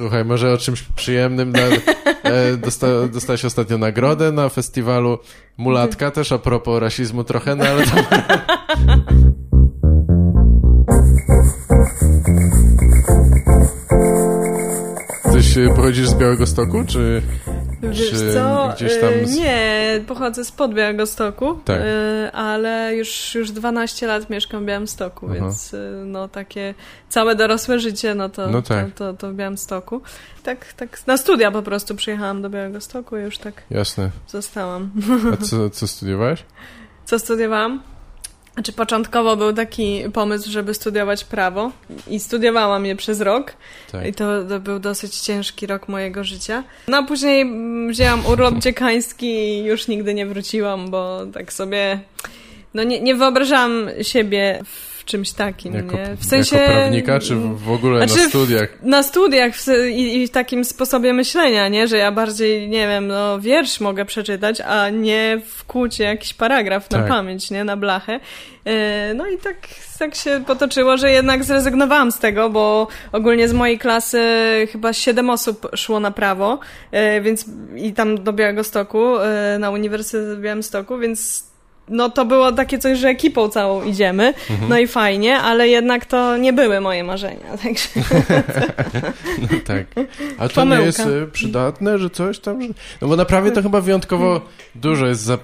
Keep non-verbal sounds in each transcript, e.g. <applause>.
Słuchaj, może o czymś przyjemnym. Na, <laughs> e, dosta, dostałaś ostatnio nagrodę na festiwalu Mulatka, też a propos rasizmu trochę, no ale to... Coś e, pochodzisz z Białego Stoku, czy... Wiesz Czy co? gdzieś tam Y, z- Nie, pochodzę spod Białegostoku, Tak. y, ale już, już 12 lat mieszkam w Białymstoku, Aha. więc y, no takie całe dorosłe życie, no to, No tak. to, to, to w Białymstoku. Tak, tak na studia po prostu przyjechałam do Białegostoku i już tak Jasne. zostałam. A co, co studiowałeś? Co studiowałam? Znaczy początkowo był taki pomysł, żeby studiować prawo i studiowałam je przez rok. Tak. I to, to był dosyć ciężki rok mojego życia. No a później mm, wzięłam urlop <laughs> dziekański i już nigdy nie wróciłam, bo tak sobie... No nie, nie wyobrażałam siebie w czymś takim, Jako, nie? W sensie... jako prawnika, czy w w ogóle Znaczy, na w- studiach? Na studiach w, i, i w takim sposobie myślenia, nie? Że ja bardziej, nie wiem, no wiersz mogę przeczytać, a nie wkłuć jakiś paragraf na Tak. pamięć, nie? Na blachę. E, No i tak, tak się potoczyło, że jednak zrezygnowałam z tego, bo ogólnie z mojej klasy chyba siedem osób szło na prawo, e, więc i tam do Białegostoku, e, na Uniwersytet w Białymstoku, więc no to było takie coś, że ekipą całą idziemy, Mhm. no i fajnie, ale jednak to nie były moje marzenia, <laughs> także... <laughs> No tak. A to Pomyłka. nie jest e, przydatne, że coś tam... Że... No bo na prawie to chyba wyjątkowo dużo jest, za...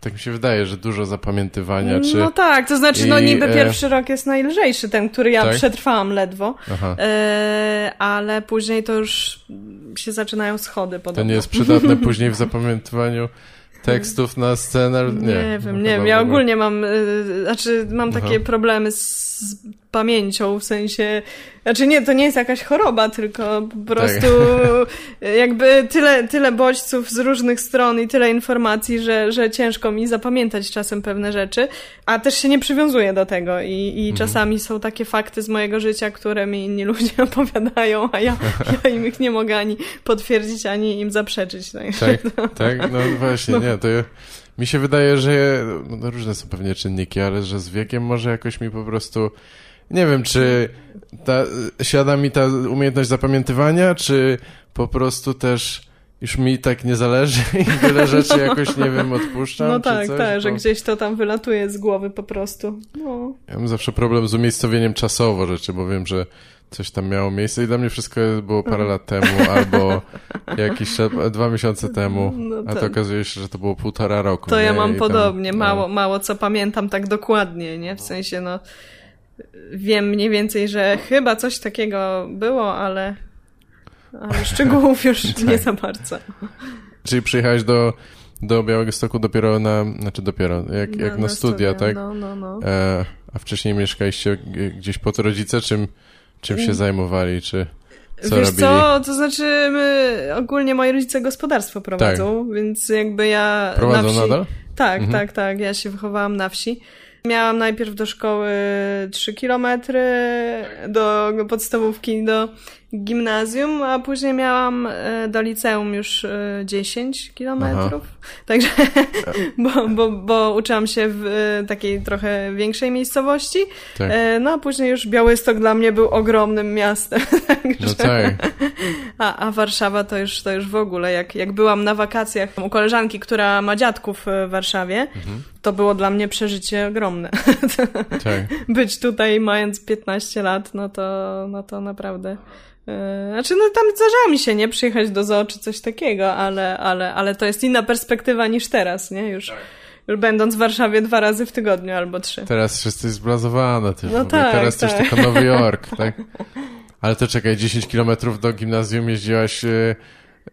tak mi się wydaje, że dużo zapamiętywania, czy... No tak, to znaczy, no I, niby e, pierwszy rok jest najlżejszy, ten, który ja Tak? przetrwałam ledwo, e, ale później to już się zaczynają schody To podobno. nie jest przydatne <laughs> później w zapamiętywaniu tekstów na scenę? Nie, Nie, no wiem, nie chyba wiem. Ja ogólnie mam, y, znaczy mam Aha. takie problemy z, z pamięcią, w sensie, znaczy nie, to nie jest jakaś choroba, tylko po prostu Tak. jakby tyle, tyle bodźców z różnych stron i tyle informacji, że, że ciężko mi zapamiętać czasem pewne rzeczy, a też się nie przywiązuję do tego i, i Mhm. czasami są takie fakty z mojego życia, które mi inni ludzie <laughs> opowiadają, a ja, ja im ich nie mogę ani potwierdzić, ani im zaprzeczyć. Także Tak, <laughs> tak, no właśnie, nie, to ja, mi się wydaje, że je, no różne są pewnie czynniki, ale że z wiekiem może jakoś mi po prostu, nie wiem, czy ta, siada mi ta umiejętność zapamiętywania, czy po prostu też już mi tak nie zależy <laughs> i wiele rzeczy jakoś, nie wiem, odpuszczam, No czy tak, coś, tak, że bo gdzieś to tam wylatuje z głowy po prostu. No. Ja mam zawsze problem z umiejscowieniem czasowo rzeczy, bo wiem, że coś tam miało miejsce i dla mnie wszystko było parę lat temu albo jakieś dwa miesiące temu, No a to tak. okazuje się, że to było półtora roku. To ja nie? mam I tam- podobnie, no. mało, mało co pamiętam tak dokładnie, nie? W sensie, no, wiem mniej więcej, że chyba coś takiego było, ale, ale szczegółów już <laughs> Tak. nie za bardzo. Czyli przyjechałeś do, do Białegostoku dopiero na, znaczy dopiero, jak, jak na, studia, tak? No, no, no. E, a wcześniej mieszkaliście gdzieś pod rodzice, czym, czym się zajmowali, czy co Wiesz robili? co, to znaczy my, ogólnie moi rodzice gospodarstwo prowadzą, więc jakby ja Tak. Prowadzą na wsi... nadal? Tak, Mhm. tak, tak. Ja się wychowałam na wsi. Miałam najpierw do szkoły 3 kilometry, do podstawówki, do gimnazjum, a później miałam e, do liceum już e, 10 kilometrów. Także, <laughs> bo, bo, bo uczyłam się w e, takiej trochę większej miejscowości. Tak. E, No a później już Białystok dla mnie był ogromnym miastem. <laughs> No tak. A, a Warszawa to już, to już w ogóle, jak, jak byłam na wakacjach u koleżanki, która ma dziadków e, w Warszawie, Mhm. to było dla mnie przeżycie ogromne. tak. <laughs> Być tutaj mając 15 lat, no to, no to naprawdę... e, Znaczy, no tam zdarzało mi się, nie? Przyjechać do zoo czy coś takiego, ale, ale, ale to jest inna perspektywa niż teraz, nie? Już, już będąc w Warszawie dwa razy w tygodniu albo trzy. Teraz wszyscy zblazowane też. No tak, Teraz tak. tylko Nowy Jork, <laughs> tak? Ale to czekaj, 10 kilometrów do gimnazjum jeździłaś e,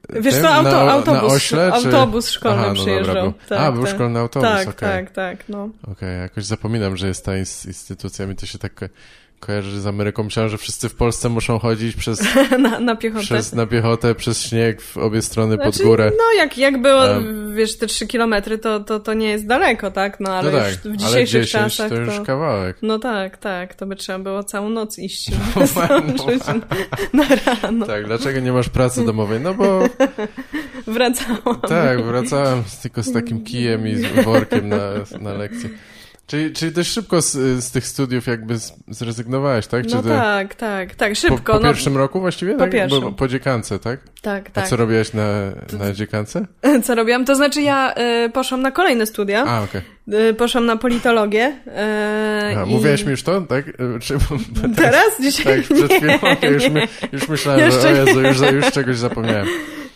Wiesz tym, co, auto, na, autobus, na ośle, czy... autobus szkolny Aha, no dobra, przyjeżdżał. był. tak, A, był tak. szkolny autobus, Tak, okej. tak, tak, no. Okej, jakoś zapominam, że jest ta ins- instytucja. Mi to się tak kojarzy z Ameryką. Myślałem, że wszyscy w Polsce muszą chodzić przez, <laughs> na, na piechotę. przez na piechotę, przez śnieg w obie strony pod Znaczy, górę. No, jak, jak było, Em. wiesz, te trzy kilometry, to, to, to nie jest daleko, tak? No, ale no tak, już w ale dzisiejszych 10 czasach to już kawałek. No tak, tak, to by trzeba było całą noc iść. <laughs> No, <laughs> zdążyć na rano. Tak, dlaczego nie masz pracy domowej? No bo Wracałam. tak, wracałem z- tylko z takim kijem i z workiem na, na lekcję. Czyli, czyli dość szybko z, z tych studiów jakby zrezygnowałeś, tak? Czy no tak, tak, tak, szybko. Po, po no, pierwszym roku właściwie? Po tak? pierwszym. Bo, po dziekance, tak? Tak, A tak. co robiłaś na, na dziekance? <laughs> Co robiłam? To znaczy ja y, poszłam na kolejne studia. A, okej. Y, poszłam na politologię. Y, A, i- Mówiłaś mi już to, tak? Y, Czy, Teraz? Dzisiaj? Tak, przed <laughs> chwilą. Nie, już, my, już myślałem, Jeszcze że o Jezu, już, już czegoś zapomniałem.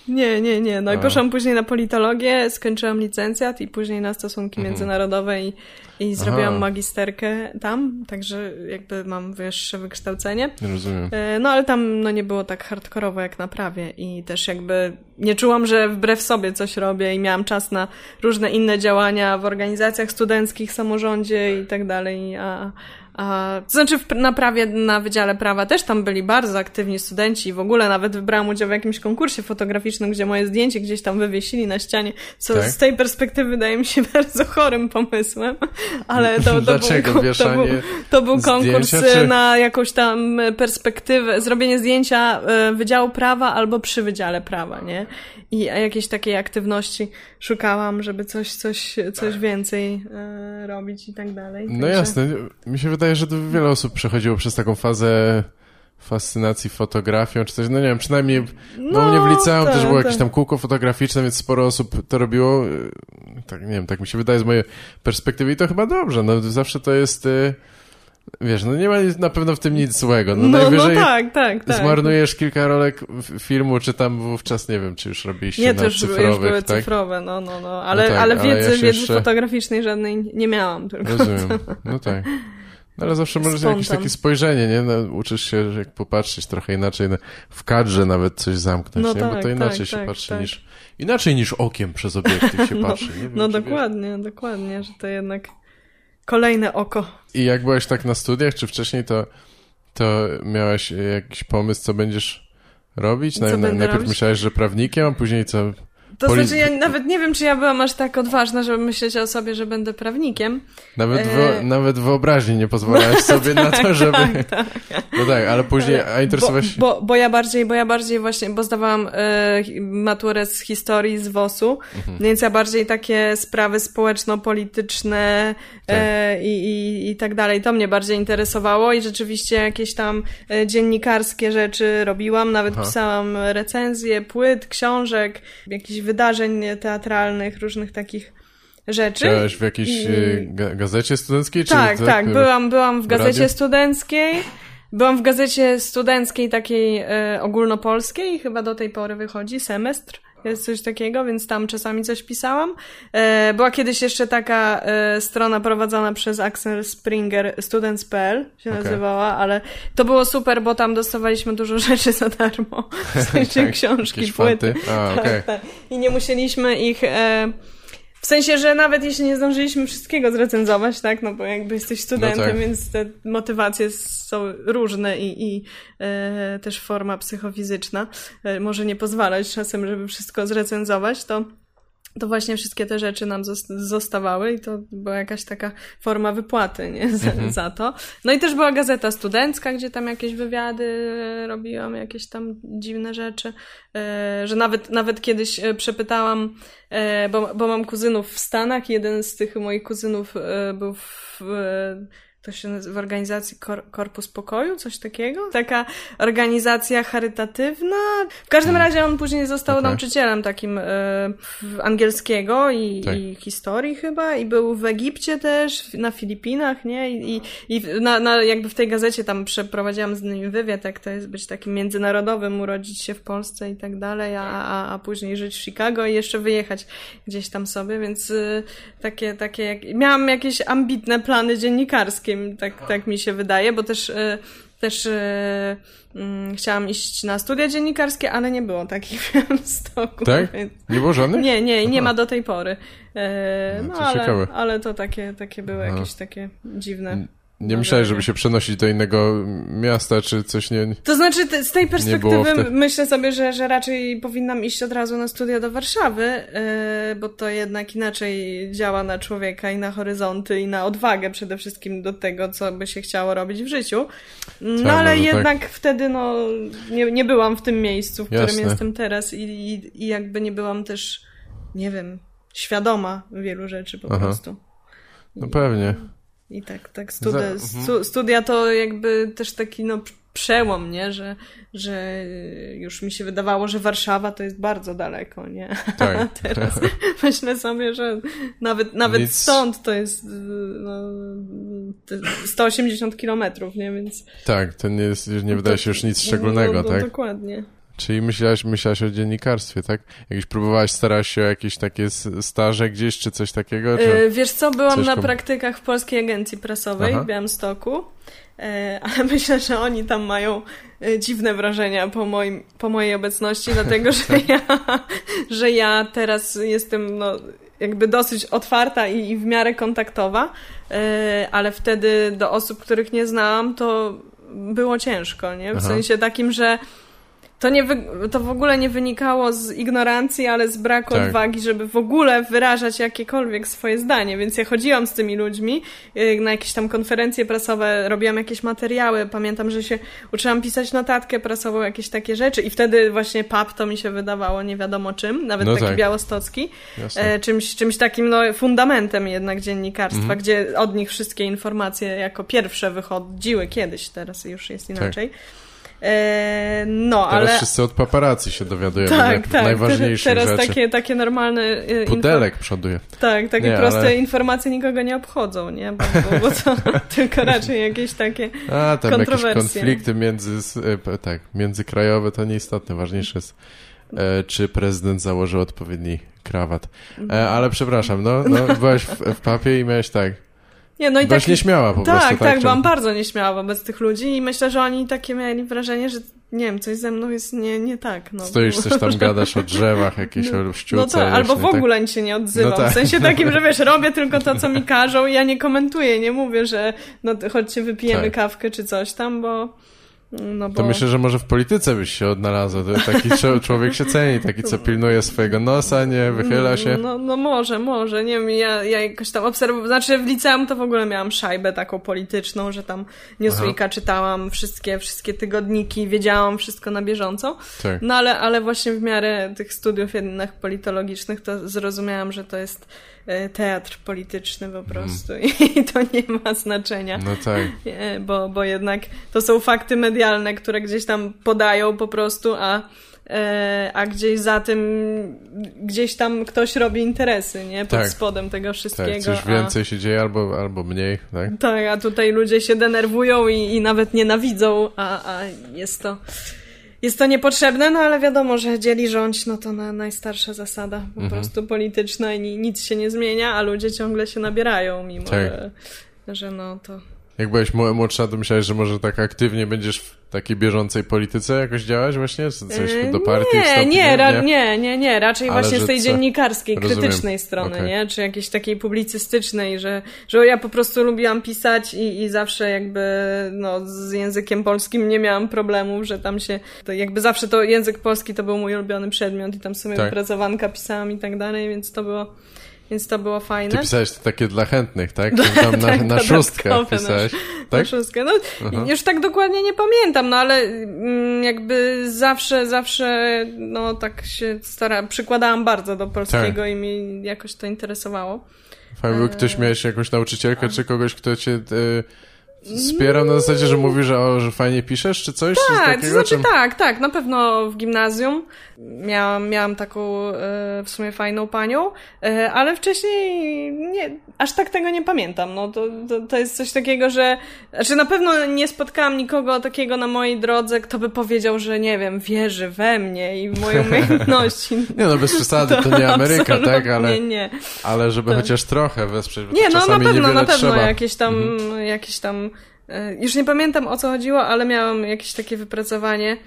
Nie, nie, nie. No i poszłam później na politologię, skończyłam licencjat i później na stosunki Mhm. międzynarodowe i, i zrobiłam Aha. magisterkę tam, także jakby mam wyższe wykształcenie. Nie rozumiem. E, No ale tam no, nie było tak hardkorowo jak na prawie i też jakby nie czułam, że wbrew sobie coś robię i miałam czas na różne inne działania w organizacjach studenckich, samorządzie i tak dalej, a to znaczy na prawie, na Wydziale Prawa też tam byli bardzo aktywni studenci i w ogóle nawet wybrałam udział w jakimś konkursie fotograficznym, gdzie moje zdjęcie gdzieś tam wywiesili na ścianie, co Tak? z tej perspektywy wydaje mi się <laughs> bardzo chorym pomysłem, ale to, to, Dlaczego? był, to, był, to był konkurs zdjęcia, czy- e, na jakąś tam perspektywę, zrobienie zdjęcia e, Wydziału Prawa albo przy Wydziale Prawa, nie? I jakiejś takiej aktywności szukałam, żeby coś, coś, coś więcej e, robić i tak dalej. No Także- jasne. Mi się wydaje, że wiele osób przechodziło przez taką fazę fascynacji fotografią, czy coś, no nie wiem, przynajmniej no, u mnie w liceum tak, też było tak. jakieś tam kółko fotograficzne, więc sporo osób to robiło, tak nie wiem, tak mi się wydaje z mojej perspektywy i to chyba dobrze, no zawsze to jest, y, wiesz, no nie ma na pewno w tym nic złego, no, No, no najwyżej tak, tak, tak. zmarnujesz kilka rolek filmu, czy tam wówczas, nie wiem, czy już robiliście Nie, na to już, cyfrowych, już były tak? cyfrowe, no, no, no. Ale, tak, ale ale wiedzy, ja się wiedzy jeszcze- fotograficznej żadnej nie miałam. Tylko Rozumiem, no tak. No ale zawsze możesz jakieś takie spojrzenie, nie? No, uczysz się, jak popatrzeć trochę inaczej, no, w kadrze nawet coś zamknąć, No nie? Bo tak, to inaczej tak, się tak, patrzy tak. niż... Inaczej niż okiem przez obiektyw się <laughs> patrzy, nie wiem, No czy wiesz. dokładnie, dokładnie, że to jednak kolejne oko. I jak byłeś tak na studiach, czy wcześniej, to, to miałeś jakiś pomysł, co będziesz robić? Co najpierw robić? myślałeś, że prawnikiem, a później co? To Poli- znaczy, ja nawet nie wiem, czy ja byłam aż tak odważna, żeby myśleć o sobie, że będę prawnikiem. Nawet, E, wo, nawet wyobraźni nie pozwalałeś <laughs> sobie na to, żeby... Tak, tak. No tak, ale później, a interesowałeś się... Bo, bo, bo ja bardziej, bo ja bardziej właśnie, bo zdawałam e, maturę z historii z WOS-u, Mhm. więc ja bardziej takie sprawy społeczno-polityczne e, i, i, i tak dalej, to mnie bardziej interesowało i rzeczywiście jakieś tam e, dziennikarskie rzeczy robiłam, nawet Aha. pisałam recenzje płyt, książek, jakichś wydarzeń teatralnych, różnych takich rzeczy. Działałeś w jakiejś I- ga- gazecie studenckiej? Czy Tak, tak. Byłam, byłam w gazecie radiu? studenckiej. Byłam w gazecie studenckiej takiej e, ogólnopolskiej, chyba do tej pory wychodzi, semestr. Jest coś takiego, więc tam czasami coś pisałam. E, była kiedyś jeszcze taka e, strona prowadzona przez Axel Springer, students.pl się Okej. nazywała, ale to było super, bo tam dostawaliśmy dużo <laughs> rzeczy za darmo. W sensie <laughs> Tak, książki, płyty. A, Tak, okej. tak. I nie musieliśmy ich. W sensie, że nawet jeśli nie zdążyliśmy wszystkiego zrecenzować, tak, no bo jakby jesteś studentem, No tak. więc te motywacje są różne i, i e, też forma psychofizyczna e, może nie pozwalać czasem, żeby wszystko zrecenzować, to to właśnie wszystkie te rzeczy nam zos- zostawały i to była jakaś taka forma wypłaty nie? <laughs> Za, Mhm. za to. No i też była gazeta studencka, gdzie tam jakieś wywiady robiłam, jakieś tam dziwne rzeczy, e, że nawet, nawet kiedyś e, przepytałam, e, bo, bo mam kuzynów w Stanach, jeden z tych moich kuzynów był w to się nazywa w organizacji Kor Korpus Pokoju, coś takiego. Taka organizacja charytatywna. W każdym razie on później został Okej. nauczycielem takim e, angielskiego i, Tak. i historii chyba i był w Egipcie też, na Filipinach, nie? I, i, i na, na, jakby w tej gazecie tam przeprowadziłam z nim wywiad, jak to jest być takim międzynarodowym, urodzić się w Polsce i tak dalej, a, a, a później żyć w Chicago i jeszcze wyjechać gdzieś tam sobie, więc y, takie, takie jak... miałam jakieś ambitne plany dziennikarskie, tak, tak mi się wydaje, bo też y, też y, mm, chciałam iść na studia dziennikarskie, ale nie było takich w <laughs> Białymstoku. Tak? Więc... Nie było żadnych? Nie, nie, nie Aha. ma do tej pory. E, No, no, to ale, ale to takie, takie były Aha. jakieś takie dziwne. Nie myślałeś, żeby się przenosić do innego miasta, czy coś nie... To znaczy, z tej perspektywy te- myślę sobie, że, że raczej powinnam iść od razu na studia do Warszawy, e, bo to jednak inaczej działa na człowieka i na horyzonty i na odwagę przede wszystkim do tego, co by się chciało robić w życiu. No Tak, ale no to jednak wtedy no, nie, nie byłam w tym miejscu, w którym Jasne. jestem teraz i, i, i jakby nie byłam też, nie wiem, świadoma wielu rzeczy po Aha. prostu. No pewnie. I tak, tak, studia, stu, studia to jakby też taki no, przełom, nie? Że, że już mi się wydawało, że Warszawa to jest bardzo daleko, nie? <laughs> Tak. A teraz <laughs> myślę sobie, że nawet, nawet Nic... stąd to jest no, 180 kilometrów, nie? Więc... Tak, to nie, jest, nie wydaje się już nic szczególnego, no, no, tak? Dokładnie. Czyli myślałaś, myślałaś o dziennikarstwie, tak? Jakieś próbowałaś, starałaś się o jakieś takie staże gdzieś, czy coś takiego? Czy yy, wiesz co, byłam na praktykach w Polskiej Agencji Prasowej Aha. w Białymstoku, yy, ale <laughs> myślę, że oni tam mają yy, dziwne wrażenia po, moim, po mojej obecności, <laughs> dlatego że ja, że ja teraz jestem no, jakby dosyć otwarta i, i w miarę kontaktowa, ale wtedy do osób, których nie znałam, to było ciężko, nie? W Aha. sensie takim, że to, nie wy, to w ogóle nie wynikało z ignorancji, ale z braku tak. odwagi, żeby w ogóle wyrażać jakiekolwiek swoje zdanie. Więc ja chodziłam z tymi ludźmi y, na jakieś tam konferencje prasowe, robiłam jakieś materiały. Pamiętam, że się uczyłam pisać notatkę prasową, jakieś takie rzeczy. I wtedy właśnie pub to mi się wydawało nie wiadomo czym, nawet no taki tak. białostocki, e, czymś, czymś takim no, fundamentem jednak dziennikarstwa, mhm. gdzie od nich wszystkie informacje jako pierwsze wychodziły kiedyś, teraz już jest tak. inaczej. Tak. E, no, teraz ale... wszyscy od paparazzi się dowiadujemy tak, tak, najważniejszych teraz rzeczy. takie, takie normalne... E, Pudelek przoduje. Tak, takie nie, proste ale... informacje nikogo nie obchodzą, nie? Bo, bo, bo to <laughs> tylko raczej jakieś takie A, tam kontrowersje. jakieś konflikty między, e, tak, międzykrajowe to nieistotne. Ważniejsze jest, czy prezydent założył odpowiedni krawat. ale przepraszam, no, no byłaś w, w papie i miałeś tak nie, no i Byłaś tak, nieśmiała po tak, prostu. Tak, tak, byłam bardzo nieśmiała wobec tych ludzi i myślę, że oni takie mieli wrażenie, że nie wiem, coś ze mną jest nie, nie tak. No. Stoisz, coś tam <laughs> gadasz o drzewach, jakieś no, o ściółce. No tak, albo w ogóle tak. się nie odzywam. No tak. W sensie takim, że wiesz, <laughs> robię tylko to, co mi każą i ja nie komentuję, nie mówię, że no chodźcie wypijemy tak. kawkę czy coś tam, bo no bo... To myślę, że może w polityce byś się odnalazł. Taki <laughs> człowiek się ceni, taki co pilnuje swojego nosa, nie wychyla się. No, no może, może. Nie wiem, ja, ja jakoś tam obserwowałam. Znaczy w liceum to w ogóle miałam szajbę taką polityczną, że tam Newsweeka czytałam wszystkie, wszystkie tygodniki, wiedziałam wszystko na bieżąco. Tak. No ale, ale właśnie w miarę tych studiów jednak politologicznych to zrozumiałam, że to jest teatr polityczny po prostu mm. <laughs> i to nie ma znaczenia. No tak. Bo, bo jednak to są fakty medialne, które gdzieś tam podają po prostu, a e, a gdzieś za tym, gdzieś tam ktoś robi interesy, nie? Pod tak. spodem tego wszystkiego. Tak, coś więcej a... się dzieje albo, albo mniej, tak? Tak, a tutaj ludzie się denerwują i, i nawet nienawidzą, a, a jest to jest to niepotrzebne, no ale wiadomo, że dzieli rządź, no to na najstarsza zasada po mhm. prostu polityczna i nic się nie zmienia, a ludzie ciągle się nabierają, mimo tak. że, że no to jak byłeś młodsza, to myślałeś, że może tak aktywnie będziesz takiej bieżącej polityce jakoś działać właśnie? Coś yy, do partii nie, nie, ra- nie, nie, nie, raczej Ale właśnie z tej co? dziennikarskiej, Rozumiem. krytycznej strony, okay. nie? Czy jakiejś takiej publicystycznej, że, że ja po prostu lubiłam pisać i, i zawsze jakby no, z językiem polskim nie miałam problemów, że tam się, to jakby zawsze to język polski to był mój ulubiony przedmiot i tam sobie tak. opracowanka pisałam i tak dalej, więc to było więc to było fajne. Ty pisałeś to takie dla chętnych, tak? Tam na, tak, na szóstkę pisałeś, na, tak? Na szóstkę. No, już tak dokładnie nie pamiętam, no ale mm, jakby zawsze, zawsze no tak się starałam, przykładałam bardzo do polskiego tak. i mi jakoś to interesowało. Fajnie, ktoś miałeś jakąś nauczycielkę, czy kogoś, kto cię... Y Wspieram na zasadzie, że mówisz, że, o, że fajnie piszesz, czy coś? Tak, to znaczy tak, tak, na pewno w gimnazjum miałam, miałam taką e, w sumie fajną panią, e, ale wcześniej nie, aż tak tego nie pamiętam. No, to, to, to jest coś takiego, że znaczy na pewno nie spotkałam nikogo takiego na mojej drodze, kto by powiedział, że nie wiem, wierzy we mnie i w moje <laughs> umiejętności. nie no, bez przesady, to, <laughs> to nie Ameryka, tak? Ale, nie. ale żeby to... chociaż trochę wesprzeć, Nie, no na pewno, na pewno trzeba. jakieś tam, mhm. jakieś tam już nie pamiętam o co chodziło, ale miałam jakieś takie wypracowanie,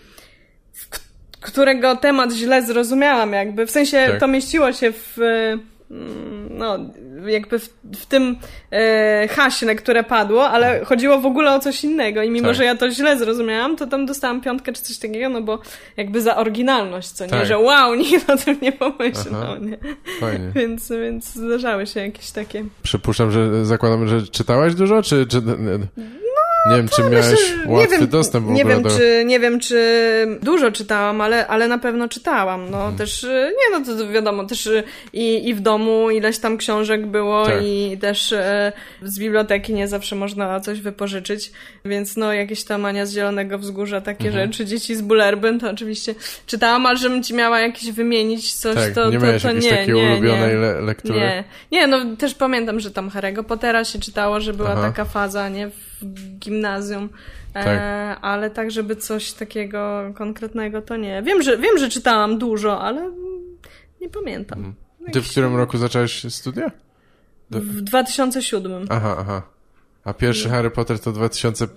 którego temat źle zrozumiałam jakby. W sensie tak. to mieściło się w mm, no, jakby w, w tym e, haśle, które padło, ale chodziło w ogóle o coś innego i mimo, tak. że ja to źle zrozumiałam, to tam dostałam piątkę czy coś takiego, no bo jakby za oryginalność, co nie, tak. że wow, <laughs> nikt o tym nie pomyślał, nie? Fajnie. <laughs> Więc, więc zdarzały się jakieś takie... Przypuszczam, że zakładam, że czytałaś dużo, czy... czy... Nie wiem, czy to miałeś myślę, łatwy nie wiem, dostęp w nie ogóle wiem, do... czy, nie wiem, czy dużo czytałam, ale, ale na pewno czytałam. No Mhm. też, y, nie no, to wiadomo, też y, i, i w domu ileś tam książek było Tak. i też e, z biblioteki nie zawsze można coś wypożyczyć, więc no jakieś tam Ania z Zielonego Wzgórza, takie Mhm. rzeczy, dzieci z Bullerbyn, to oczywiście czytałam, ale żebym ci miała jakieś wymienić coś, Tak, to, nie to, to jakiejś nie, takiej nie, ulubionej nie. le lektury? Nie, nie, no też pamiętam, że tam Harry'ego Pottera się czytało, że była Aha. taka faza, nie, w gimnazjum, Tak. e, ale tak, żeby coś takiego konkretnego, to nie. Wiem, że, wiem, że czytałam dużo, ale nie pamiętam. Mhm. Ty w którym roku zacząłeś studia? W 2007. Aha, aha. A pierwszy Harry Potter to 2005,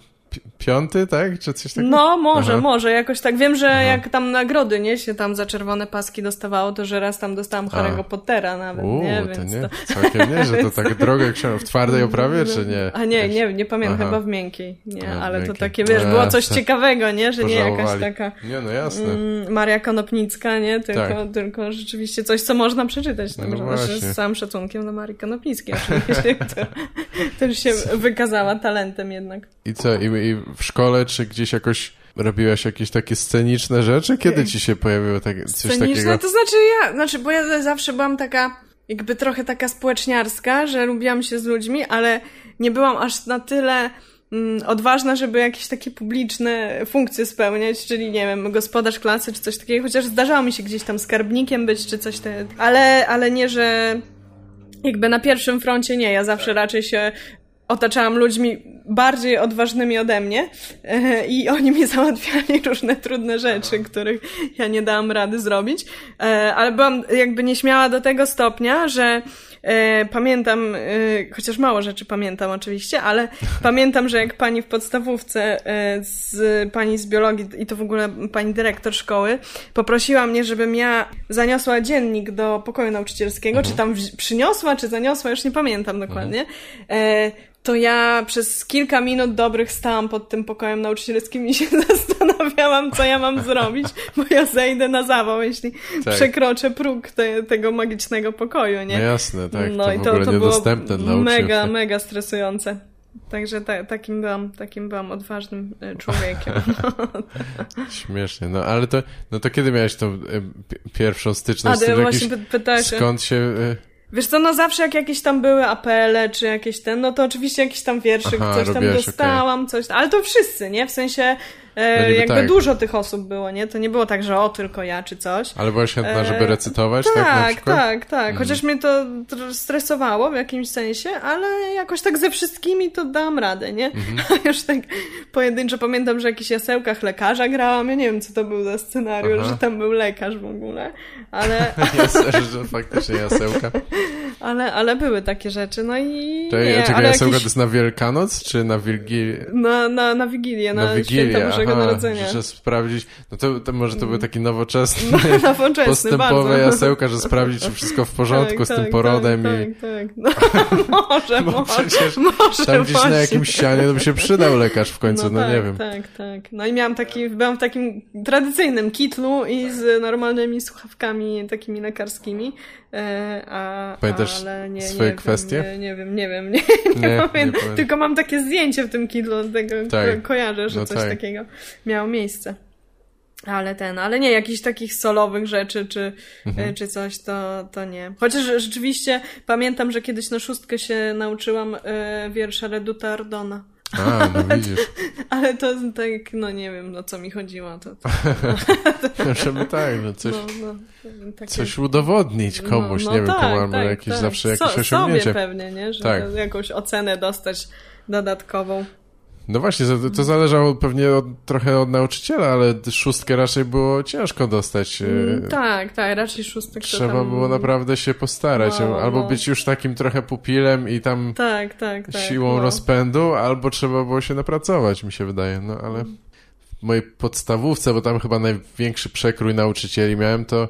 tak? Czy coś takiego? No, może, Aha. może, jakoś tak. Wiem, że Aha. jak tam nagrody, nie, się tam za czerwone paski dostawało, to że raz tam dostałam A. Harry'ego Pottera nawet, Uuu, nie? to Więc nie, to... całkiem nieźle, to <laughs> Więc- tak drogie książki. W twardej oprawie, czy nie? A nie, nie, nie pamiętam, Aha. chyba w miękkiej. Nie, A, ale to miękkiej. takie, wiesz, było coś jasne. ciekawego, nie? Że nie jakaś taka Nie, no jasne. mm, Maria Konopnicka, nie? Tylko, Tak. tylko rzeczywiście coś, co można przeczytać. No No, że- z całym szacunkiem dla Marii Konopnickiej oczywiście, <laughs> która też się <laughs> wykazała talentem jednak. I co, i, i w szkole, czy gdzieś jakoś robiłaś jakieś takie sceniczne rzeczy? Kiedy ci się pojawiło tak, coś Sceniczne, takiego? to znaczy ja, znaczy, bo ja zawsze byłam taka, jakby trochę taka społeczniarska, że lubiłam się z ludźmi, ale nie byłam aż na tyle mm, odważna, żeby jakieś takie publiczne funkcje spełniać, czyli nie wiem, gospodarz klasy czy coś takiego, chociaż zdarzało mi się gdzieś tam skarbnikiem być czy coś takiego, ale, ale nie, że jakby na pierwszym froncie nie, ja zawsze raczej się otaczałam ludźmi bardziej odważnymi ode mnie e, i oni mi <laughs> załatwiali różne trudne rzeczy, których ja nie dałam rady zrobić, e, ale byłam jakby nieśmiała do tego stopnia, że e, pamiętam, chociaż mało rzeczy pamiętam oczywiście, ale <laughs> pamiętam, że jak pani w podstawówce z pani z biologii i to w ogóle pani dyrektor szkoły poprosiła mnie, żebym ja zaniosła dziennik do pokoju nauczycielskiego, czy tam przyniosła, czy zaniosła, już nie pamiętam dokładnie. E, to ja przez kilka minut dobrych stałam pod tym pokojem nauczycielskim i się <laughs> zastanawiałam, co ja mam zrobić, bo ja zejdę na zawał, jeśli Tak. przekroczę próg te, tego magicznego pokoju, nie? No jasne, tak. No to i to, to było dla mega, tak. mega stresujące. Także ta, takim, byłam, takim byłam odważnym e, człowiekiem. <laughs> Śmiesznie, no ale to, no to kiedy miałeś tą e, pi- pierwszą styczność A, z tym ty jakiś, skąd się... e, Wiesz co, no zawsze jak jakieś tam były apele, czy jakieś ten, no to oczywiście jakiś tam wierszyk, Aha, coś tam robiłaś, dostałam, coś, ale to wszyscy, nie? W sensie e, jakby tak. dużo tych osób było, nie? To nie było tak, że o, tylko ja, czy coś. Ale byłaś chętna, E, żeby recytować, tak, na Tak, tak, tak. Mhm. Chociaż mnie to tr- stresowało w jakimś sensie, ale jakoś tak ze wszystkimi to dałam radę, nie? Mhm. A <laughs> już tak pojedynczo pamiętam, że w jakichś jasełkach lekarza grałam. Ja nie wiem, co to był za scenariusz, Aha. że tam był lekarz w ogóle, ale, <laughs> że faktycznie jasełka. <laughs> ale, ale były takie rzeczy, no i To, nie, czekaj, jasełka to jakiś... jest na Wielkanoc, czy na Wigilię? Na, na, na Wigilię, na, Na Wigilię, Bożego aha, Narodzenia. że sprawdzić, no to, to może to był taki nowoczesny, <laughs> Nowoczesny, postępowe bardzo. jasełka, że sprawdzić, czy wszystko w porządku tak, z tym tak, porodem tak, i... Tak, tak. No, <laughs> może, Bo może, przecież może tam gdzieś właśnie. na jakimś ścianie to by się przydał lekarz w końcu, no, tak, nie wiem. Tak, tak. No i miałam taki, byłam w takim tradycyjnym kitlu i z normalnymi słuchawkami takimi lekarskimi. E, a, Pamiętasz ale nie, swoje nie kwestie? Wiem, nie, nie wiem, nie wiem, <laughs> nie, nie, Nie, pamiętam. Tylko mam takie zdjęcie w tym kitlu, tego Tak. ko- kojarzę, że No coś tak. takiego miało miejsce. Ale ten, ale nie jakichś takich solowych rzeczy, czy, Mhm. e, czy coś, to, to nie. Chociaż rzeczywiście pamiętam, że kiedyś na szóstkę się nauczyłam e, wiersza Reduta Ardona. A, no <laughs> widzisz. Ale to tak, no nie wiem, o co mi chodziło. To, to, <laughs> Żeby tak, no coś, no, no, takie, coś udowodnić komuś, nie wiem, komu, albo jakieś zawsze jakieś tak. so, osiągnięcie. Sobie pewnie, nie? Że Tak. to jakąś ocenę dostać dodatkową. No właśnie, to, to zależało pewnie od, trochę od nauczyciela, ale szóstkę raczej było ciężko dostać. e, Mm, tak, tak, raczej szóstek to Trzeba tam... było naprawdę się postarać, No, albo no. być już takim trochę pupilem i tam Tak, tak, tak. siłą no. rozpędu, albo trzeba było się napracować, mi się wydaje, no ale w mojej podstawówce, bo tam chyba największy przekrój nauczycieli miałem, to,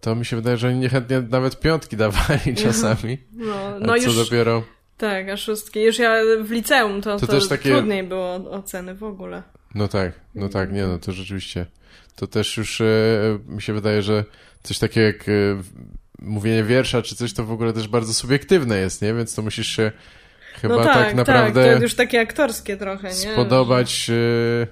to mi się wydaje, że oni niechętnie nawet piątki <laughs> dawali czasami, No, no co już, dopiero... tak, a szóstki. Już ja w liceum to, To to, też takie- trudniej było oceny w ogóle. No tak, no tak, nie no, to rzeczywiście. To też już e, mi się wydaje, że coś takiego jak e, mówienie wiersza czy coś, to w ogóle też bardzo subiektywne jest, nie? Więc to musisz się chyba no tak, tak, naprawdę tak, to już takie aktorskie trochę, nie? spodobać y,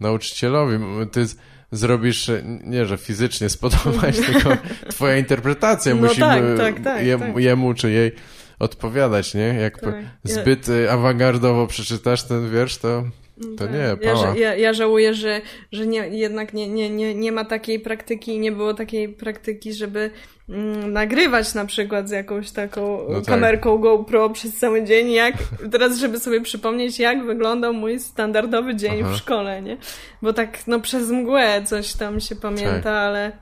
nauczycielowi. Ty zrobisz, y, nie, że fizycznie <laughs> spodobać, tylko twoja interpretacja No musi tak, tak, tak, jemu, tak. jemu czy jej odpowiadać, nie? Jak Tak. Ja- zbyt y, awangardowo przeczytasz ten wiersz, to, to nie, ja, pała. ża- ja, ja żałuję, że, że nie, jednak nie, nie, nie, nie ma takiej praktyki, nie było takiej praktyki, żeby mm, nagrywać na przykład z jakąś taką No tak. kamerką GoPro przez cały dzień, jak teraz, żeby sobie przypomnieć, jak wyglądał mój standardowy dzień Aha. w szkole, nie? Bo tak, no przez mgłę coś tam się pamięta, Tak. ale,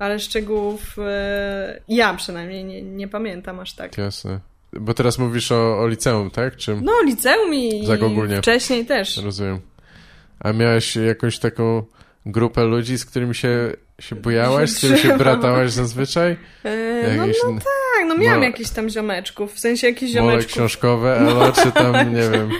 ale szczegółów e, ja przynajmniej nie, nie pamiętam aż tak. Jasne. Bo teraz mówisz o, o liceum, tak? Czy No, liceum i, Tak ogólnie. wcześniej też. rozumiem? A miałeś jakąś taką grupę ludzi, z którymi się, się bujałaś, z którymi się <laughs> bratałaś zazwyczaj? E, no, no tak, no miałam jakichś tam ziomeczków, w sensie jakichś ziomeczków. książkowe, Elo, czy tam, <laughs> nie wiem.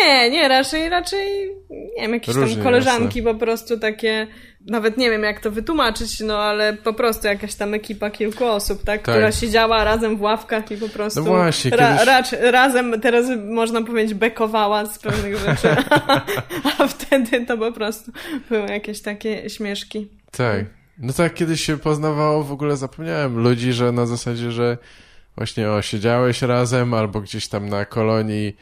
Nie, nie, raczej, raczej, nie wiem, jakieś Różnie, tam koleżanki po prostu takie, nawet nie wiem jak to wytłumaczyć, no ale po prostu jakaś tam ekipa kilku osób, tak, Tak. która siedziała razem w ławkach i po prostu No właśnie, ra, kiedyś- racz, razem, teraz można powiedzieć, bekowała z pewnych rzeczy, <laughs> <laughs> a wtedy to po prostu były jakieś takie śmieszki. Tak. No tak, kiedyś się poznawało, w ogóle zapomniałem, ludzi, że na zasadzie, że właśnie o, siedziałeś razem albo gdzieś tam na kolonii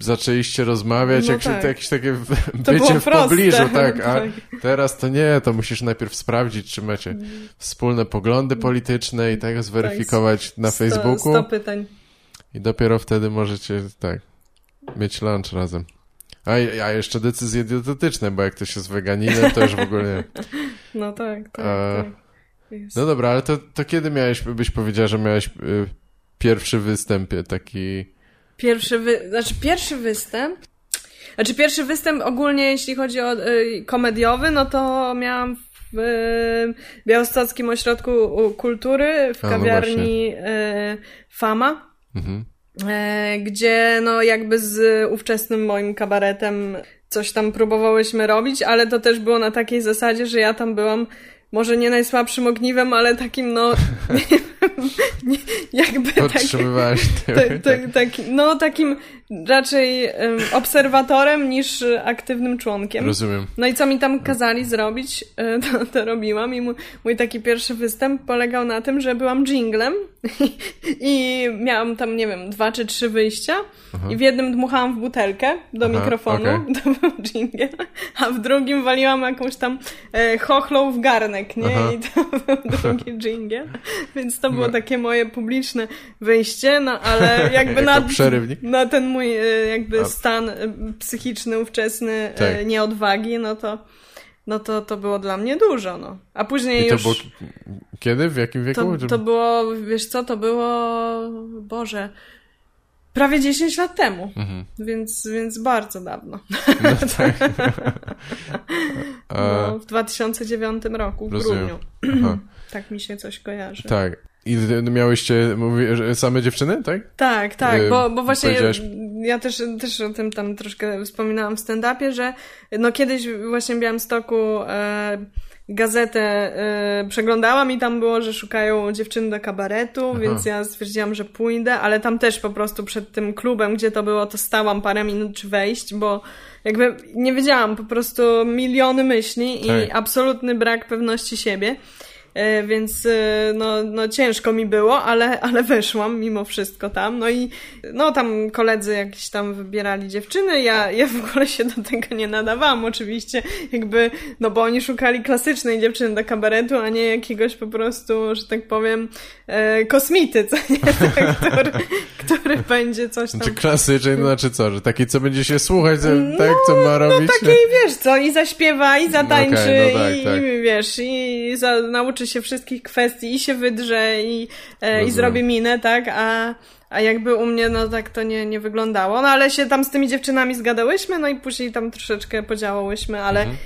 zaczęliście rozmawiać, No jak się, tak. to jakieś takie To bycie w pobliżu, tak, a Tak. teraz to nie, to musisz najpierw sprawdzić, czy macie wspólne poglądy polityczne i tak zweryfikować na Sto- Facebooku Sto pytań. i dopiero wtedy możecie, tak, mieć lunch razem. A, a jeszcze decyzje dietetyczne, bo jak to się z weganinem, to już w ogóle nie. <laughs> No tak, tak, A, tak. No dobra, ale to, to kiedy miałeś, byś powiedziała, że miałeś y, pierwszy występie taki... Pierwszy, wy... znaczy pierwszy występ. Znaczy pierwszy występ ogólnie, jeśli chodzi o y, komediowy, no to miałam w y, Białostockim Ośrodku Kultury w A, no kawiarni y, Fama. Mhm. e, gdzie no jakby z ówczesnym moim kabaretem coś tam próbowałyśmy robić, ale to też było na takiej zasadzie, że ja tam byłam może nie najsłabszym ogniwem, ale takim no <laughs> <laughs> nie, jakby takim, Podtrzymywałaś ta, tyły, ta, tak. taki, no takim raczej em, obserwatorem niż aktywnym członkiem. Rozumiem. No i co mi tam kazali zrobić, e, to, to robiłam i mój, mój taki pierwszy występ polegał na tym, że byłam jinglem <laughs> i miałam tam, nie wiem, dwa czy trzy wyjścia i w jednym dmuchałam w butelkę do Aha, mikrofonu, okej. to był jingle, a w drugim waliłam jakąś tam e, chochlą w garnek, nie? Aha. I to był <laughs> drugi jingle, więc to było No. takie moje publiczne wyjście, no ale jakby <laughs> na, na ten mój e, jakby stan e, psychiczny, ówczesny, e, Tak. nieodwagi, no to no to, to było dla mnie dużo, no. A później I to już... było kiedy? W jakim wieku? To, to było, wiesz co, to było, Boże, prawie 10 lat temu, Mhm. więc, więc bardzo dawno. No tak. <laughs> No, w 2009 roku, w rozumiem. grudniu. Aha. <clears throat> Tak mi się coś kojarzy. Tak. I miałyście, mówię, same dziewczyny, tak? Tak, tak, bo, bo właśnie ja, też, też o tym tam troszkę wspominałam w stand-upie, że no kiedyś właśnie w Białymstoku e, gazetę e, przeglądałam i tam było, że szukają dziewczyny do kabaretu, więc ja stwierdziłam, że pójdę, ale tam też po prostu przed tym klubem, gdzie to było, to stałam parę minut czy wejść, bo jakby nie wiedziałam, po prostu miliony myśli i Tak. absolutny brak pewności siebie. E, Więc e, no, no ciężko mi było, ale, ale weszłam mimo wszystko tam. No i no tam koledzy jakieś tam wybierali dziewczyny. Ja, ja w ogóle się do tego nie nadawałam oczywiście. Jakby, no bo oni szukali klasycznej dziewczyny do kabaretu, a nie jakiegoś po prostu, że tak powiem, e, kosmity, co nie? <laughs> który, który będzie coś tam... Czy klasycznej, to znaczy co, że taki, co będzie się słuchać, co, No, tak, co ma robić? Takiej, wiesz co, i zaśpiewa, i zatańczy, Okej, no tak, i, tak. i wiesz, i za, nauczy się wszystkich kwestii, i się wydrze, i, e, i zrobi minę, tak, a, a jakby u mnie, no tak to nie, nie wyglądało, no ale się tam z tymi dziewczynami zgadałyśmy, no i później tam troszeczkę podziałałyśmy, ale Mhm.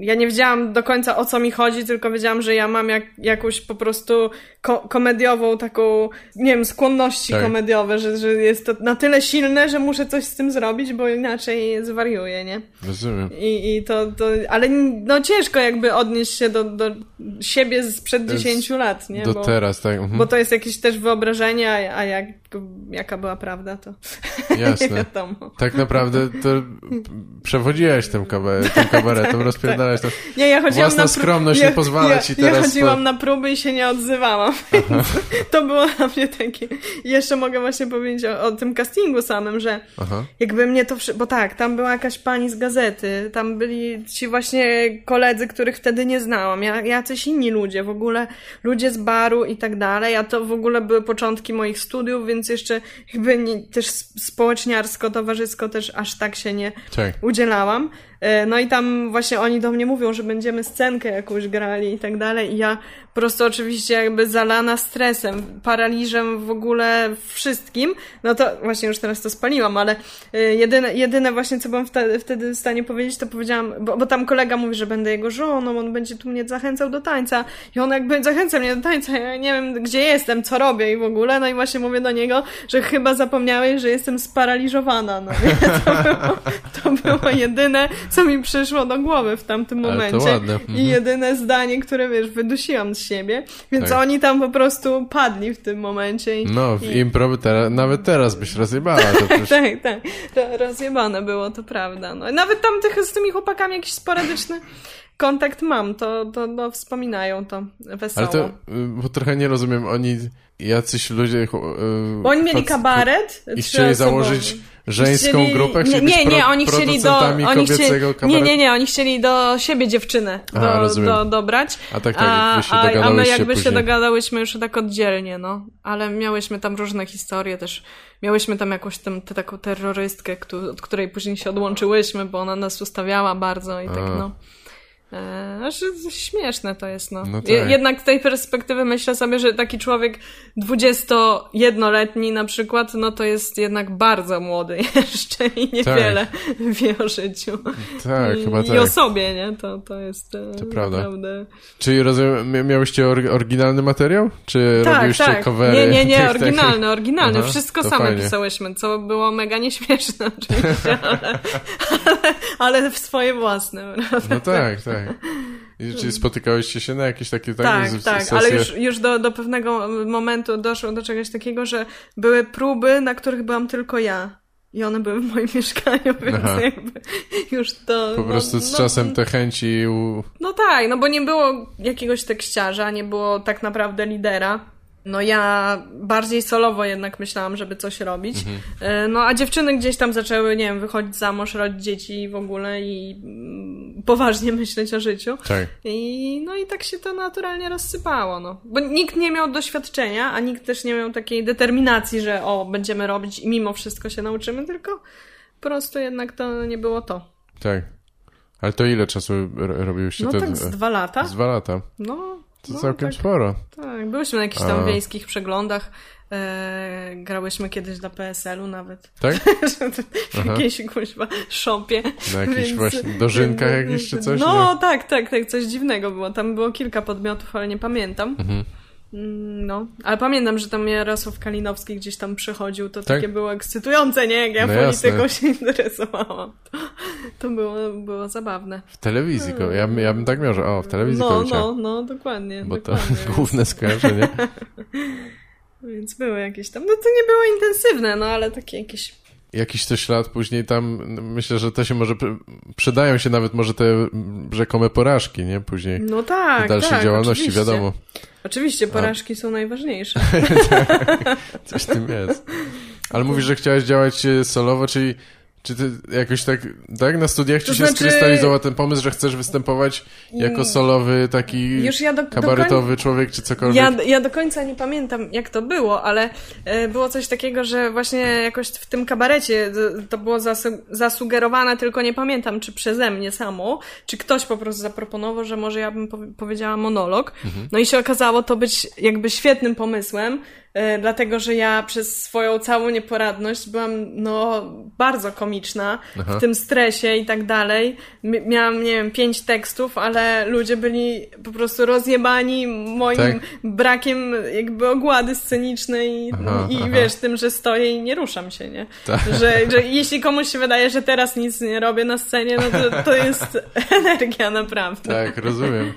Ja nie wiedziałam do końca o co mi chodzi, tylko wiedziałam, że ja mam jak, jakąś po prostu ko komediową taką, nie wiem, skłonności tak. komediowe, że, że jest to na tyle silne, że muszę coś z tym zrobić, bo inaczej zwariuję, nie? Rozumiem. I, i to, to, ale no ciężko jakby odnieść się do, do siebie sprzed 10 lat, nie? Do bo, teraz, tak. Mhm. Bo to jest jakieś też wyobrażenie, a, a jak, jaka była prawda, to <laughs> Jasne. nie wiadomo. Tak naprawdę to <laughs> przewodziłeś tym, tym kabaretem, tak, rozpierdalałeś to. Nie, ja chodziłam Własna na skromność ja, nie pozwala ja, ci teraz... Ja chodziłam po... na próby i się nie odzywałam. <laughs> to było dla mnie takie... Jeszcze mogę właśnie powiedzieć o, o tym castingu samym, że Aha. jakby mnie to... Bo tak, tam była jakaś pani z gazety, tam byli ci właśnie koledzy, których wtedy nie znałam, ja, jacyś inni ludzie, w ogóle ludzie z baru i tak dalej, a to w ogóle były początki moich studiów, więc jeszcze jakby nie, też społeczniarsko, towarzysko też aż tak się nie tak. udzielałam. E, no i tam właśnie oni do mnie mówią, że będziemy scenkę jakąś grali i tak dalej. I ja po prostu oczywiście jakby zalana stresem, paraliżem w ogóle wszystkim. No to właśnie już teraz to spaliłam, ale e, jedyne, jedyne właśnie co byłam wtedy, wtedy w stanie powiedzieć, to powiedziałam, bo, bo tam kolega mówi, że będę jego żoną, on będzie tu mnie zachęcał do tańca. I on jakby zachęca mnie do tańca, ja nie wiem gdzie jestem, co robię i w ogóle. No i właśnie mówię do niego, że chyba zapomniałeś, że jestem sparaliżowana. No? <laughs> To, było, to było jedyne, co mi przyszło do głowy w tamtym momencie. Mhm. I jedyne zdanie, które wiesz, wydusiłam z siebie. Więc tak. oni tam po prostu padli w tym momencie. I, no, w i... impro teraz, nawet teraz byś rozjebała. To <laughs> przecież... tak, tak. Rozjebane było, to prawda. No. Nawet tam tych, z tymi chłopakami jakiś sporadyczny kontakt mam, to, to no, wspominają to wesoło. Ale to, y, bo trochę nie rozumiem, oni, jacyś ludzie... Yy, bo oni mieli kabaret. I chcieli założyć żeńską chcieli, grupę? Chcieli nie, nie, nie, oni chcieli do... Oni chcieli, nie, nie, nie, oni chcieli do siebie dziewczynę do, Aha, do, dobrać. A tak, tak, a, się a, a my jakby później. się dogadałyśmy już tak oddzielnie, no. Ale miałyśmy tam różne historie też. Miałyśmy tam jakąś tam tę taką terrorystkę, od której później się odłączyłyśmy, bo ona nas ustawiała bardzo i tak, no. Eee, śmieszne to jest, no. no tak. Jednak z tej perspektywy myślę sobie, że taki człowiek 21-letni na przykład, no to jest jednak bardzo młody <laughs> jeszcze i niewiele tak. wie o życiu. Tak, I, chyba tak. I o sobie, nie? To, to jest e, to prawda. naprawdę... Czyli rozumiem, miałyście oryginalny materiał? Czy tak, robiłyście tak. covery? Nie, nie, nie, oryginalny, oryginalny. Aha, Wszystko same fajnie. pisałyśmy, co było mega nieśmieszne <laughs> oczywiście, ale, ale, ale w swoje własne. No tak, tak. I, <laughs> czyli spotykałyście się na jakieś takie tak, tak, tak ale już, już do, do pewnego momentu doszło do czegoś takiego, że były próby, na których byłam tylko ja. I one były w moim <laughs> mieszkaniu, więc Aha. jakby już to... Po prostu no, z no, czasem te chęci... U... No tak, no bo nie było jakiegoś tekściarza, nie było tak naprawdę lidera. No ja bardziej solowo jednak myślałam, żeby coś robić. Mhm. E, no a dziewczyny gdzieś tam zaczęły, nie wiem, wychodzić za mąż, rodzić dzieci w ogóle i mm, poważnie <laughs> myśleć o życiu. Tak. I no i tak się to naturalnie rozsypało, no. Bo nikt nie miał doświadczenia, a nikt też nie miał takiej determinacji, że o, będziemy robić i mimo wszystko się nauczymy, tylko po prostu jednak to nie było to. Tak. Ale to ile czasu robiłyście? No te... tak z dwa lata. Z dwa lata. No, to no, całkiem tak, sporo. Tak, byłyśmy na jakichś tam A. wiejskich przeglądach. E, grałyśmy kiedyś dla PSL-u nawet. Tak? <laughs> w jakiejś kuźwa szopie. Na jakichś więc, właśnie dożynkach <laughs> jakichś czy coś? No nie? tak, tak, tak, coś dziwnego było. Tam było kilka podmiotów, ale nie pamiętam. Mhm. Mm, no, ale pamiętam, że tam Jarosław Kalinowski gdzieś tam przychodził, to tak? takie było ekscytujące, nie? Jak ja no polityką się interesowałam. To, to było, było zabawne. W telewizji, go, ja, ja bym tak miał, że o, w telewizji No, no, no, dokładnie. Bo dokładnie, <laughs> to główne skojarzenie. <laughs> Więc były jakieś tam, no to nie było intensywne, no ale takie jakieś jakiś to ślad później tam, myślę, że to się może, przydają się nawet może te rzekome porażki, nie? Później no tak, w dalszej tak, działalności, oczywiście. wiadomo. Oczywiście, porażki A... są najważniejsze. <laughs> tak, coś w tym jest. Ale mówisz, że chciałeś działać e, solowo, czyli czy ty jakoś tak, tak na studiach ci się znaczy... skrystalizował ten pomysł, że chcesz występować jako solowy, taki ja do, kabaretowy do koń... człowiek, czy cokolwiek? Ja, ja do końca nie pamiętam, jak to było, ale e, było coś takiego, że właśnie jakoś w tym kabarecie to było zasu zasugerowane, tylko nie pamiętam, czy przeze mnie samo, czy ktoś po prostu zaproponował, że może ja bym powiedziała monolog. Mhm. No i się okazało to być jakby świetnym pomysłem, e, dlatego, że ja przez swoją całą nieporadność byłam, no, bardzo komiczna, Aha. w tym stresie i tak dalej. Miałam, nie wiem, pięć tekstów, ale ludzie byli po prostu rozjebani moim Tak? brakiem jakby ogłady scenicznej Aha, i aha. wiesz, tym, że stoję i nie ruszam się, nie? Tak. Że, że jeśli komuś się wydaje, że teraz nic nie robię na scenie, no to, to jest <laughs> energia naprawdę. Tak, rozumiem.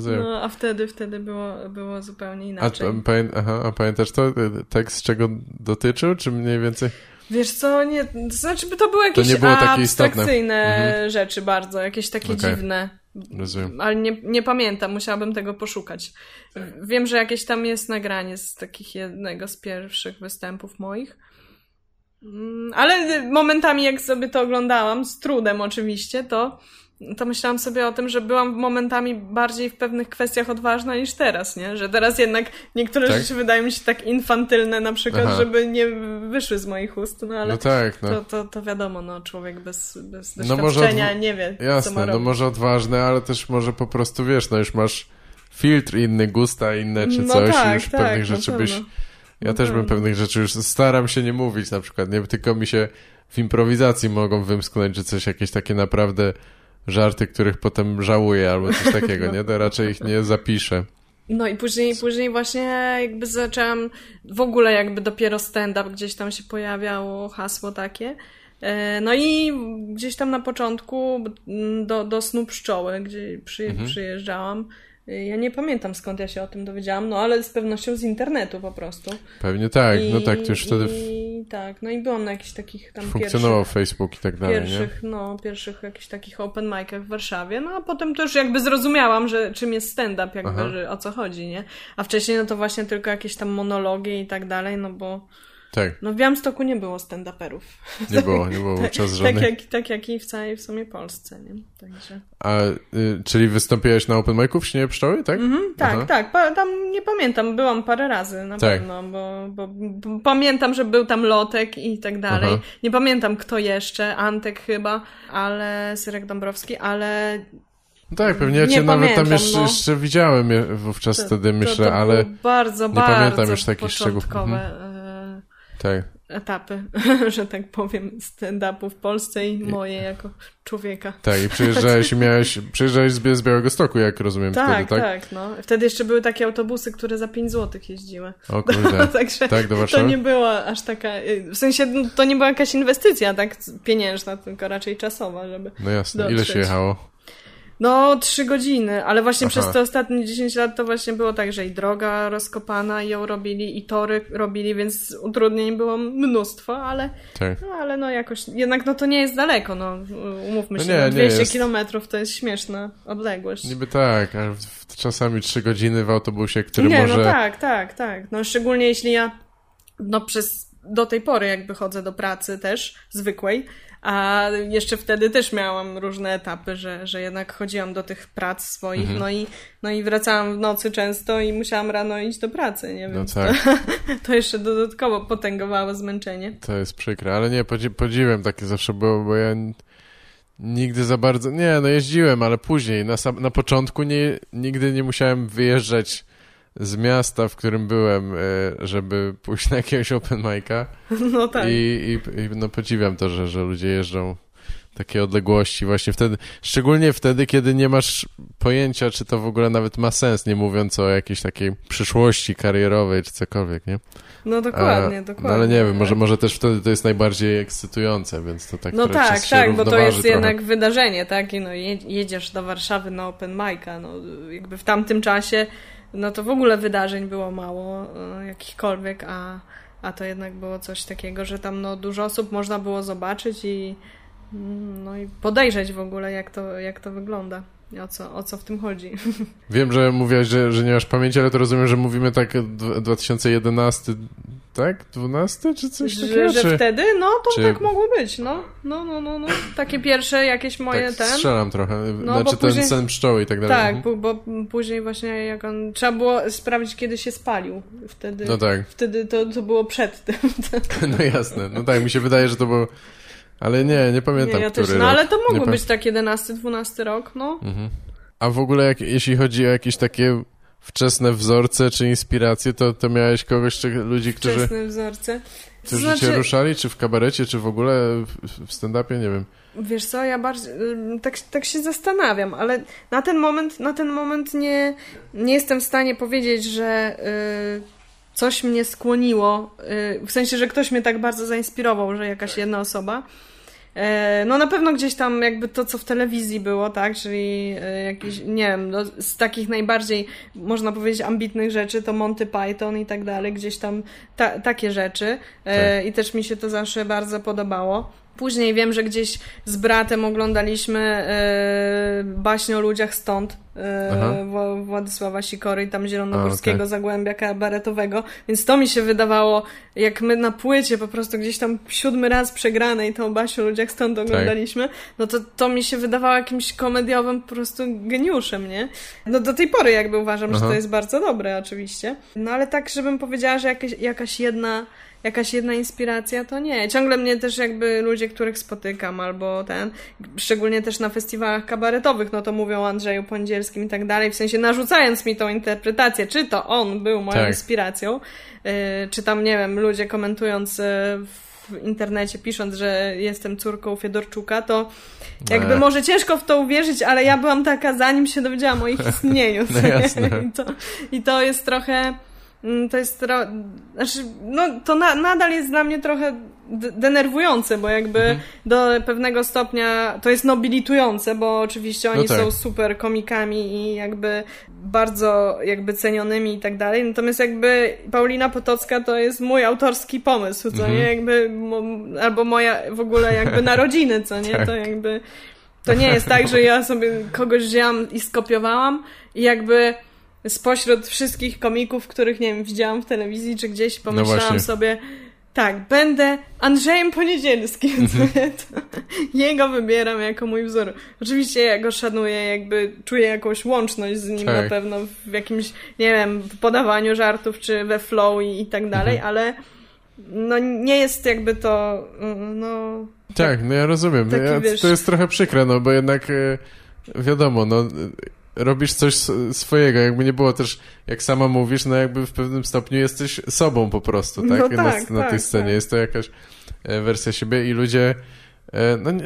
No, a wtedy, wtedy było, było zupełnie inaczej. a, pamię- aha, a pamiętasz to? Tekst czego dotyczył, czy mniej więcej? Wiesz co, nie, to znaczy by to były jakieś nie było takie abstrakcyjne Mhm. rzeczy bardzo, jakieś takie Okej. dziwne. Rozumiem. Ale nie, nie pamiętam, musiałabym tego poszukać. Wiem, że jakieś tam jest nagranie z takich jednego z pierwszych występów moich. Mm, Ale momentami, jak sobie to oglądałam, z trudem oczywiście, to, to myślałam sobie o tym, że byłam momentami bardziej w pewnych kwestiach odważna niż teraz, nie? Że teraz jednak niektóre Tak? rzeczy wydają mi się tak infantylne na przykład, Aha. żeby nie wyszły z moich ust, no ale No tak, no. to, to, to wiadomo, no człowiek bez, bez No doświadczenia odw- nie wie, co ma Jasne, no robić. może odważne, ale też może po prostu, wiesz, no już masz filtr inny, gusta inne, czy No coś i tak, już tak, pewnych rzeczy byś... Ja też bym pewnych rzeczy już staram się nie mówić na przykład, nie? Tylko mi się w improwizacji mogą wymsknąć, czy coś, jakieś takie naprawdę żarty, których potem żałuję albo coś takiego, nie? To raczej ich nie zapiszę. No i później, później właśnie jakby zaczęłam, w ogóle jakby dopiero stand-up gdzieś tam się pojawiało hasło takie. E, No i gdzieś tam na początku do, do snu pszczoły, gdzie przy, Mhm. przyjeżdżałam. E, Ja nie pamiętam skąd ja się o tym dowiedziałam, no ale z pewnością z internetu po prostu. Pewnie tak, no I- tak, to już wtedy I tak, no i byłam na jakichś takich tam funkcjonował Facebook i tak dalej, nie? pierwszych, no, pierwszych jakichś takich open micach w Warszawie, no a potem też jakby zrozumiałam, że czym jest stand-up, jakby, że, o co chodzi, nie? A wcześniej no to właśnie tylko jakieś tam monologie i tak dalej, no bo Tak, no w Białymstoku nie było stand-uperów. nie było, nie było <laughs> wówczas tak, żadnych. jak, tak jak i w całej w sumie Polsce, nie? Także... A, y, czyli wystąpiłeś na open micu w Śnie Pszczoły, tak? Mhm, tak, Aha. tak. Pa, tam nie pamiętam, byłam parę razy na Tak. pewno, bo, bo, bo pamiętam, że był tam Lotek i tak dalej. Aha. Nie pamiętam kto jeszcze, Antek chyba, ale Syrek Dąbrowski, ale tak, pewnie ja Nie cię nawet tam jeszcze, no. jeszcze widziałem wówczas to, wtedy, myślę, to, to ale bardzo, nie bardzo pamiętam już takich szczegółów. Mhm. Tak. etapy, <laughs> że tak powiem, stand-upu w Polsce i moje jako człowieka. Tak, i <laughs> przyjeżdżałeś i miałeś, przyjeżdżałeś z, z Białego Stoku, jak rozumiem Tak, wtedy, tak? tak, no. Wtedy jeszcze były takie autobusy, które za 5 zł jeździły. O kurde. <laughs> Także Tak, do to Warszawy? nie była aż taka, y, w sensie no, to nie była jakaś inwestycja tak pieniężna, tylko raczej czasowa, żeby... No jasne, ile się dotrzeć. jechało? No, trzy godziny, ale właśnie Aha. przez te ostatnie 10 lat to właśnie było tak, że i droga rozkopana, i ją robili, i tory robili, więc utrudnień było mnóstwo, ale, Tak. no, ale no jakoś, jednak no to nie jest daleko, no, umówmy No się, nie, no, nie 200 jest. kilometrów to jest śmieszna odległość. Niby tak, ale czasami trzy godziny w autobusie, który nie, może... no tak, tak, tak. No szczególnie jeśli ja no przez do tej pory jakby chodzę do pracy też, zwykłej, a jeszcze wtedy też miałam różne etapy, że, że jednak chodziłam do tych prac swoich, Mhm. no, i, no i wracałam w nocy często i musiałam rano iść do pracy, nie No Więc tak, to, <laughs> to jeszcze dodatkowo potęgowało zmęczenie. to jest przykre, ale nie, podzi- podziwiam takie zawsze było, bo ja nigdy za bardzo... Nie, no jeździłem, ale później, na, sam, na początku nie, nigdy nie musiałem wyjeżdżać z miasta, w którym byłem, e, żeby pójść na jakiegoś open mic'a. <laughs> No tak. I, i, I no podziwiam to, że, że ludzie jeżdżą takie odległości właśnie wtedy, szczególnie wtedy, kiedy nie masz pojęcia, czy to w ogóle nawet ma sens, nie mówiąc o jakiejś takiej przyszłości karierowej, czy cokolwiek, nie? No dokładnie, A, dokładnie. No ale nie wiem, może, może też wtedy to jest najbardziej ekscytujące, więc to tak No tak, tak, bo to jest trochę. jednak wydarzenie, tak? I no je- jedziesz do Warszawy na open mic'a, no jakby w tamtym czasie, no to w ogóle wydarzeń było mało, e, jakichkolwiek, a, a to jednak było coś takiego, że tam no dużo osób można było zobaczyć i mm, no i podejrzeć w ogóle, jak to, jak to wygląda. O co, o co w tym chodzi? <laughs> Wiem, że mówiłaś, że, że nie masz pamięci, ale to rozumiem, że mówimy tak dw- 2011, tak? 12 czy coś że, takiego? że czy... wtedy, no to czy- tak mogło być, no. No, no, no, no. Takie pierwsze jakieś moje tak ten. strzelam trochę, No, znaczy bo później- ten sen pszczoły i tak dalej. Tak, Mhm. bo, bo później właśnie jak on... Trzeba było sprawdzić, kiedy się spalił. Wtedy, No tak. wtedy to, to było przed tym. <laughs> No jasne, no tak, mi się wydaje, że to było... Ale nie, nie pamiętam, Nie, ja który też, no rok. ale to mogło być tak 11-12 rok, no. Mhm. A w ogóle jak, jeśli chodzi o jakieś takie wczesne wzorce czy inspiracje, to, to miałeś kogoś, czy ludzi, którzy... Wczesne wzorce. Którzy znaczy... cię ruszali, czy w kabarecie, czy w ogóle w, stand-upie, nie wiem. Wiesz co, ja bardziej tak, tak się zastanawiam, ale na ten moment, na ten moment nie, nie jestem w stanie powiedzieć, że y, coś mnie skłoniło, y, w sensie, że ktoś mnie tak bardzo zainspirował, że jakaś jedna osoba. E, no na pewno gdzieś tam jakby to, co w telewizji było, tak, czyli e, jakieś, nie wiem, no, z takich najbardziej, można powiedzieć, ambitnych rzeczy to Monty Python i tak dalej, gdzieś tam ta, takie rzeczy e, tak. i też mi się to zawsze bardzo podobało. Później wiem, że gdzieś z bratem oglądaliśmy e, baśnie o ludziach stąd e, Władysława Sikory i tam Zielonogórskiego okay. Zagłębia Kabaretowego, więc to mi się wydawało, jak my na płycie po prostu gdzieś tam siódmy raz przegranej tą baśnie o ludziach stąd tak. oglądaliśmy, tak. no to to mi się wydawało jakimś komediowym po prostu geniuszem, nie? No do tej pory jakby uważam, Aha. że to jest bardzo dobre oczywiście, no ale tak, żebym powiedziała, że jakaś, jakaś jedna jakaś jedna inspiracja, to nie. Ciągle mnie też jakby ludzie, których spotykam, albo ten, szczególnie też na festiwalach kabaretowych, no to mówią o Andrzeju Pądzielskim i tak dalej, w sensie narzucając mi tą interpretację, czy to on był moją tak. inspiracją, y, czy tam, nie wiem, ludzie komentując y, w internecie, pisząc, że jestem córką Fiedorczuka, to jakby może ciężko w to uwierzyć, ale ja byłam taka, zanim się dowiedziałam o ich <laughs> istnieniu. No <laughs> I, to, I to jest trochę to jest znaczy, no to na, nadal jest dla mnie trochę denerwujące, bo jakby mhm. do pewnego stopnia to jest nobilitujące, bo oczywiście oni no tak. są super komikami i jakby bardzo jakby cenionymi i tak dalej, natomiast jakby Paulina Potocka to jest mój autorski pomysł, co mhm. nie, jakby albo moja w ogóle jakby narodziny, co <laughs> nie, tak. to jakby to nie jest tak, że ja sobie kogoś wzięłam i skopiowałam i jakby spośród wszystkich komików, których, nie wiem, widziałam w telewizji czy gdzieś, pomyślałam no sobie, tak, będę Andrzejem Poniedzielskim. Mhm. <laughs> Jego wybieram jako mój wzór. Oczywiście ja go szanuję, jakby czuję jakąś łączność z nim tak. na pewno w jakimś, nie wiem, w podawaniu żartów, czy we flow i, i tak dalej, mhm. ale no nie jest jakby to, no... Tak, no ja rozumiem. Taki, ja, wiesz... To jest trochę przykre, no bo jednak e, wiadomo, no robisz coś swojego, jakby nie było też, jak sama mówisz, no jakby w pewnym stopniu jesteś sobą po prostu, tak? No tak na, na tak, tej scenie. Tak. Jest to jakaś e, wersja siebie i ludzie no nie,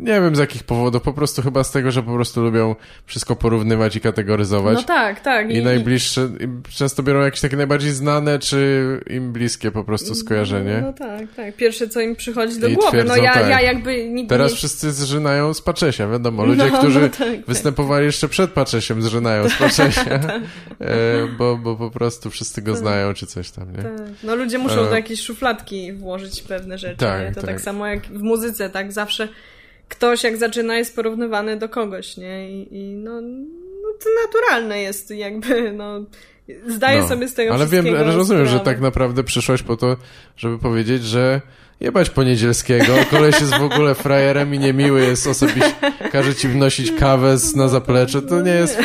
nie, wiem z jakich powodów, po prostu chyba z tego, że po prostu lubią wszystko porównywać i kategoryzować. No tak, tak. I, I najbliższe, i często biorą jakieś takie najbardziej znane, czy im bliskie po prostu skojarzenie. No, no tak, tak. Pierwsze, co im przychodzi do I głowy. Twierdzą, no ja, tak. ja jakby nigdy Teraz nie... wszyscy zżynają z Paczesia, wiadomo. Ludzie, no, którzy no tak, tak. występowali jeszcze przed Paczesiem, zżynają z <laughs> Paczesia, tak. e, bo, bo po prostu wszyscy go tak. znają, czy coś tam, nie? Tak. No ludzie muszą e... do jakiejś szufladki włożyć pewne rzeczy, tak, nie? To tak. tak samo jak w muzyce, tak? Tak? Zawsze ktoś jak zaczyna jest porównywany do kogoś, nie? I, i no, no to naturalne jest jakby, no zdaję no, sobie z tego Ale wiem, rozumiem, sprawę. że tak naprawdę przyszłaś po to, żeby powiedzieć, że jebać poniedzielskiego, koleś jest w ogóle frajerem i niemiły jest osobiście, każe ci wnosić kawę na zaplecze, to nie jest...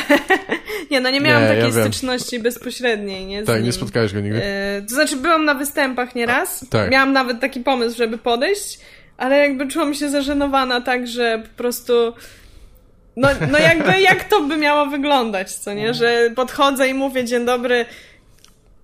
Nie, no nie miałam nie, takiej ja styczności bezpośredniej, nie? tak, nim. nie spotkałeś go nigdy? E, to znaczy byłam na występach nieraz, A, tak. miałam nawet taki pomysł, żeby podejść, ale jakby czułam się zażenowana tak, że po prostu no, no jakby <laughs> jak to by miało wyglądać, co nie? Że podchodzę i mówię dzień dobry,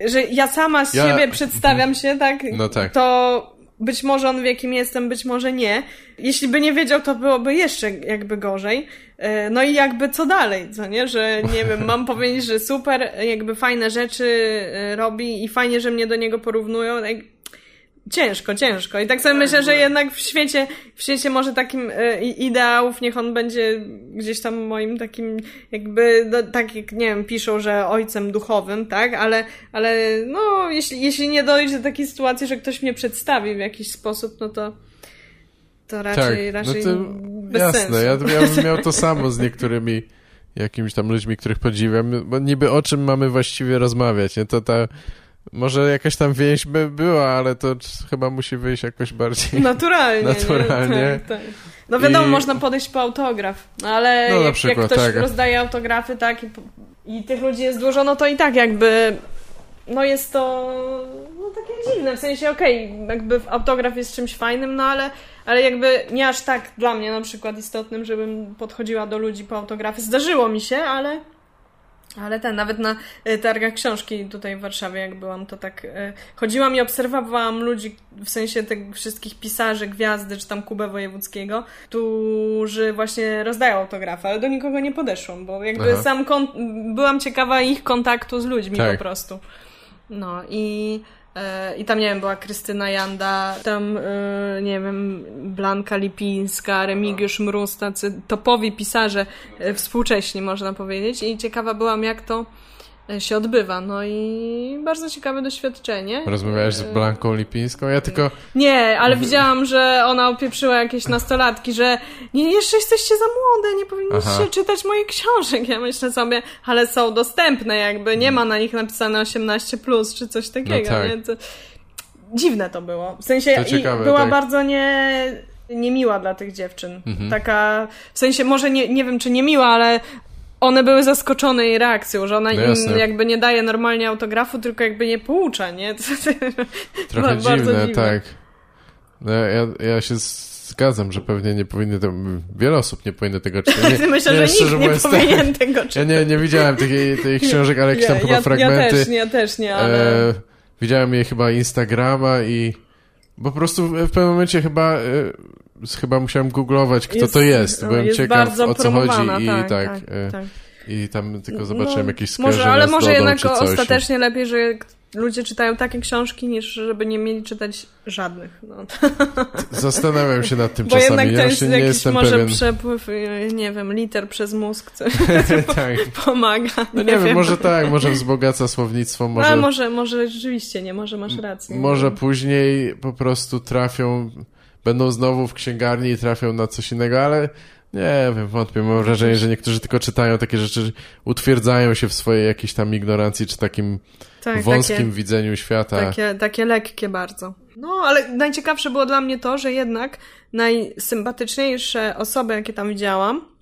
że ja sama z ja... siebie przedstawiam się, tak? No tak. To być może on wie, kim jestem, być może nie. Jeśli by nie wiedział, to byłoby jeszcze jakby gorzej. E, no i jakby co dalej, co nie? Że nie wiem, mam <laughs> powiedzieć, że super, jakby fajne rzeczy e, robi i fajnie, że mnie do niego porównują. Ciężko, ciężko. I tak sobie myślę, że jednak w świecie, w świecie może takim e, ideałów, niech on będzie gdzieś tam moim takim, jakby, no, tak jak, nie wiem, piszą, że ojcem duchowym, tak? Ale, ale no, jeśli, jeśli nie dojdzie do takiej sytuacji, że ktoś mnie przedstawi w jakiś sposób, no to, to raczej, tak, raczej no to bez jasne, sensu. Ja, ja bym miał to samo z niektórymi jakimiś tam ludźmi, których podziwiam, bo niby o czym mamy właściwie rozmawiać, nie? To ta może jakaś tam więź by była, ale to chyba musi wyjść jakoś bardziej... <laughs> Naturalnie. Naturalnie. Tak, tak. No wiadomo, I... można podejść po autograf, no ale no, jak, przykład, jak, ktoś tak. rozdaje autografy, tak, i, i tych ludzi jest dużo, no to i tak jakby no jest to no, takie dziwne, w sensie okej, okay, jakby autograf jest czymś fajnym, no ale, ale jakby nie aż tak dla mnie na przykład istotnym, żebym podchodziła do ludzi po autografy. Zdarzyło mi się, ale Ale ten, nawet na e, targach książki tutaj w Warszawie, jak byłam, to tak e, chodziłam i obserwowałam ludzi, w sensie tych wszystkich pisarzy, gwiazdy, czy tam Kubę Wojewódzkiego, którzy właśnie rozdają autografy, ale do nikogo nie podeszłam, bo jakby Aha. sam byłam ciekawa ich kontaktu z ludźmi Tak. po prostu. No i, i tam, nie wiem, była Krystyna Janda, tam, e, nie wiem, Blanka Lipińska, Remigiusz Mróz, tacy topowi pisarze e, współcześni, można powiedzieć. I ciekawa byłam, jak to e, się odbywa. No i bardzo ciekawe doświadczenie. Rozmawiałeś z Blanką Lipińską? Ja tylko... Nie, ale widziałam, że ona opieprzyła jakieś nastolatki, że nie, jeszcze jesteście za młode, nie powinniście czytać moich książek. Ja myślę sobie, ale są dostępne jakby, nie ma na nich napisane 18+, plus, czy coś takiego, tak. nie? To... Dziwne to było. W sensie ciekawe, była tak. bardzo nie, niemiła dla tych dziewczyn. Mhm. Taka, w sensie może nie, nie wiem, czy niemiła, ale one były zaskoczone jej reakcją, że ona No im jakby nie daje normalnie autografu, tylko jakby je poucza, nie? <laughs> Trochę dziwne, dziwne. tak. No, ja, ja się zgadzam, że pewnie nie powinny to... Wiele osób nie powinny tego czytać. Nie, <laughs> Myślę, nie, że nikt nie mówiąc, tak. powinien tego czytać. Ja nie, nie widziałem takiej, tych <laughs> książek, ale jakieś tam ja, chyba ja, fragmenty. Ja też, ja też nie, ale... E, widziałem jej chyba Instagrama i po prostu w, pewnym momencie chyba, e, chyba musiałem googlować, kto to jest. no, Byłem jest ciekaw, o co chodzi i tak, tak. tak, e, tak. I tam tylko zobaczyłem No, jakieś skojarzenia Może, ale może Dodą jednak ostatecznie lepiej, że ludzie czytają takie książki, niż żeby nie mieli czytać żadnych. No. <laughs> Zastanawiam się nad tym Bo czasami. jednak to ja jest nie jakiś może pewien. przepływ, y, nie wiem, liter przez mózg, co <laughs> tak. <laughs> pomaga. No nie, wiem, może tak, może wzbogaca słownictwo, No, może, ale może, może rzeczywiście nie, może masz rację. może później po prostu trafią, będą znowu w księgarni i trafią na coś innego, ale nie wiem, wątpię. Mam wrażenie, że niektórzy tylko czytają takie rzeczy, utwierdzają się w swojej jakiejś tam ignorancji, czy takim tak, wąskim takie, widzeniu świata. takie, takie lekkie bardzo. No, ale najciekawsze było dla mnie to, że jednak najsympatyczniejsze osoby, jakie tam widziałam,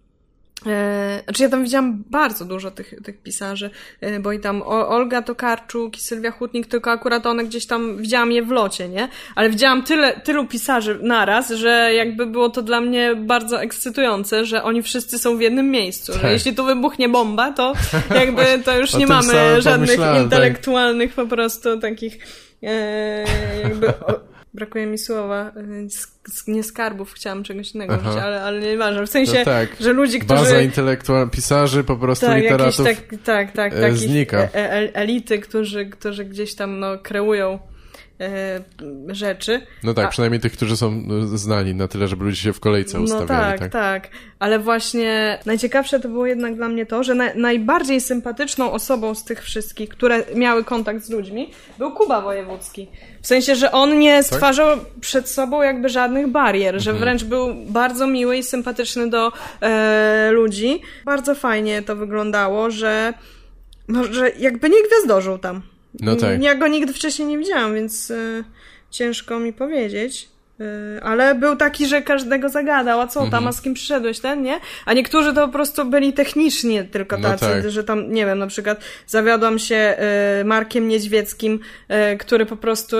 znaczy ja tam widziałam bardzo dużo tych, tych pisarzy, e, bo i tam Olga Tokarczuk i Sylwia Hutnik, tylko akurat one gdzieś tam, widziałam je w locie, nie? Ale widziałam tyle, tylu pisarzy naraz, że jakby było to dla mnie bardzo ekscytujące, że oni wszyscy są w jednym miejscu, że Tak. jeśli tu wybuchnie bomba, to <laughs> jakby to już nie mamy żadnych tak. intelektualnych po prostu takich e, jakby... <laughs> Brakuje mi słowa, sk- nie skarbów, chciałam czegoś innego Aha. użyć, ale, ale nie ważne. W sensie, No tak. że ludzi, którzy... Baza intelektualna, pisarzy, po prostu tak, literatów. tak, tak, tak, e, znika. e- e- elity, którzy, którzy gdzieś tam no, kreują rzeczy. No tak, A- przynajmniej tych, którzy są e, znani na tyle, żeby ludzie się w kolejce No ustawiali. tak, tak, Ale właśnie najciekawsze to było jednak dla mnie to, że na, najbardziej sympatyczną osobą z tych wszystkich, które miały kontakt z ludźmi, był Kuba Wojewódzki. W sensie, że on nie stwarzał przed sobą jakby żadnych barier, że Mhm. wręcz był bardzo miły i sympatyczny do e, ludzi. Bardzo fajnie to wyglądało, że, no, że jakby nie gwiazdożył tam. No tak. Ja go nigdy wcześniej nie widziałam, więc e, ciężko mi powiedzieć. E, ale był taki, że każdego zagadał, a co Mhm. tam, a z kim przyszedłeś, ten, nie? A niektórzy to po prostu byli technicznie tylko No tacy, tak. że tam, nie wiem, na przykład zawiodłam się e, Markiem Niedźwieckim, e, który po prostu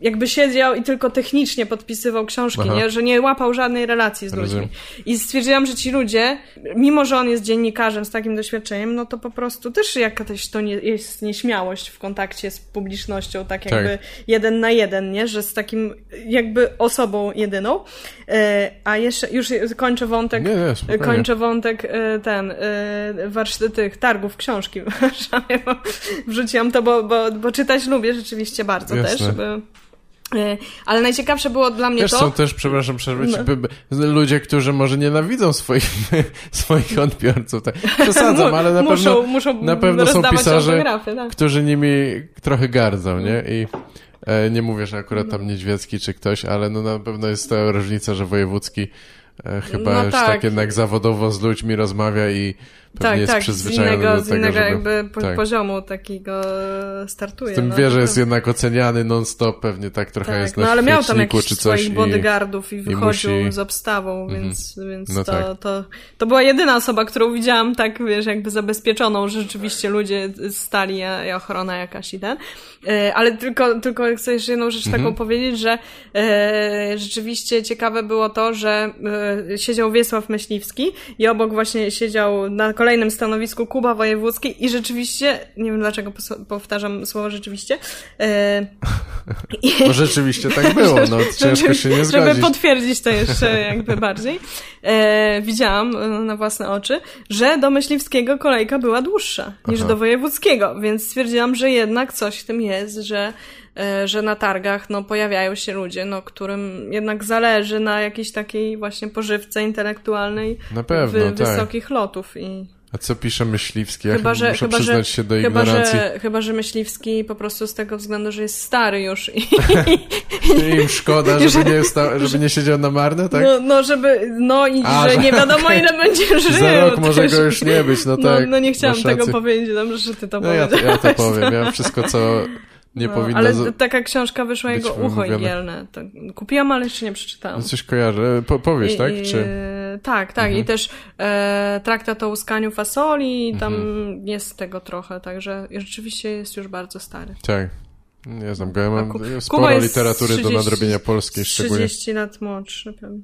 jakby siedział i tylko technicznie podpisywał książki, Aha. nie? Że nie łapał żadnej relacji z Rozumiem. ludźmi. I stwierdziłam, że ci ludzie, mimo że on jest dziennikarzem z takim doświadczeniem, no to po prostu też jakaś to nie, jest nieśmiałość w kontakcie z publicznością, tak Tak. jakby jeden na jeden, nie? Że z takim jakby osobą jedyną. E, a jeszcze, już kończę wątek, Nie, nie, spokojnie. kończę wątek e, ten, e, warsztat tych targów książki w Warszawie, bo wrzuciłam to, bo, bo, bo czytać lubię rzeczywiście bardzo Jasne. też. E, ale najciekawsze było dla mnie Wiesz, to... są też, przepraszam, przerwać, No. ludzie, którzy może nienawidzą swoich, <laughs> swoich odbiorców. Tak. Przesadzam, <laughs> ale na muszą, pewno, muszą na pewno są pisarze, tak. którzy nimi trochę gardzą, nie? I nie mówię, że akurat tam Niedźwiecki czy ktoś, ale no na pewno jest ta różnica, że wojewódzki e, chyba No już tak. tak jednak zawodowo z ludźmi rozmawia i pewnie Tak, tak, z innego, z innego żeby... jakby tak. poziomu takiego startuje. W tym no, wie, że to- jest jednak oceniany non-stop, pewnie tak trochę tak, jest na no ale miał tam jakiś czy coś swoich i... bodyguardów i wychodził musi- z obstawą, więc, więc No to, tak. to, to była jedyna osoba, którą widziałam tak, wiesz, jakby zabezpieczoną, że rzeczywiście ludzie stali i ochrona jakaś i ten. Ale tylko, tylko chcę jeszcze jedną rzecz Mhm. taką powiedzieć, że e, rzeczywiście ciekawe było to, że e, siedział Wiesław Myśliwski i obok właśnie siedział na kolejnym kolejnym stanowisku Kuba Wojewódzki i rzeczywiście, nie wiem dlaczego powtarzam słowo rzeczywiście. E, no rzeczywiście tak było, no <laughs> ciężko się nie zgodzić. Żeby potwierdzić to jeszcze jakby bardziej, e, widziałam e, na własne oczy, że do Myśliwskiego kolejka była dłuższa niż Aha. do Wojewódzkiego, więc stwierdziłam, że jednak coś w tym jest, że że na targach no, pojawiają się ludzie, no, którym jednak zależy na jakiejś takiej właśnie pożywce intelektualnej na pewno, wy, tak. wysokich lotów. I... A co pisze Myśliwski? Ja chyba, że, muszę chyba, przyznać że, się do chyba, ignorancji. Że, chyba, że Myśliwski po prostu z tego względu, że jest stary już. I, <laughs> I im szkoda, <laughs> żeby, nie, sta, żeby nie siedział na marne, tak? No, no żeby, no i A, że nie wiadomo ile będzie żył. Za rok może go już nie być, no, no tak. No nie chciałam tego powiedzieć, dobrze, że ty to no, powiedziałeś. Ja, ja to powiem, ja wszystko co nie no, powinno Ale taka książka wyszła jego Ucho Igielne. kupiłam, ale jeszcze nie przeczytałam. No coś kojarzę. Po, powiesz, I, tak? Czy... Tak, tak. Mhm. I też e, traktat o łuskaniu fasoli, tam mhm. jest tego trochę, także rzeczywiście jest już bardzo stary. Tak. Nie znam go, ja mam sporo literatury 30, do nadrobienia polskiej 30 szczególnie. 30 lat młodszy pewnie.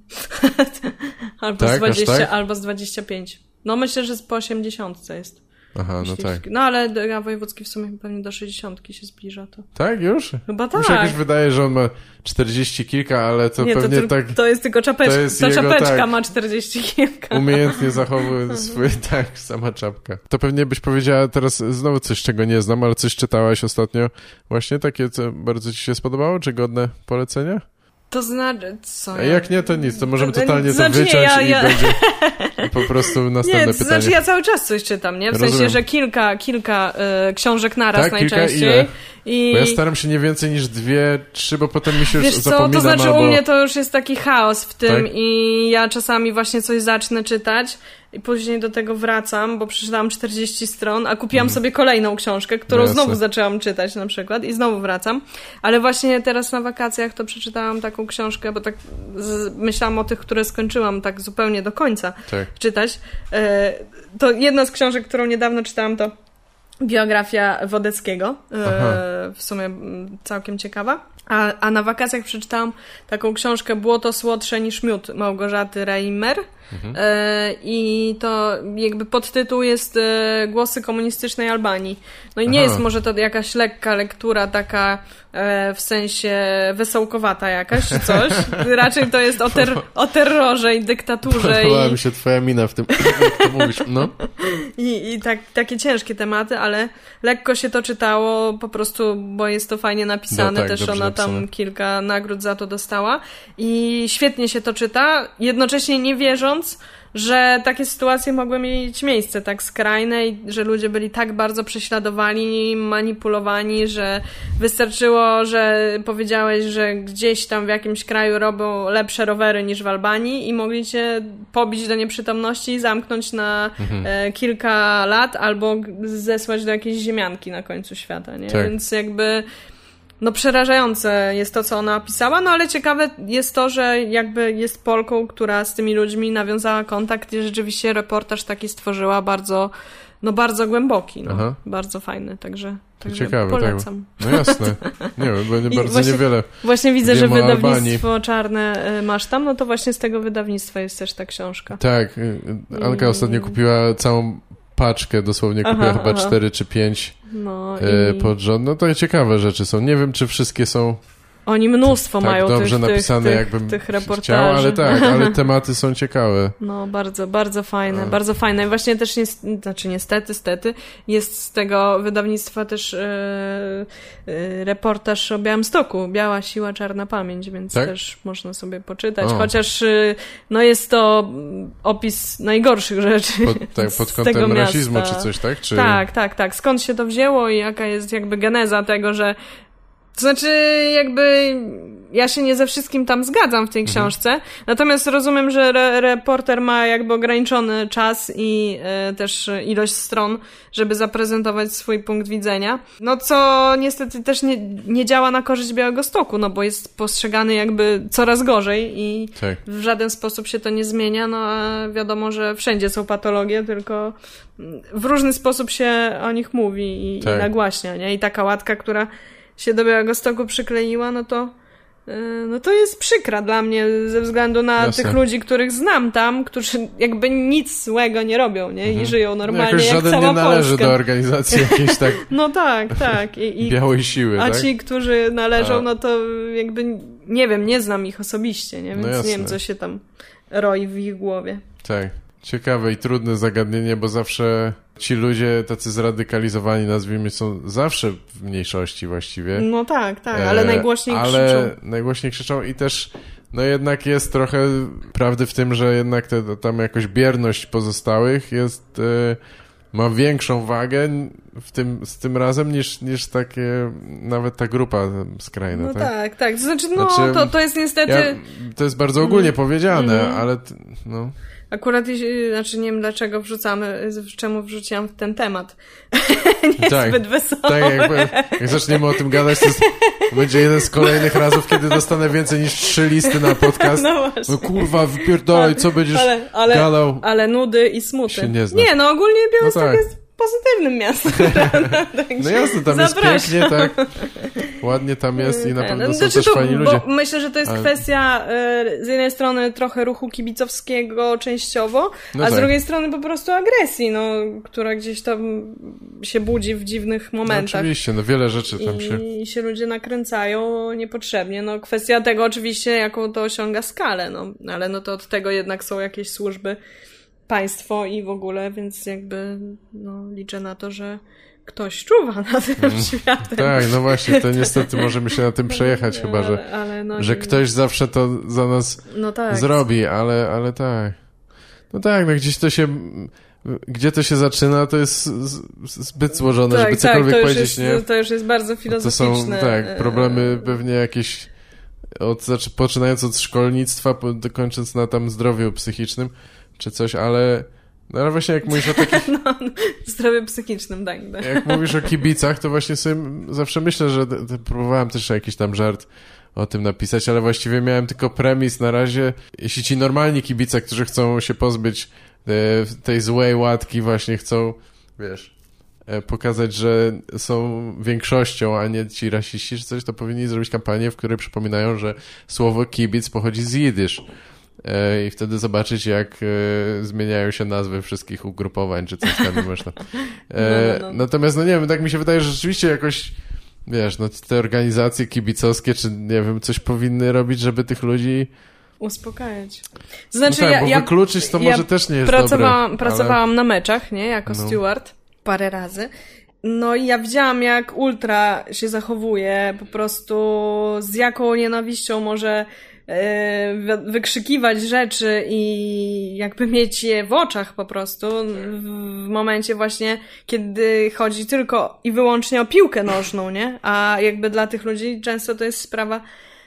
<laughs> albo, tak? z 20, tak? albo z 25. No myślę, że po 80 jest. Aha, no tak. No ale ja wojewódzki w sumie pewnie do 60 się zbliża to. Tak, już? Chyba tak. Mi się jakoś wydaje, że on ma 40 kilka, ale to Nie, pewnie to, tak... To jest tylko czapeczka. Jest Ta jego, czapeczka tak, ma 40 kilka. Umiejętnie zachowuje <laughs> swój, <laughs> tak, sama czapka. To pewnie byś powiedziała teraz znowu coś, czego nie znam, ale coś czytałaś ostatnio właśnie takie, co bardzo ci się spodobało, czy godne polecenia? To znaczy, co? A jak nie, to nic, to możemy totalnie to, znaczy, wyciąć ja, ja... i będzie <laughs> po prostu następne nie, to pytanie. znaczy ja cały czas coś czytam, nie? W Rozumiem. sensie, że kilka, kilka y, książek naraz tak, najczęściej. Kilka ile? I... Bo ja staram się nie więcej niż dwie, trzy, bo potem mi się Wiesz już co, to znaczy albo... u mnie to już jest taki chaos w tym tak? i ja czasami właśnie coś zacznę czytać i później do tego wracam, bo przeczytałam 40 stron, a kupiłam mhm. sobie kolejną książkę, którą no znowu zaczęłam czytać na przykład i znowu wracam. Ale właśnie teraz na wakacjach to przeczytałam taką książkę, bo tak myślałam o tych, które skończyłam tak zupełnie do końca tak. czytać. E, to jedna z książek, którą niedawno czytałam to biografia Wodeckiego, e, w sumie całkiem ciekawa. A, a na wakacjach przeczytałam taką książkę Błoto słodsze niż miód Małgorzaty Reimer. Mhm. E, I to jakby podtytuł jest e, Głosy komunistycznej Albanii. No i nie Aha. jest może to jakaś lekka lektura, taka e, w sensie wesołkowata jakaś, czy coś. <laughs> Raczej to jest o, ter o terrorze i dyktaturze. Podobała i... mi się twoja mina w tym, jak to mówisz. No. I, i tak, takie ciężkie tematy, ale lekko się to czytało po prostu, bo jest to fajnie napisane. No, tak, Też ona tam kilka nagród za to dostała. I świetnie się to czyta, jednocześnie nie wierząc, że takie sytuacje mogły mieć miejsce tak skrajne i że ludzie byli tak bardzo prześladowani, manipulowani, że wystarczyło, że powiedziałeś, że gdzieś tam w jakimś kraju robią lepsze rowery niż w Albanii i mogli cię pobić do nieprzytomności i zamknąć na mhm. e, kilka lat albo zesłać do jakiejś ziemianki na końcu świata, nie? Tak. Więc jakby no przerażające jest to, co ona opisała, no ale ciekawe jest to, że jakby jest Polką, która z tymi ludźmi nawiązała kontakt i rzeczywiście reportaż taki stworzyła bardzo, no bardzo głęboki, no, bardzo fajny, także, także ciekawe, tak. polecam. Tak. No jasne, nie wiem, bo nie <laughs> bardzo właśnie, niewiele Właśnie widzę, że wydawnictwo czarne y, masz tam, no to właśnie z tego wydawnictwa jest też ta książka. Tak, y, y, Anka I... ostatnio kupiła całą paczkę, dosłownie kupiła aha, chyba aha. 4 czy 5 no, e, i... pod rząd. No to ciekawe rzeczy są. Nie wiem, czy wszystkie są oni mnóstwo tak mają dobrze tych, napisane, tych, jakbym tych reportaży. Chciał, ale tak, ale <laughs> tematy są ciekawe. No, bardzo, bardzo fajne, A. bardzo fajne. I właśnie też, nie, znaczy niestety, stety, jest z tego wydawnictwa też e, e, reportaż o Białymstoku, Biała Siła, Czarna Pamięć, więc tak? też można sobie poczytać, o. chociaż e, no jest to opis najgorszych rzeczy pod, tak, <laughs> pod kątem rasizmu czy coś, tak? Czy... Tak, tak, tak. Skąd się to wzięło i jaka jest jakby geneza tego, że to znaczy, jakby ja się nie ze wszystkim tam zgadzam w tej mhm. książce, natomiast rozumiem, że re reporter ma jakby ograniczony czas i e, też ilość stron, żeby zaprezentować swój punkt widzenia. No co niestety też nie, nie działa na korzyść Białego Stoku, no bo jest postrzegany jakby coraz gorzej i tak. w żaden sposób się to nie zmienia, no a wiadomo, że wszędzie są patologie, tylko w różny sposób się o nich mówi i, tak. i nagłaśnia, nie? I taka łatka, która się do Białego Stoku przykleiła, no to Y, no to jest przykra dla mnie ze względu na Jasne. tych ludzi, których znam tam, którzy jakby nic złego nie robią, nie? I Mhm. żyją No normalnie jakoś jak żaden cała nie należy Polska. do organizacji <laughs> jakiejś tak No tak, tak. I, i, białej siły, a tak? ci, którzy należą, A. no to jakby nie wiem, nie znam ich osobiście, nie? Więc No nie wiem, co się tam roi w ich głowie. Tak. Ciekawe i trudne zagadnienie, bo zawsze ci ludzie tacy zradykalizowani, nazwijmy, są zawsze w mniejszości właściwie. No tak, tak, ale E, najgłośniej ale krzyczą. najgłośniej krzyczą i też no jednak jest trochę prawdy w tym, że jednak te, tam jakoś bierność pozostałych jest e, ma większą wagę w tym, z tym razem niż, niż takie nawet ta grupa skrajna, No tak? tak, tak. To znaczy, no Znaczy, to, to jest niestety... Ja, to jest bardzo ogólnie Mm. powiedziane, Mhm. ale no, Akurat, znaczy nie wiem dlaczego wrzucamy, czemu wrzuciłam w ten temat. <laughs> Niezbyt wesoły. Tak, jak, jak zaczniemy o tym gadać, to jest, będzie jeden z kolejnych razów, kiedy dostanę więcej niż trzy listy na podcast. <laughs> No właśnie. No kurwa, wypierdolaj, co będziesz Ale, ale, gadał. ale nudy i smuty. Nie zna. no ogólnie Białystok No tak. jest pozytywnym miastem. prawda? <laughs> Także No jasne, tam jest zapraszam. pięknie, tak. Ładnie tam jest i na pewno są Znaczy też to, fajni bo ludzie. Myślę, że to jest Ale- kwestia e, z jednej strony trochę ruchu kibicowskiego częściowo, No a z tak. drugiej strony po prostu agresji, no, która gdzieś tam się budzi w dziwnych No, momentach. oczywiście, no wiele rzeczy tam się... I się ludzie nakręcają niepotrzebnie. No, kwestia tego oczywiście, jaką to osiąga skalę, no, ale no to od tego jednak są jakieś służby, państwo i w ogóle, więc jakby no, liczę na to, że ktoś czuwa nad tym światem. Tak, no właśnie, to <laughs> niestety możemy się na tym przejechać chyba, że, Ale, no, że ktoś zawsze to za nas no tak. zrobi, ale, ale tak. No tak, no gdzieś to się... Gdzie to się zaczyna, to jest zbyt złożone, żeby cokolwiek Tak, to już, powiedzieć, jest, nie? to już jest bardzo To filozoficzne. są, tak, e, problemy pewnie jakieś, od, znaczy, poczynając od szkolnictwa, dokończąc na tam zdrowiu psychicznym, czy coś, ale, no ale właśnie jak mówisz o takich, <laughs> No, zdrowie psychicznym, tak. tak. jak mówisz o kibicach, to właśnie sobie zawsze myślę, że próbowałem też jakiś tam żart o tym napisać, ale właściwie miałem tylko premis na razie. Jeśli ci normalni kibice, którzy chcą się pozbyć e, tej złej łatki, właśnie chcą, wiesz, e, pokazać, że są większością, a nie ci rasiści czy coś, to powinni zrobić kampanię, w której przypominają, że słowo kibic pochodzi z jidysz. E, I wtedy zobaczyć, jak e, zmieniają się nazwy wszystkich ugrupowań, czy coś tam można. E, <laughs> No, no, no. Natomiast, no nie wiem, tak mi się wydaje, że rzeczywiście jakoś, wiesz, no te organizacje kibicowskie, czy nie wiem, coś powinny robić, żeby tych ludzi... Uspokajać. To znaczy, no tak, ja, bo ja, wykluczyć to ja może też nie jest pracowałam, dobre. pracowałam na meczach, nie? Jako No. steward. Parę razy. No i ja widziałam, jak Ultra się zachowuje, po prostu z jaką nienawiścią może wykrzykiwać rzeczy i jakby mieć je w oczach po prostu w, w momencie właśnie, kiedy chodzi tylko i wyłącznie o piłkę nożną, nie? A jakby dla tych ludzi często to jest sprawa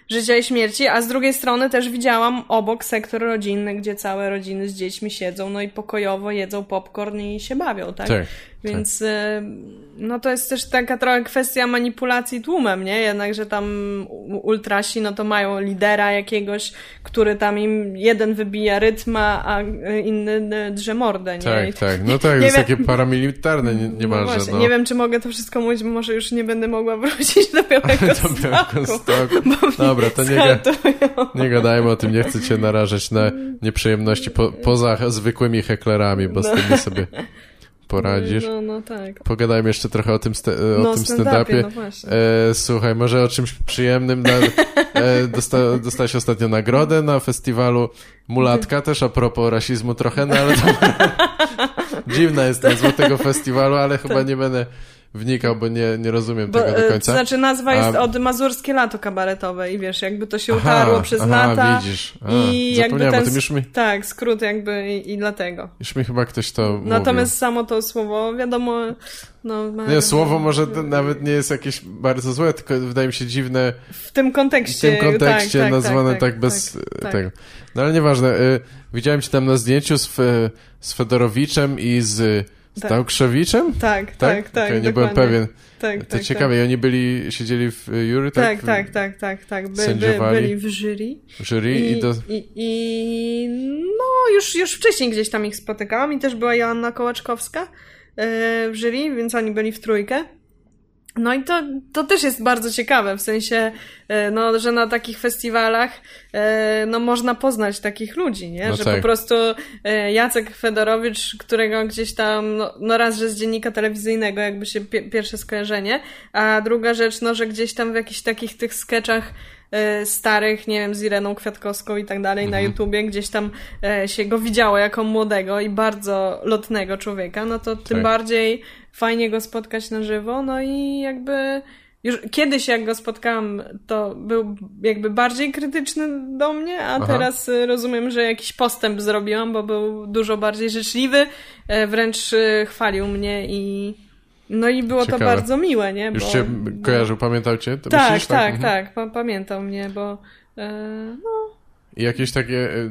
życia i śmierci, a z drugiej strony też widziałam obok sektor rodzinny, gdzie całe rodziny z dziećmi siedzą, no i pokojowo jedzą popcorn i się bawią, tak? Tak. Więc e, no to jest też taka trochę kwestia manipulacji tłumem, nie? Jednak, że tam ultrasi, no to mają lidera jakiegoś, który tam im jeden wybija rytma, a inny drze mordę, nie? I- Tak, tak. No <laughs> tak, to jest wiem- takie paramilitarne nie, no niemalże. właśnie, No, nie wiem, czy mogę to wszystko mówić, bo może już nie będę mogła <laughs> wrócić do <laughs> Białego Do Stoku. Mnie Dobra, to nie, ga, nie gadajmy o tym, nie chcę cię narażać na nieprzyjemności po, poza zwykłymi heklerami, bo z tymi sobie poradzisz. No, no tak. Pogadajmy jeszcze trochę o tym, ste, o no, tym stand-upie, stand-upie. no. E, słuchaj, może o czymś przyjemnym. Na, e, dosta, dostałeś ostatnio nagrodę na festiwalu Mulatka, też a propos rasizmu trochę, no ale to <laughs> dziwna jest nazwa tego festiwalu, ale chyba nie będę wnikał, bo nie, nie rozumiem Bo, tego do e, końca. To znaczy nazwa jest A- od Mazurskie Lato Kabaretowe i wiesz, jakby to się Aha, utarło przez aha, lata. widzisz. A, I jakby ten, tym, już mi, Tak, skrót jakby i, i dlatego. już mi chyba ktoś to mówił. Natomiast samo to słowo, wiadomo, no... Ma, Nie, słowo może nawet nie jest jakieś bardzo złe, tylko wydaje mi się dziwne W tym w kontekście. tym kontekście tak, tak, nazwane tak, tak, bez tak, tak. tego. No ale nieważne. Y, widziałem cię tam na zdjęciu z, z Fedorowiczem i z Tak. Stałkrzewiczem? Tak, tak, tak. Okej, nie byłem pewien. Tak, To tak, ciekawe, i oni byli, siedzieli w y, jury, tak? Tak, tak, tak, tak, tak. By, Sędziowali. byli w jury. W jury i, I, do... i, I no, już, już wcześniej gdzieś tam ich spotykałam i też była Joanna Kołaczkowska e, w jury, więc oni byli w trójkę. No i to, to też jest bardzo ciekawe, w sensie, e, no, że na takich festiwalach e, no, można poznać takich ludzi, nie? No że tak. po prostu e, Jacek Fedorowicz, którego gdzieś tam, no, no raz, że z dziennika telewizyjnego jakby się pie pierwsze skojarzenie, a druga rzecz, no, że gdzieś tam w jakichś takich tych sketchach starych, nie wiem, z Ireną Kwiatkowską i tak dalej na YouTubie, gdzieś tam się go widziało jako młodego i bardzo lotnego człowieka, no to tym Tak. bardziej fajnie go spotkać na żywo, no i jakby już kiedyś jak go spotkałam, to był jakby bardziej krytyczny do mnie, a Aha. teraz y, rozumiem, że jakiś postęp zrobiłam, bo był dużo bardziej życzliwy, e, wręcz y, chwalił mnie i no i było Ciekawe. to bardzo miłe, nie? Już bo, cię bo- kojarzył, pamiętał cię? Tak, myślisz, tak, Mhm. tak, pa pamiętał mnie, bo e, no, I jakieś takie e,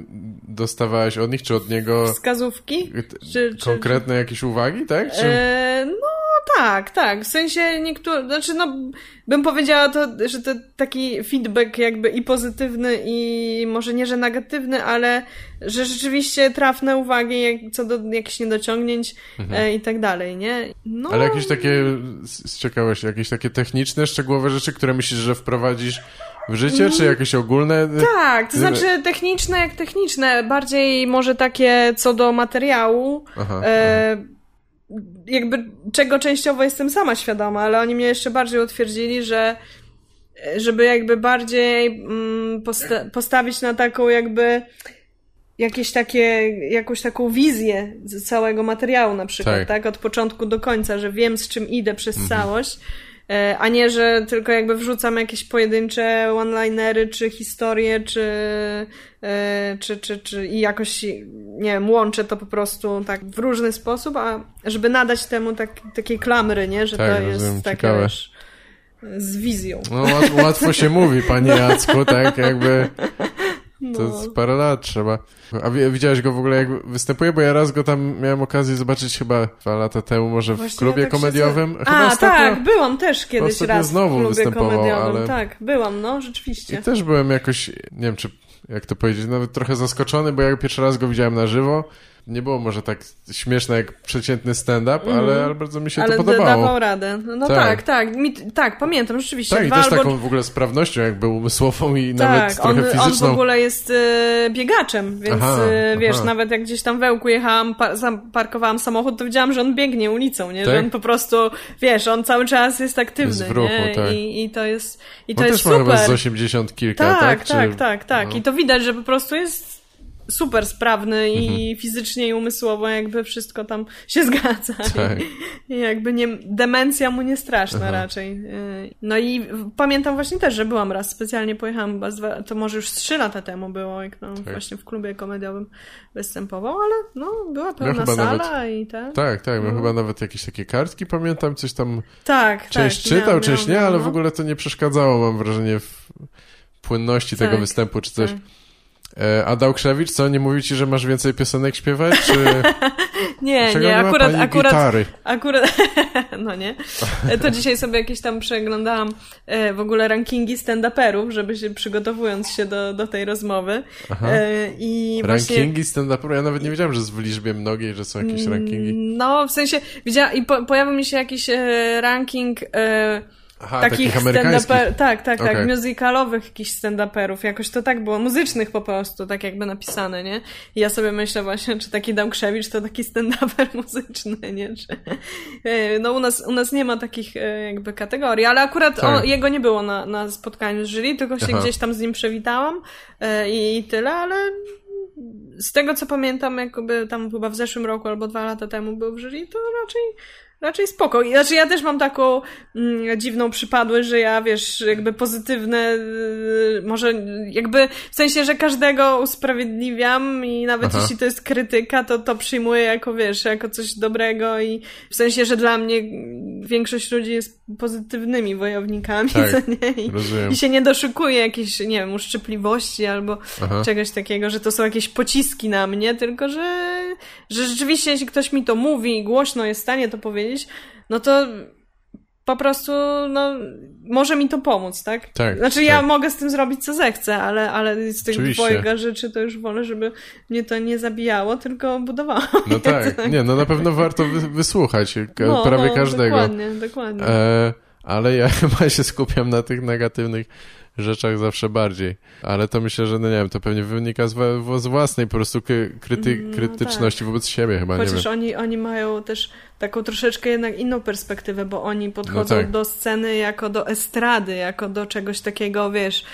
dostawałaś od nich, czy od niego wskazówki. Czy, czy, konkretne jakieś uwagi, tak? Czy... E, no tak, tak. W sensie niektóre, znaczy no, bym powiedziała to, że to taki feedback jakby i pozytywny i może nie, że negatywny, ale że rzeczywiście trafne uwagi jak, co do jakichś niedociągnięć e, i tak dalej, nie? No, Ale jakieś takie, z z ciekawości, jakieś takie techniczne, szczegółowe rzeczy, które myślisz, że wprowadzisz w życie, czy jakieś ogólne? tak, to znaczy techniczne jak techniczne, bardziej może takie co do materiału, Aha, E, jakby czego częściowo jestem sama świadoma, ale oni mnie jeszcze bardziej utwierdzili, że żeby jakby bardziej mm, posta- postawić na taką jakby jakieś takie, jakąś taką wizję całego materiału na przykład, Tak. tak. Od początku do końca, że wiem z czym idę przez całość, e, a nie, że tylko jakby wrzucam jakieś pojedyncze one-linery, czy historie, czy, e, czy, czy, czy i jakoś, nie wiem, łączę to po prostu tak w różny sposób, a żeby nadać temu tak, takie klamry, nie, że Tak, to jest takie, wiesz, z wizją. No łat, łatwo się mówi, panie Jacku, tak? Jakby to No. z parę lat trzeba. A wi- widziałeś go w ogóle jak występuje? Bo ja raz go tam miałem okazję zobaczyć chyba dwa lata temu, może w Właśnie klubie ja tak komediowym. Chyba A, ostatnio... tak, byłam też kiedyś raz znowu w klubie występował, komediowym. ale- Tak, byłam, no, rzeczywiście. I też byłem jakoś, nie wiem czy, jak to powiedzieć, nawet trochę zaskoczony, bo jak pierwszy raz go widziałem na żywo, nie było może tak śmieszne jak przeciętny stand-up, ale, ale bardzo mi się. Ale to podobało. dawał radę. No Tak. tak, tak, mi, tak, pamiętam, rzeczywiście. Tak, i też taką w ogóle sprawnością jakby umysłową i nawet Tak, on, trochę on w fizyczną. ogóle jest e, biegaczem, więc Aha, e, wiesz, aha. nawet jak gdzieś tam w Ełku jechałam, pa, parkowałam samochód, to widziałam, że on biegnie ulicą, nie? Że Tak? on po prostu, wiesz, on cały czas jest aktywny, Jest w ruchu, nie? tak. I, I to jest, i to On jest też ma chyba super. z 80 kilka, Tak, tak? tak, Czy- tak, tak, no. I to widać, że po prostu jest super sprawny i Mhm. fizycznie i umysłowo jakby wszystko tam się <laughs> zgadza. Tak. I jakby nie, demencja mu nie straszna Aha. raczej. Yy, No i pamiętam właśnie też, że byłam raz, specjalnie pojechałam, chyba dwa, to może już trzy lata temu było, jak no, Tak. właśnie w klubie komediowym występował, ale no, była pełna chyba sala nawet- i tak. Tak, tak, No. no. chyba nawet jakieś takie kartki pamiętam, coś tam Tak, część tak, czytał, miałam, część nie, ale no. w ogóle to nie przeszkadzało, mam wrażenie, w płynności tego Tak, występu czy coś. tak. E, A Dałkrzewicz, co, nie mówi ci, że masz więcej piosenek śpiewać, czy... <laughs> Nie, Dlaczego nie, akurat, pani akurat, gitary? Akurat, <laughs> no nie. E, To dzisiaj sobie jakieś tam przeglądałam e, w ogóle rankingi stand-uperów, żeby się przygotowując się do, do tej rozmowy. Aha. I właśnie... Rankingi stand-upu? Ja nawet nie wiedziałem, że jest w liczbie mnogiej, że są jakieś rankingi. No, w sensie, widziałam, i po, pojawił mi się jakiś ranking e, Aha, takich stand-uper, tak, tak, Okej. tak, musicalowych jakichś stand-uperów, jakoś to tak było, muzycznych po prostu, tak jakby napisane, nie? I ja sobie myślę właśnie, czy taki Damkrzewicz to taki stand-uper <laughs> muzyczny, nie? Czy, e, no u nas, u nas nie ma takich e, jakby kategorii, ale akurat Tak. on, jego nie było na, na spotkaniu z jury, tylko się Aha. gdzieś tam z nim przewitałam e, i, i tyle, ale z tego co pamiętam, jakby tam chyba w zeszłym roku albo dwa lata temu był w jury, to raczej raczej spoko. I Znaczy ja też mam taką mm, dziwną przypadłość, że ja, wiesz, jakby pozytywne, y, może jakby w sensie, że każdego usprawiedliwiam i nawet Aha. jeśli to jest krytyka, to to przyjmuję jako, wiesz, jako coś dobrego i w sensie, że dla mnie większość ludzi jest pozytywnymi wojownikami, Tak, co nie? I. I się nie doszukuje jakiejś, nie wiem, uszczypliwości albo Aha. czegoś takiego, że to są jakieś pociski na mnie, tylko że, że rzeczywiście, jeśli ktoś mi to mówi i głośno jest w stanie to powiedzieć, no to po prostu, no, może mi to pomóc, tak? Tak, Znaczy, ja tak. mogę z tym zrobić, co zechcę, ale, ale z tych Oczywiście. dwojga rzeczy to już wolę, żeby mnie to nie zabijało, tylko budowało. No <laughs> tak, nie, no na pewno warto wy, wysłuchać ka- No, prawie no, każdego. Dokładnie, dokładnie. E, ale ja <laughs> chyba się skupiam na tych negatywnych rzeczach zawsze bardziej. Ale to myślę, że no nie wiem, to pewnie wynika z, z własnej po prostu kryty, no krytyczności tak. wobec siebie chyba, Chociaż nie wiem. Oni, oni mają też taką troszeczkę jednak inną perspektywę, bo oni podchodzą no tak. do sceny jako do estrady, jako do czegoś takiego, wiesz,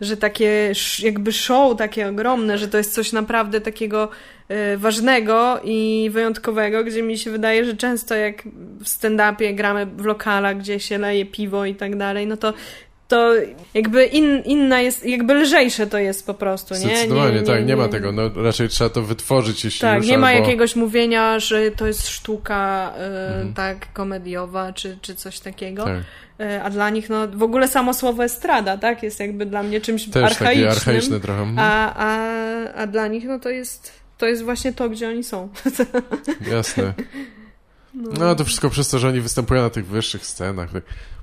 że takie jakby show takie ogromne, że to jest coś naprawdę takiego y, ważnego i wyjątkowego, gdzie mi się wydaje, że często jak w stand-upie gramy w lokalach, gdzie się leje piwo i tak dalej, no to to jakby in, inna jest, jakby lżejsze to jest po prostu, nie? Zdecydowanie, nie, nie, tak, nie, nie, ma tego, no raczej trzeba to wytworzyć, jeśli Tak, już, nie ma albo... jakiegoś mówienia, że to jest sztuka, y, mhm. tak, komediowa, czy, czy coś takiego. Tak. Y, a dla nich, no, w ogóle samo słowo estrada, tak, jest jakby dla mnie czymś Też archaicznym. Też archaiczny trochę. Mhm. A, a, a dla nich, no, to jest, to jest właśnie to, gdzie oni są. Jasne. <laughs> No. no to wszystko przez to, że oni występują na tych wyższych scenach.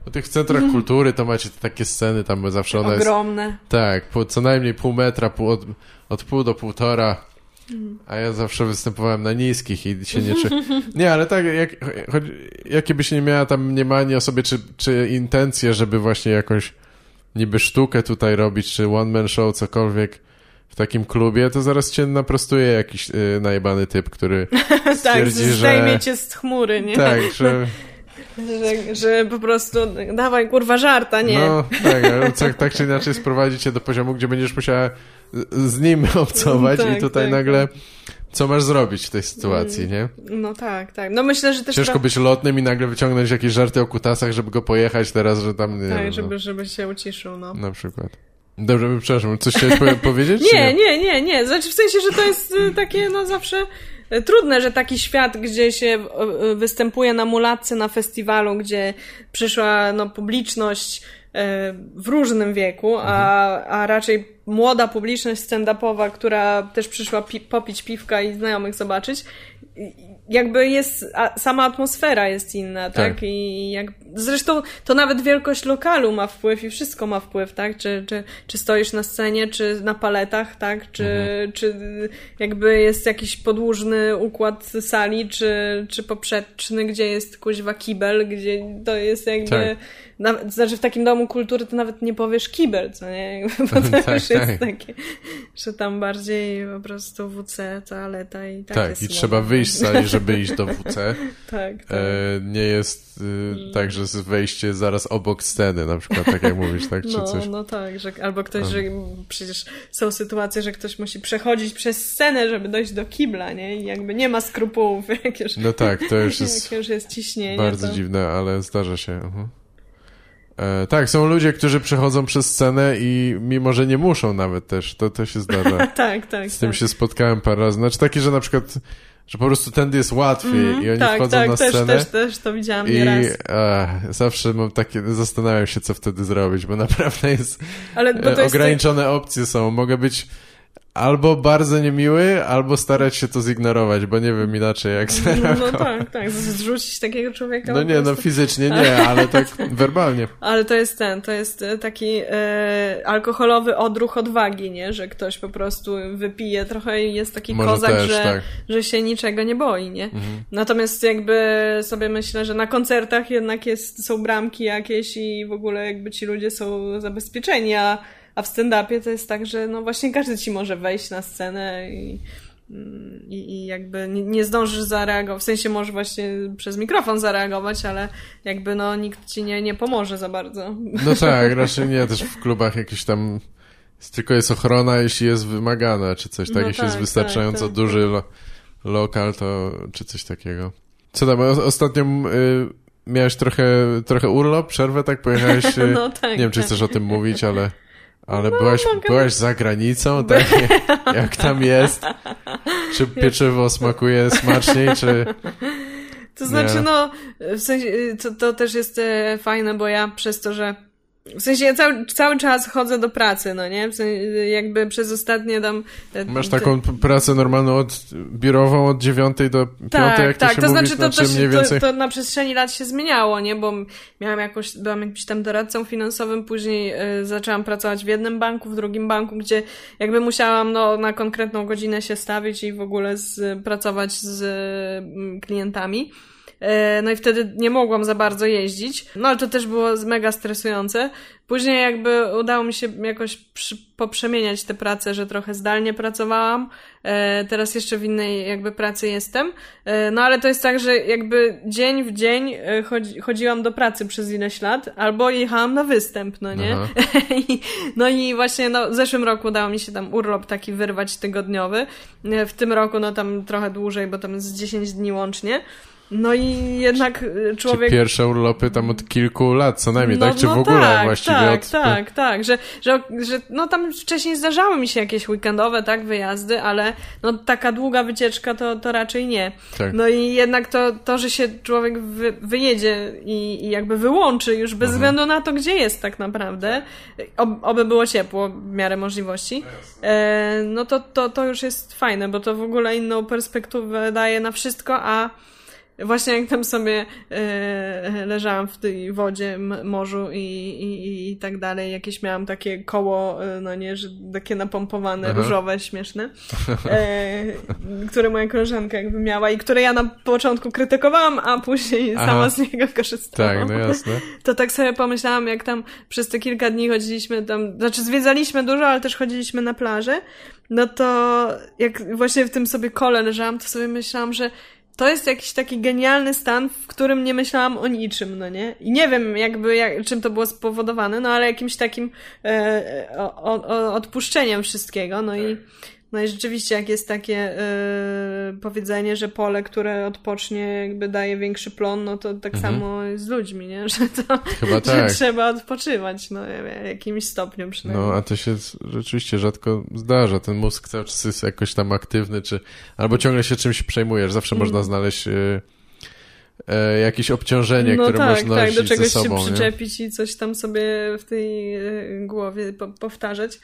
Po tych centrach kultury to macie takie sceny, tam zawsze one Ogromne. Jest, tak, po, co najmniej pół metra, pół, od, od pół do półtora. A ja zawsze występowałem na niskich i się nie... Czy... <laughs> Nie, ale tak, jak, choć, jakie byś nie miała tam mniemanie o sobie, czy, czy intencje, żeby właśnie jakąś niby sztukę tutaj robić, czy one-man show, cokolwiek w takim klubie, to zaraz cię naprostuje jakiś y, najebany typ, który <laughs> tak, stwierdzi, tak, zdejmie że... cię z chmury, nie? Tak, że... <laughs> Że, że po prostu dawaj kurwa żarta, nie? No tak, tak, tak czy inaczej sprowadzi cię do poziomu, gdzie będziesz musiała z nim <laughs> obcować tak, i tutaj tak, nagle co masz zrobić w tej sytuacji, nie? No tak, tak. No myślę, że też... Ciężko być lotnym i nagle wyciągnąć jakieś żarty o kutasach, żeby go pojechać teraz, że tam... Nie tak, wiem, żeby, no. żeby się uciszył, no. Na przykład. Dobrze, przepraszam, coś chciałeś <laughs> powiedzieć? nie, nie, nie, nie. Znaczy w sensie, że to jest y, takie, no zawsze trudne, że taki świat, gdzie się y, występuje na mulatce na festiwalu, gdzie przyszła no, publiczność w różnym wieku, a, a raczej młoda publiczność stand-upowa, która też przyszła pi popić piwka i znajomych zobaczyć, jakby jest, sama atmosfera jest inna, tak? tak? I jak, zresztą to nawet wielkość lokalu ma wpływ i wszystko ma wpływ, tak? Czy, czy, czy stoisz na scenie, czy na paletach, tak? Czy, mhm. czy jakby jest jakiś podłużny układ sali, czy, czy poprzeczny, gdzie jest kuźwa kibel, gdzie to jest jakby... Tak. Nawet, znaczy w takim domu kultury to nawet nie powiesz kibel, co nie? <laughs> Bo to <laughs> tak, już jest tak. takie, że tam bardziej po prostu WC, toaleta i tak Tak, jest i trzeba wyjść z sali, żeby iść do WC. <laughs> tak, tak. E, nie jest y, tak, że wejście zaraz obok sceny, na przykład, tak jak mówisz, tak? Czy no, coś. no tak, że, albo ktoś, że przecież są sytuacje, że ktoś musi przechodzić przez scenę, żeby dojść do kibla, nie? I jakby nie ma skrupułów, jak już, No tak, to już jest, jak już jest ciśnienie. Bardzo to... dziwne, ale zdarza się. Uh -huh. E, tak, są ludzie, którzy przechodzą przez scenę i mimo, że nie muszą nawet też, to, to się zdarza. <laughs> tak, tak. Z tym tak. się spotkałem parę razy. Znaczy taki, że na przykład, że po prostu tędy jest łatwiej mm, i oni tak, wchodzą tak, na też, scenę. Też, też to widziałam I nieraz. zawsze mam takie, zastanawiam się, co wtedy zrobić, bo <laughs> naprawdę jest, Ale, bo e, ograniczone jest... opcje są. Mogę być albo bardzo niemiły, albo starać się to zignorować, bo nie wiem inaczej jak zareagować. No, <laughs> tak, tak, zrzucić takiego człowieka. No nie, no fizycznie nie, ale tak <laughs> werbalnie. Ale to jest ten, to jest e, taki e, alkoholowy odruch odwagi, nie? Że ktoś po prostu wypije trochę i jest taki Może kozak, też, że, tak. że się niczego nie boi, nie? Mhm. Natomiast jakby sobie myślę, że na koncertach jednak jest, są bramki jakieś i w ogóle jakby ci ludzie są zabezpieczeni, a a w stand-upie to jest tak, że no właśnie każdy ci może wejść na scenę i, i, i jakby nie, nie zdążysz zareagować, w sensie może właśnie przez mikrofon zareagować, ale jakby no nikt ci nie, nie pomoże za bardzo. No tak, raczej nie, też w klubach jakieś tam tylko jest ochrona, jeśli jest wymagana, czy coś, tak? No jeśli tak, jest wystarczająco tak, tak. duży lo, lokal, to czy coś takiego. Co tam, ostatnio y, miałeś trochę, trochę urlop, przerwę, tak? Pojechałeś, <laughs> y, no tak, nie wiem, czy tak. chcesz o tym mówić, ale... Ale no, byłaś, mogę... byłaś za granicą, <laughs> tak? <laughs> Jak tam jest? Czy pieczywo smakuje smaczniej, czy... To znaczy, nie. no, w sensie, to, to też jest e, fajne, bo ja przez to, że w sensie ja cały, cały czas chodzę do pracy, no nie? W sensie jakby przez ostatnie tam... E, Masz taką pracę normalną od biurową od dziewiątej do piątej, jak tak, to się to mówi, znaczy to, znaczy mniej więcej... to, to, na przestrzeni lat się zmieniało, nie? Bo miałam jakoś, byłam jakimś tam doradcą finansowym, później y, zaczęłam pracować w jednym banku, w drugim banku, gdzie jakby musiałam no, na konkretną godzinę się stawić i w ogóle z, pracować z y, klientami. E, no i wtedy nie mogłam za bardzo jeździć. No ale to też było mega stresujące. Później jakby udało mi się jakoś przy, poprzemieniać te prace, że trochę zdalnie pracowałam. E, teraz jeszcze w innej jakby pracy jestem. E, no ale to jest tak, że jakby dzień w dzień e, chodzi, chodziłam do pracy przez ileś lat, albo jechałam na występ, no nie? <laughs> I, no i właśnie no, w zeszłym roku udało mi się tam urlop taki wyrwać tygodniowy. E, w tym roku no tam trochę dłużej, bo tam z 10 dni łącznie. No i jednak y, człowiek... Czy pierwsze urlopy tam od kilku lat co najmniej, no, tak? Czy no w ogóle tak, właściwie tak, od... Tak, tak, że, że, że no tam wcześniej zdarzały mi się jakieś weekendowe, tak, wyjazdy, ale no taka długa wycieczka to, to raczej nie. Tak. No i jednak to, to że się człowiek wy, wyjedzie i, i jakby wyłączy już bez mhm. względu na to, gdzie jest tak naprawdę, oby było ciepło w miarę możliwości, e, no to, to, to już jest fajne, bo to w ogóle inną perspektywę daje na wszystko, a Właśnie jak tam sobie e, leżałam w tej wodzie, morzu i, i, i tak dalej, jakieś miałam takie koło, e, no nie, że takie napompowane, Aha. różowe, śmieszne, e, <laughs> które moja koleżanka jakby miała i które ja na początku krytykowałam, a później Aha. sama z niego korzystałam. Tak, no jasne. <laughs> To tak sobie pomyślałam, jak tam przez te kilka dni chodziliśmy tam, znaczy zwiedzaliśmy dużo, ale też chodziliśmy na plażę, no to jak właśnie w tym sobie kole leżałam, to sobie myślałam, że to jest jakiś taki genialny stan, w którym nie myślałam o niczym, no nie? I nie wiem jakby jak, czym to było spowodowane, no ale jakimś takim e, o, o, odpuszczeniem wszystkiego, no i no i rzeczywiście, jak jest takie y, powiedzenie, że pole, które odpocznie, jakby daje większy plon, no to tak mhm. samo z ludźmi, nie? <laughs> Że, to, Chyba <laughs> tak. że trzeba odpoczywać, no w jakimś stopniu przynajmniej. No, a to się rzeczywiście rzadko zdarza. Ten mózg cały czas jest jakoś tam aktywny, czy albo ciągle się czymś przejmujesz. Zawsze mm. można znaleźć y, y, jakieś obciążenie, no które tak, można tak, do czegoś sobą, się przyczepić nie? i coś tam sobie w tej y, głowie po powtarzać.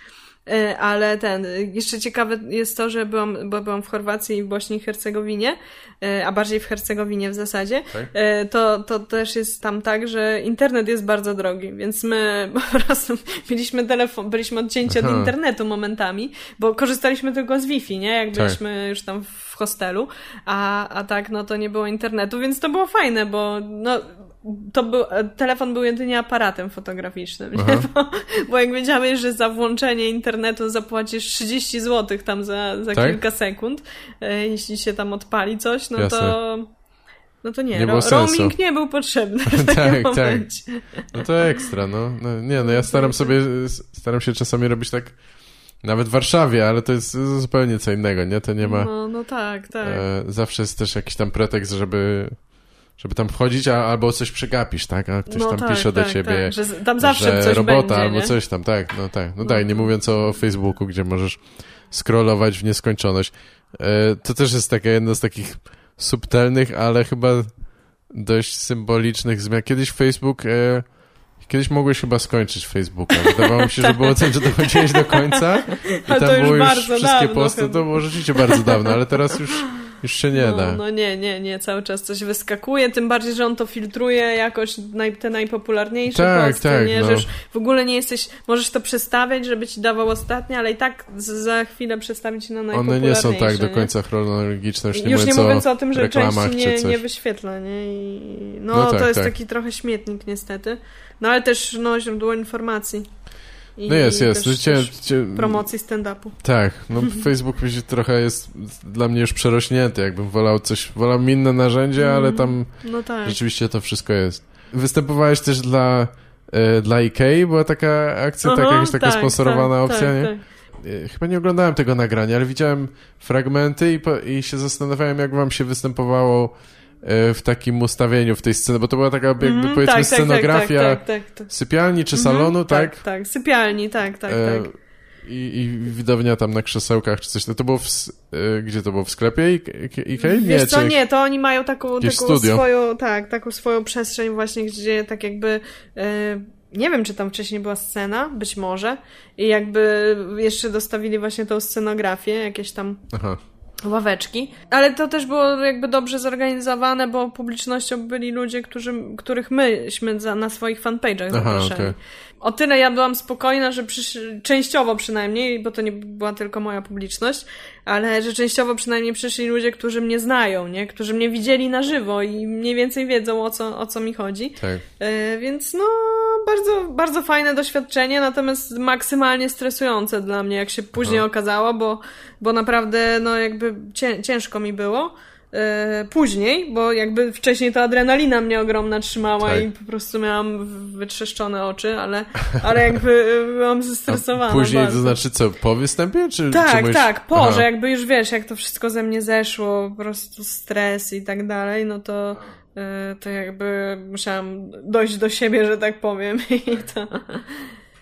E, ale ten, jeszcze ciekawe jest to, że byłam, bo byłam w Chorwacji i w Bośni i Hercegowinie, e, a bardziej w Hercegowinie w zasadzie, tak? E, to, to też jest tam tak, że internet jest bardzo drogi, więc my <laughs> po prostu mieliśmy telefon, byliśmy odcięci Aha. od internetu momentami, bo korzystaliśmy tylko z Wi-Fi, nie? Jak tak. byliśmy już tam w hostelu, a, a tak, no to nie było internetu, więc to było fajne, bo no to był, telefon był jedynie aparatem fotograficznym, nie? <laughs> Bo, bo jak wiedziałeś, że za włączenie internetu zapłacisz 30 zł tam za, za tak? kilka sekund, e, jeśli się tam odpali coś, no Jasne. to no to nie, nie ro roaming nie był potrzebny w <laughs> tak, tak. No to ekstra, no. no. Nie, no ja staram sobie, staram się czasami robić tak nawet w Warszawie, ale to jest zupełnie co innego, nie? To nie ma... No, no tak, tak. E, zawsze jest też jakiś tam pretekst, żeby żeby tam wchodzić, a, albo coś przegapisz, tak? A ktoś no tam tak, pisze tak, do ciebie, tak. że tam zawsze że coś robota będzie, albo coś tam, tak, no tak. No, no daj, nie mówiąc o Facebooku, gdzie możesz scrollować w nieskończoność. E, to też jest taka jedna z takich subtelnych, ale chyba dość symbolicznych zmian. Kiedyś Facebook... E, Kiedyś mogłeś chyba skończyć Facebooka. Wydawało mi się, że było coś, że dochodziłeś do końca <laughs> i tam było już wszystkie dawno, posty. To było rzeczywiście bardzo dawno, ale teraz już już się nie no, da. No nie, nie, nie, cały czas coś wyskakuje, tym bardziej, że on to filtruje jakoś naj, te najpopularniejsze tak, posty, tak, nie? No. Że już w ogóle nie jesteś, możesz to przestawiać, żeby ci dawał ostatnie, ale i tak za chwilę przestawić na najpopularniejsze. One nie są tak do końca chronologiczne, już nie, już mówiąc, nie mówiąc o, o tym, że część nie, nie wyświetla, nie? I, no, no tak, to jest tak. taki trochę śmietnik niestety. No ale też no, źródło informacji. I, no jest, jest. Też, cię, cię... promocji stand-upu. Tak, no <laughs> Facebook trochę jest dla mnie już przerośnięty, jakbym wolał coś, wolał inne narzędzie, mm. ale tam no tak. rzeczywiście to wszystko jest. Występowałeś też dla, e, dla Ikei, była taka akcja, Aha, taka, jakaś taka tak, sponsorowana tak, opcja, tak, nie? Tak. E, chyba nie oglądałem tego nagrania, ale widziałem fragmenty i, po, i się zastanawiałem, jak wam się występowało w takim ustawieniu w tej scenie, bo to była taka jakby mm, powiedzmy tak, tak, tak scenografia tak, tak, tak, sypialni czy mhm, salonu, tak? Tak, tak, sypialni, tak, tak, e, tak. I, I widownia tam na krzesełkach czy coś. To było w, e, gdzie to było? W sklepie Ikei? Nie, co, nie, to oni mają taką, taką swoją, tak, taką swoją przestrzeń właśnie, gdzie tak jakby e, nie wiem, czy tam wcześniej była scena, być może. I jakby jeszcze dostawili właśnie tą scenografię, jakieś tam Aha ławeczki, ale to też było jakby dobrze zorganizowane, bo publicznością byli ludzie, którzy, których myśmy za, na swoich fanpage'ach zapraszali. Okay. O tyle ja byłam spokojna, że przysz... częściowo przynajmniej, bo to nie była tylko moja publiczność, ale że częściowo przynajmniej przyszli ludzie, którzy mnie znają, nie? Którzy mnie widzieli na żywo i mniej więcej wiedzą o co, o co mi chodzi. Tak. E, więc no, bardzo, bardzo fajne doświadczenie, natomiast maksymalnie stresujące dla mnie, jak się później no. okazało, bo, bo naprawdę no jakby ciężko mi było. E, później, bo jakby wcześniej to adrenalina mnie ogromna trzymała tak. i po prostu miałam wytrzeszczone oczy, ale, ale jakby byłam zestresowana. A później bardzo. to znaczy co, po występie? Czy, tak, czy tak, po, Aha. że jakby już wiesz, jak to wszystko ze mnie zeszło, po prostu stres i tak dalej, no to e, to jakby musiałam dojść do siebie, że tak powiem <laughs> i to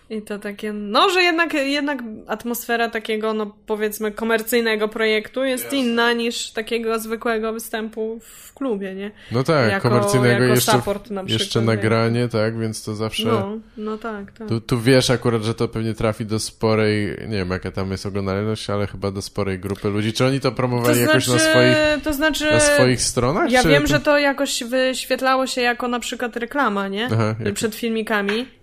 i to takie, no, że jednak, jednak atmosfera takiego, no powiedzmy, komercyjnego projektu jest Jasne. inna niż takiego zwykłego występu w klubie, nie? No tak, jako, komercyjnego jako jeszcze, na jeszcze nagranie, tak, więc to zawsze... No, no tak, tak. Tu, tu wiesz akurat, że to pewnie trafi do sporej, nie wiem jaka tam jest oglądalność, ale chyba do sporej grupy ludzi. Czy oni to promowali to jakoś znaczy, na swoich to znaczy, na swoich stronach? Ja wiem, że to jakoś wyświetlało się jako na przykład reklama, nie? Aha, jak... Przed filmikami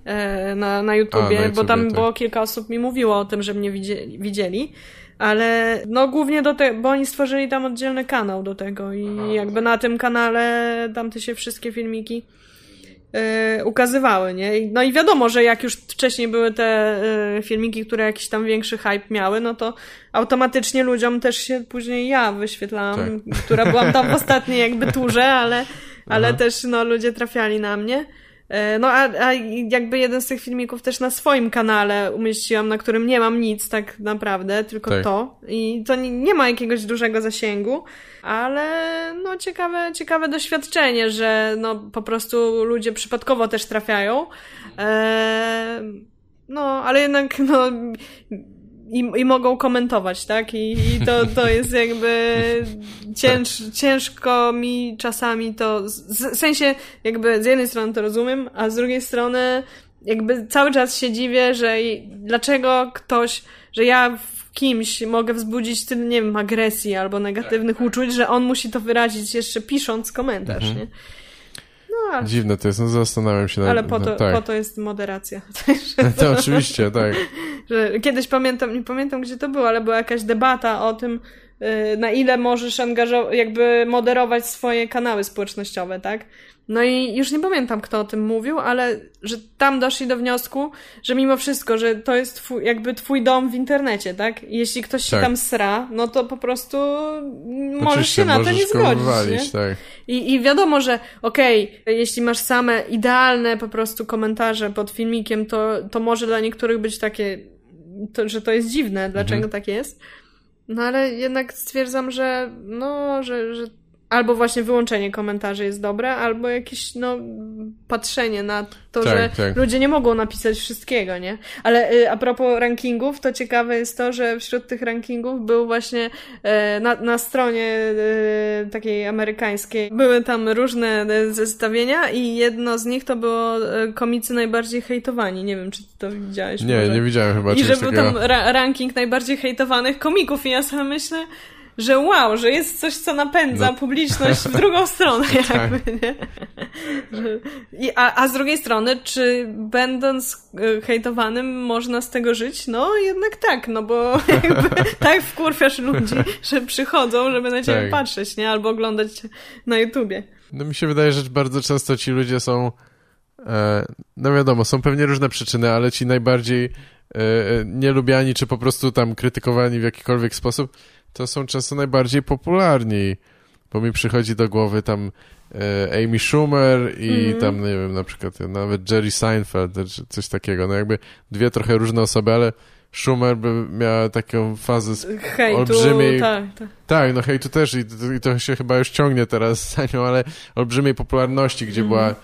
na, na YouTubie, A, na YouTubie bo tam tak. było kilka osób mi mówiło o tym, że mnie widzieli. widzieli. Ale no głównie do tego, bo oni stworzyli tam oddzielny kanał do tego i Aha, jakby na tym kanale tamte się wszystkie filmiki yy, ukazywały, nie? No i wiadomo, że jak już wcześniej były te yy, filmiki, które jakiś tam większy hype miały, no to automatycznie ludziom też się później ja wyświetlałam, tak. która byłam tam w ostatniej jakby turze, ale, ale też no ludzie trafiali na mnie. E, no a, a jakby jeden z tych filmików też na swoim kanale umieściłam, na którym nie mam nic tak naprawdę, tylko tak. to. I to nie, nie, ma jakiegoś dużego zasięgu, ale no ciekawe, ciekawe doświadczenie, że no po prostu ludzie przypadkowo też trafiają. Eee, no, ale jednak no i, i mogą komentować, tak? I, i to, to jest jakby cięż, ciężko mi czasami to, w sensie jakby z jednej strony to rozumiem, a z drugiej strony jakby cały czas się dziwię, że dlaczego ktoś, że ja w kimś mogę wzbudzić tyle, nie wiem, agresji albo negatywnych tak, tak. uczuć, że on musi to wyrazić jeszcze pisząc komentarz, mhm. nie? No, ale... Dziwne to jest, no zastanawiam się. Na, ale po to, no, tak. po to jest moderacja. <laughs> to oczywiście, tak. <laughs> Że kiedyś pamiętam, nie pamiętam gdzie to było, ale była jakaś debata o tym, y, na ile możesz angażować, jakby moderować swoje kanały społecznościowe, tak? No i już nie pamiętam, kto o tym mówił, ale że tam doszli do wniosku, że mimo wszystko, że to jest twój, jakby twój dom w internecie, tak? Jeśli ktoś się tak. tam sra, no to po prostu możesz się na to nie zgodzić. Nie? Tak. I, I wiadomo, że okej, okay, jeśli masz same idealne po prostu komentarze pod filmikiem, to, to może dla niektórych być takie, to, że to jest dziwne, dlaczego mhm. tak jest. No ale jednak stwierdzam, że no, że, że albo właśnie wyłączenie komentarzy jest dobre, albo jakieś, no, patrzenie na to, tak, że tak. ludzie nie mogą napisać wszystkiego, nie? Ale y, a propos rankingów, to ciekawe jest to, że wśród tych rankingów był właśnie y, na, na stronie y, takiej amerykańskiej, były tam różne y, zestawienia i jedno z nich to było komicy najbardziej hejtowani. Nie wiem, czy ty to widziałeś. Nie, może. nie widziałem chyba I że był tam ra ranking najbardziej hejtowanych komików i ja sobie myślę, że wow, że jest coś, co napędza no. publiczność w drugą <laughs> stronę, tak. jakby, nie? I, a, a z drugiej strony, czy będąc e, hejtowanym można z tego żyć? No jednak tak, no bo <laughs> jakby tak wkurwiasz ludzi, że przychodzą, żeby na ciebie tak. patrzeć, nie? Albo oglądać na YouTubie. No mi się wydaje, że bardzo często ci ludzie są e, no wiadomo, są pewnie różne przyczyny, ale ci najbardziej e, nielubiani, czy po prostu tam krytykowani w jakikolwiek sposób, to są często najbardziej popularni, bo mi przychodzi do głowy tam e, Amy Schumer i mm tam, nie wiem, na przykład nawet Jerry Seinfeld, czy coś takiego, no jakby dwie trochę różne osoby, ale Schumer by miała taką fazę hejtu, olbrzymiej... Tak, tak. tak, no hejtu też i to, i to się chyba już ciągnie teraz za nią, ale olbrzymiej popularności, gdzie mm była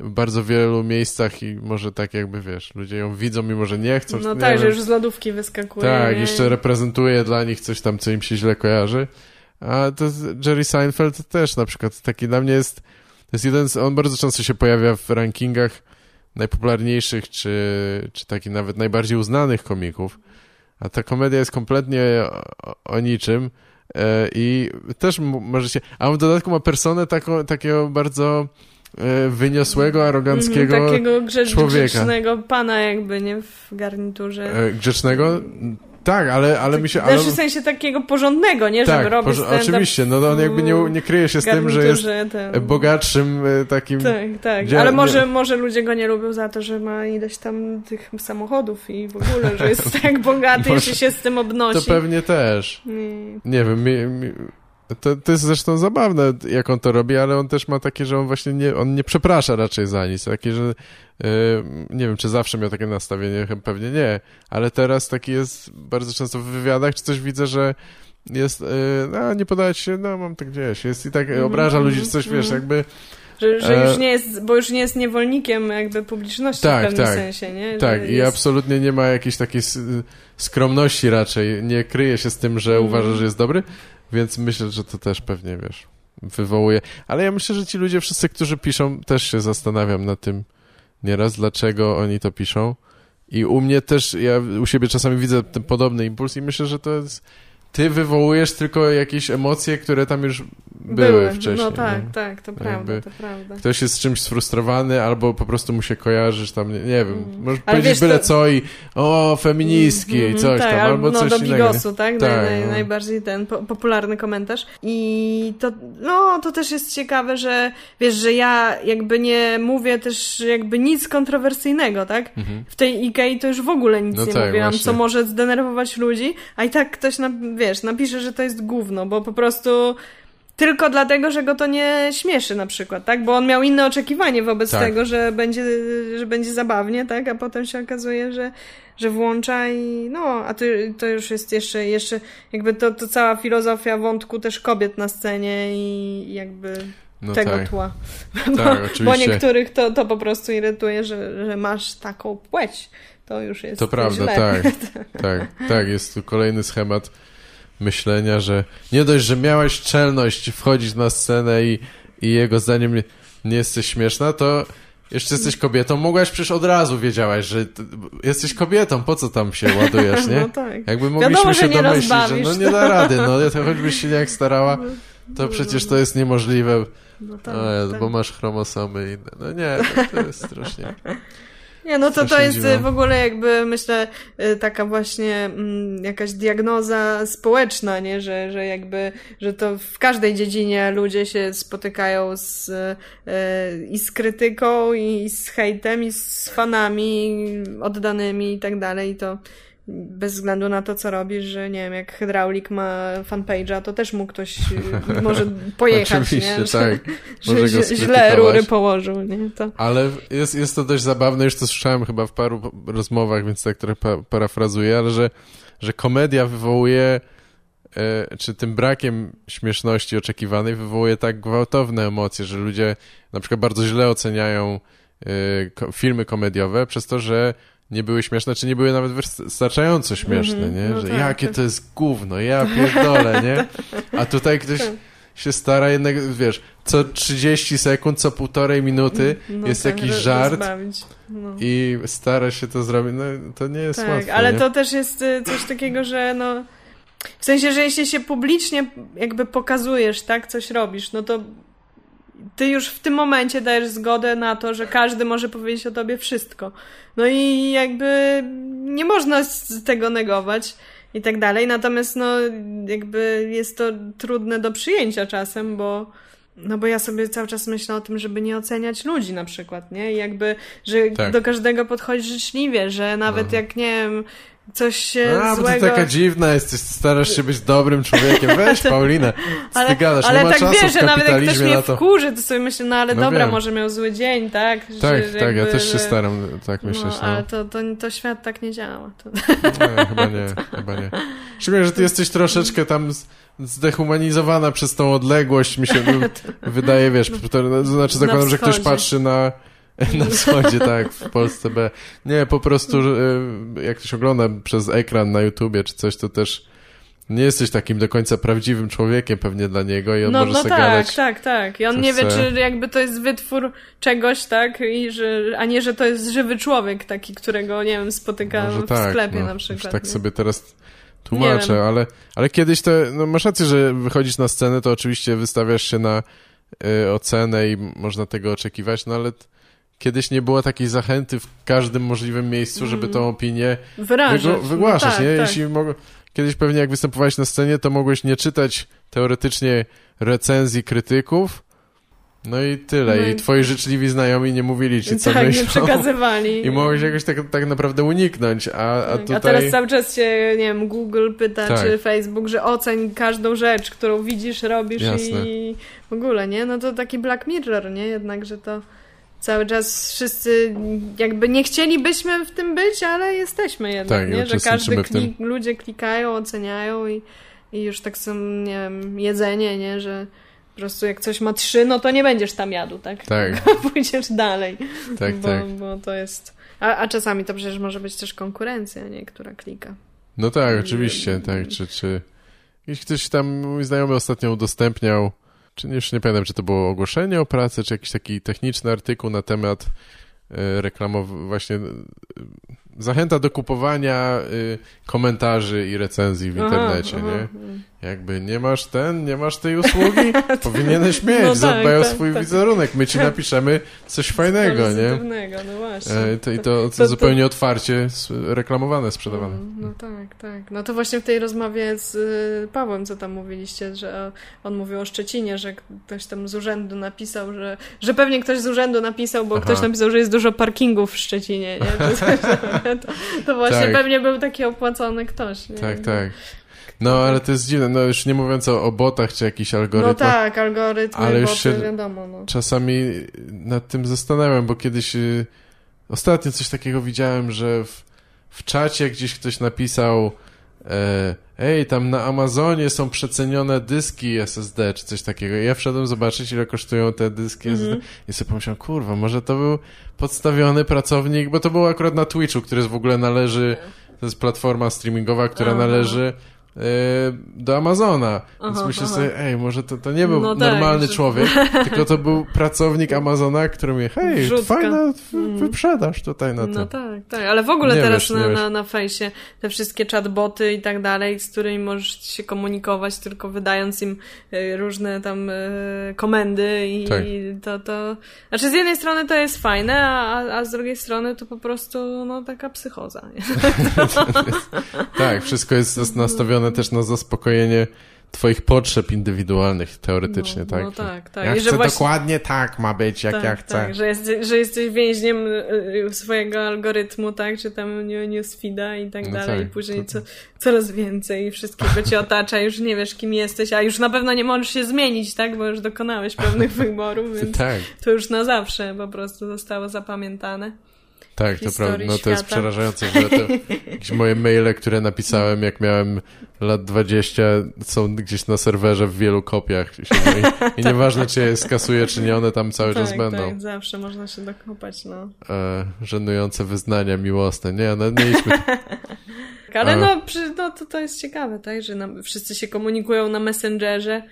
w bardzo wielu miejscach i może tak jakby, wiesz, ludzie ją widzą, mimo że nie chcą. No tak, że już z lodówki wyskakuje. Tak, jeszcze reprezentuje dla nich coś tam, co im się źle kojarzy. A to Jerry Seinfeld też na przykład taki dla mnie jest, to jest jeden z, on bardzo często się pojawia w rankingach najpopularniejszych, czy, czy takich nawet najbardziej uznanych komików. A ta komedia jest kompletnie o, o niczym. E, I też możecie... A w dodatku ma personę taką, takiego bardzo wyniosłego, aroganckiego mm, takiego grzecz, człowieka. grzecznego pana jakby, nie? W garniturze. E, grzecznego? Tak, ale, ale mi się... Ale... Znaczy w sensie takiego porządnego, nie? Tak, Żeby robić oczywiście, no, on jakby nie, nie kryje się z tym, że jest ten... bogatszym e, takim... Tak, tak, ale może, może ludzie go nie lubią za to, że ma ileś tam tych samochodów i w ogóle, że jest <laughs> tak bogaty, że się z tym obnosi. To pewnie też. Nie, nie wiem, mi, mi to, to jest zresztą zabawne, jak on to robi, ale on też ma takie, że on właśnie nie, on nie przeprasza raczej za nic. Takie, że yy, nie wiem, czy zawsze miał takie nastawienie, pewnie nie, ale teraz taki jest bardzo często w wywiadach, czy coś widzę, że jest, yy, no nie podać się, no mam tak gdzieś, jest i tak -hmm, obraża ludzi, czy coś, mm -hmm. wiesz, jakby... Że, że, już e, nie jest, bo już nie jest niewolnikiem jakby publiczności tak, w pewnym tak, sensie, nie? Że tak, i absolutnie nie ma jakiejś takiej skromności raczej, nie kryje się z tym, że mm. uważa, że jest dobry, więc myślę, że to też pewnie, wiesz, wywołuje. Ale ja myślę, że ci ludzie wszyscy, którzy piszą, też się zastanawiam nad tym nieraz, dlaczego oni to piszą. I u mnie też, ja u siebie czasami widzę ten podobny impuls i myślę, że to jest ty wywołujesz tylko jakieś emocje, które tam już były, były. wcześniej. No tak, nie? tak, to prawda, to prawda. Ktoś jest z czymś sfrustrowany, albo po prostu mu się kojarzysz tam, nie, nie wiem, mm. Ale powiedzieć wiesz, byle to... co i o, feministki mm, i coś tak, tam, albo, no, coś do innego. Bigosu, tak? tak naj, naj, no. Najbardziej ten po, popularny komentarz. I to, no, to też jest ciekawe, że wiesz, że ja jakby nie mówię też jakby nic kontrowersyjnego, tak? Mhm. W tej Ikei to już w ogóle nic no nie tak, mówiłam, właśnie. co może zdenerwować ludzi, a i tak ktoś na wiesz, napisze, że to jest gówno, bo po prostu tylko dlatego, że go to nie śmieszy na przykład, tak? Bo on miał inne oczekiwanie wobec tak. tego, że będzie, że będzie zabawnie, tak? A potem się okazuje, że, że włącza i no, a to, to już jest jeszcze, jeszcze jakby to, to cała filozofia wątku też kobiet na scenie i jakby no tego tak. tła. Bo, tak, bo niektórych to, to po prostu irytuje, że, że masz taką płeć. To już jest To prawda, tak. <laughs> tak, tak, jest tu kolejny schemat myślenia, że nie dość, że miałaś czelność wchodzić na scenę i, i jego zdaniem nie, nie jesteś śmieszna, to jeszcze jesteś kobietą, mogłaś przecież od razu wiedziałaś, że jesteś kobietą, po co tam się ładujesz, nie? <laughs> No tak. Jakby mogliśmy Wiadomo, się domyślić, że no nie da rady, no <laughs> to choćbyś się jak starała, to przecież to jest niemożliwe, no tak, no, tak. bo masz chromosomy inne. No nie, to jest strasznie... Nie, no to to jest dziwne. w ogóle jakby, myślę, y, taka właśnie mm, jakaś diagnoza społeczna, nie? Że, że jakby, że to w każdej dziedzinie ludzie się spotykają z, y, i z krytyką, i z hejtem, i z fanami oddanymi i tak dalej. I to bez względu na to, co robisz, że nie wiem, jak hydraulik ma fanpage'a, to też mu ktoś y, może <laughs> pojechać, Oczywiście, nie? tak. <laughs> Może że źle rury położył, nie? To... Ale jest, jest to dość zabawne, już to słyszałem chyba w paru rozmowach, więc tak trochę pa parafrazuję, ale że, że komedia wywołuje e, czy tym brakiem śmieszności oczekiwanej wywołuje tak gwałtowne emocje, że ludzie na przykład bardzo źle oceniają e, filmy komediowe przez to, że nie były śmieszne, czy nie były nawet wystarczająco śmieszne, -hmm, nie? No że tak, jakie tak. to jest gówno, ja pierdolę, <laughs> nie? A tutaj ktoś tak. się stara jednak, wiesz, co 30 sekund, co półtorej minuty no jest tak, jakiś żart no. i stara się to zrobić, no to nie jest tak, łatwe, ale nie? to też jest y, coś takiego, że no w sensie, że jeśli się publicznie jakby pokazujesz, tak, coś robisz, no to ty już w tym momencie dajesz zgodę na to, że każdy może powiedzieć o tobie wszystko. No i jakby nie można z tego negować i tak dalej. Natomiast no jakby jest to trudne do przyjęcia czasem, bo no bo ja sobie cały czas myślę o tym, żeby nie oceniać ludzi na przykład, nie? I jakby, że tak. do każdego podchodzić życzliwie, że nawet mhm. jak, nie wiem, coś się A, złego... bo ty taka dziwna jesteś, starasz się być dobrym człowiekiem. <laughs> Weź, Paulina, ale, ty gadasz, ale nie ma tak czasu wiesz, że nawet jak ktoś mnie to... wkurzy, to sobie myślę, no ale no dobra, wiem. może miał zły dzień, tak? Że, tak, że tak, jakby, ja też się staram tak myśleć. No, no. ale to, to, to świat tak nie działa. To... Nie, chyba nie, chyba nie. Szczególnie, że ty jesteś troszeczkę tam zdehumanizowana przez tą odległość, mi się <laughs> wydaje, wiesz, to, znaczy zakładam, że ktoś patrzy na <laughs> Na wschodzie, tak, w Polsce B. Nie, po prostu e, jak ktoś ogląda przez ekran na YouTubie czy coś, to też nie jesteś takim do końca prawdziwym człowiekiem pewnie dla niego i on no, może no tak, gadać. tak, tak. I on nie wie, czy jakby to jest wytwór czegoś, tak, i że, a nie, że to jest żywy człowiek taki, którego, nie wiem, spotyka może w tak, sklepie no, na przykład. tak nie? sobie teraz tłumaczę, ale, ale kiedyś to, no masz rację, że wychodzisz na scenę, to oczywiście wystawiasz się na y, ocenę i można tego oczekiwać, no ale kiedyś nie było takiej zachęty w każdym możliwym miejscu, żeby tą opinię Wyrażać. wygłaszać, no tak, nie? tak. Mogło... Kiedyś pewnie jak występowałeś na scenie, to mogłeś nie czytać teoretycznie recenzji krytyków, no i tyle. No I i- twoi życzliwi znajomi nie mówili ci, co tak, nie myślą. przekazywali. <laughs> I mogłeś jakoś tak, tak naprawdę uniknąć, a, a Tak, tutaj... A teraz cały czas się, nie wiem, Google pyta, Tak. czy Facebook, że oceń każdą rzecz, którą widzisz, robisz Jasne. i w ogóle, nie? No to taki Black Mirror, nie? Jednak, że to cały czas wszyscy jakby nie chcielibyśmy w tym być, ale jesteśmy jednak, Tak, nie? Że każdy klik, ludzie klikają, oceniają i, i już tak są, nie wiem, jedzenie, nie? Że po prostu jak coś ma trzy, no to nie będziesz tam jadł, tak? Tak, <laughs> Pójdziesz dalej. tak, bo, tak. bo to jest... A, a czasami to przecież może być też konkurencja, nie? Która klika. No tak, oczywiście, tak, czy, czy... Jakiś ktoś tam, mój znajomy ostatnio udostępniał, czy już nie pamiętam, czy to było ogłoszenie o pracy, czy jakiś taki techniczny artykuł na temat e, reklamow... właśnie zachęta do kupowania e, komentarzy i recenzji w internecie, aha, nie? aha. Jakby nie masz ten, nie masz tej usługi, <laughs> powinieneś mieć, No tak, zadbaj o tak, swój tak. wizerunek, my ci <laughs> napiszemy coś fajnego, nie? No właśnie. E, to, I to, To- to to- zupełnie otwarcie s- reklamowane, sprzedawane. No, no tak, tak. No to właśnie w tej rozmowie z y, Pawłem, co tam mówiliście, że on mówił o Szczecinie, że ktoś tam z urzędu napisał, że, że pewnie ktoś z urzędu napisał, bo Aha. ktoś napisał, że jest dużo parkingów w Szczecinie, nie? <laughs> <laughs> To, to, właśnie Tak. pewnie był taki opłacony ktoś, nie? Tak, tak. No, ale to jest dziwne, no już nie mówiąc o, o botach czy jakichś algorytmach. No tak, algorytmy, Ale już boty, się- wiadomo, no. Czasami nad tym zastanawiam, bo kiedyś y, ostatnio coś takiego widziałem, że w, w czacie gdzieś ktoś napisał ej, tam na Amazonie są przecenione dyski SSD, czy coś takiego. I ja wszedłem zobaczyć, ile kosztują te dyski SSD. I sobie pomyślałem, kurwa, może to był podstawiony pracownik, bo to było akurat na Twitchu, który w ogóle należy, to jest platforma streamingowa, która Aha. należy e, do Amazona. Więc Aha, myślę aha. sobie, ej, może to, to nie był No tak, normalny że- człowiek, <laughs> tylko to był pracownik Amazona, który mówi, hej, Wrzutka. fajna w- wyprzedaż tutaj na No tym. tak, tak, ale w ogóle Nie teraz wiesz, na, na, na fejsie te wszystkie chatboty i tak dalej, z którymi możesz się komunikować, tylko wydając im e, różne tam e, komendy i, Tak. to, to... Znaczy z jednej strony to jest fajne, a, a z drugiej strony to po prostu no taka psychoza. <laughs> <laughs> Tak, wszystko jest zas- nastawione też na zaspokojenie twoich potrzeb indywidualnych, teoretycznie, no, tak? No tak, tak. Ja I chcę właśnie- dokładnie tak ma być, jak tak, ja chcę. Tak, że, jest, że jesteś więźniem y, swojego algorytmu, tak? Czy tam new- newsfeeda i tak No dalej. tak. I później co, coraz więcej wszystkiego cię <laughs> otacza, już nie wiesz, kim jesteś, a już na pewno nie możesz się zmienić, tak? Bo już dokonałeś pewnych <laughs> wyborów, więc Tak, to już na zawsze po prostu zostało zapamiętane. Tak, to prawda. No to jest przerażające, że to <laughs> jakieś moje maile, które napisałem, jak miałem lat 20, są gdzieś na serwerze w wielu kopiach. I, <laughs> i nieważne, czy je skasuję, czy nie, one tam cały czas tak, będą. tak, zawsze można się dokopać, no. E, żenujące wyznania miłosne. Nie, no nie idźmy. <laughs> Ale no, przy, no to, to jest ciekawe, tak? Że nam, wszyscy się komunikują na Messengerze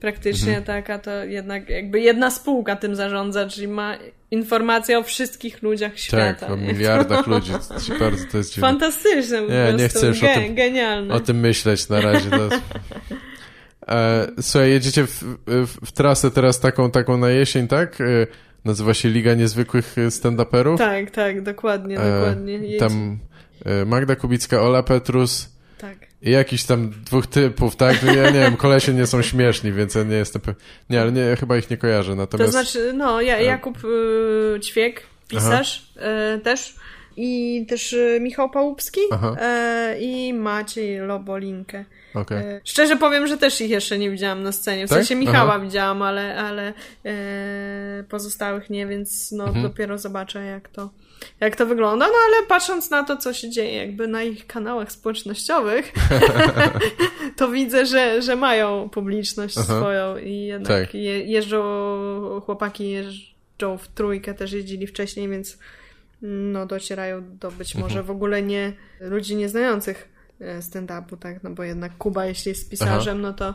praktycznie, Mhm. tak? A to jednak jakby jedna spółka tym zarządza, czyli ma informacje o wszystkich ludziach świata. Tak, o miliardach <laughs> ludzi. To bardzo to jest dziwne. Fantastyczne po Nie, nie chcę już o tym- Genialne. O tym myśleć na razie. To... <laughs> E, słuchaj, jedziecie w, w, w trasę teraz taką, taką na jesień, tak? E, nazywa się Liga Niezwykłych Stand-Uperów. Tak, tak, dokładnie, E, dokładnie. Jedź. Tam e, Magda Kubicka, Ola Petrus Tak. I jakiś tam dwóch typów, tak? No Ja nie wiem, kolesie nie są śmieszni, więc ja nie jestem pewien. Nie, ale nie, chyba ich nie kojarzę. To Natomiast znaczy, no, ja, Jakub y, Ćwiek, pisarz y, też i też y, Michał Pałupski y, i Maciej Lobolinkę. okej. E, Szczerze powiem, że też ich jeszcze nie widziałam na scenie. W Tak? sensie Michała Aha. widziałam, ale, ale e, pozostałych nie, więc no Mhm. dopiero zobaczę jak to, jak to wygląda. No ale patrząc na to, co się dzieje jakby na ich kanałach społecznościowych, <laughs> to widzę, że, że mają publiczność Aha. swoją i jednak Tak. je, jeżdżą, chłopaki jeżdżą w trójkę, też jeździli wcześniej, więc no docierają do być Mhm. może w ogóle nie ludzi nieznających e, stand-upu, tak, no bo jednak Kuba, jeśli jest pisarzem, no to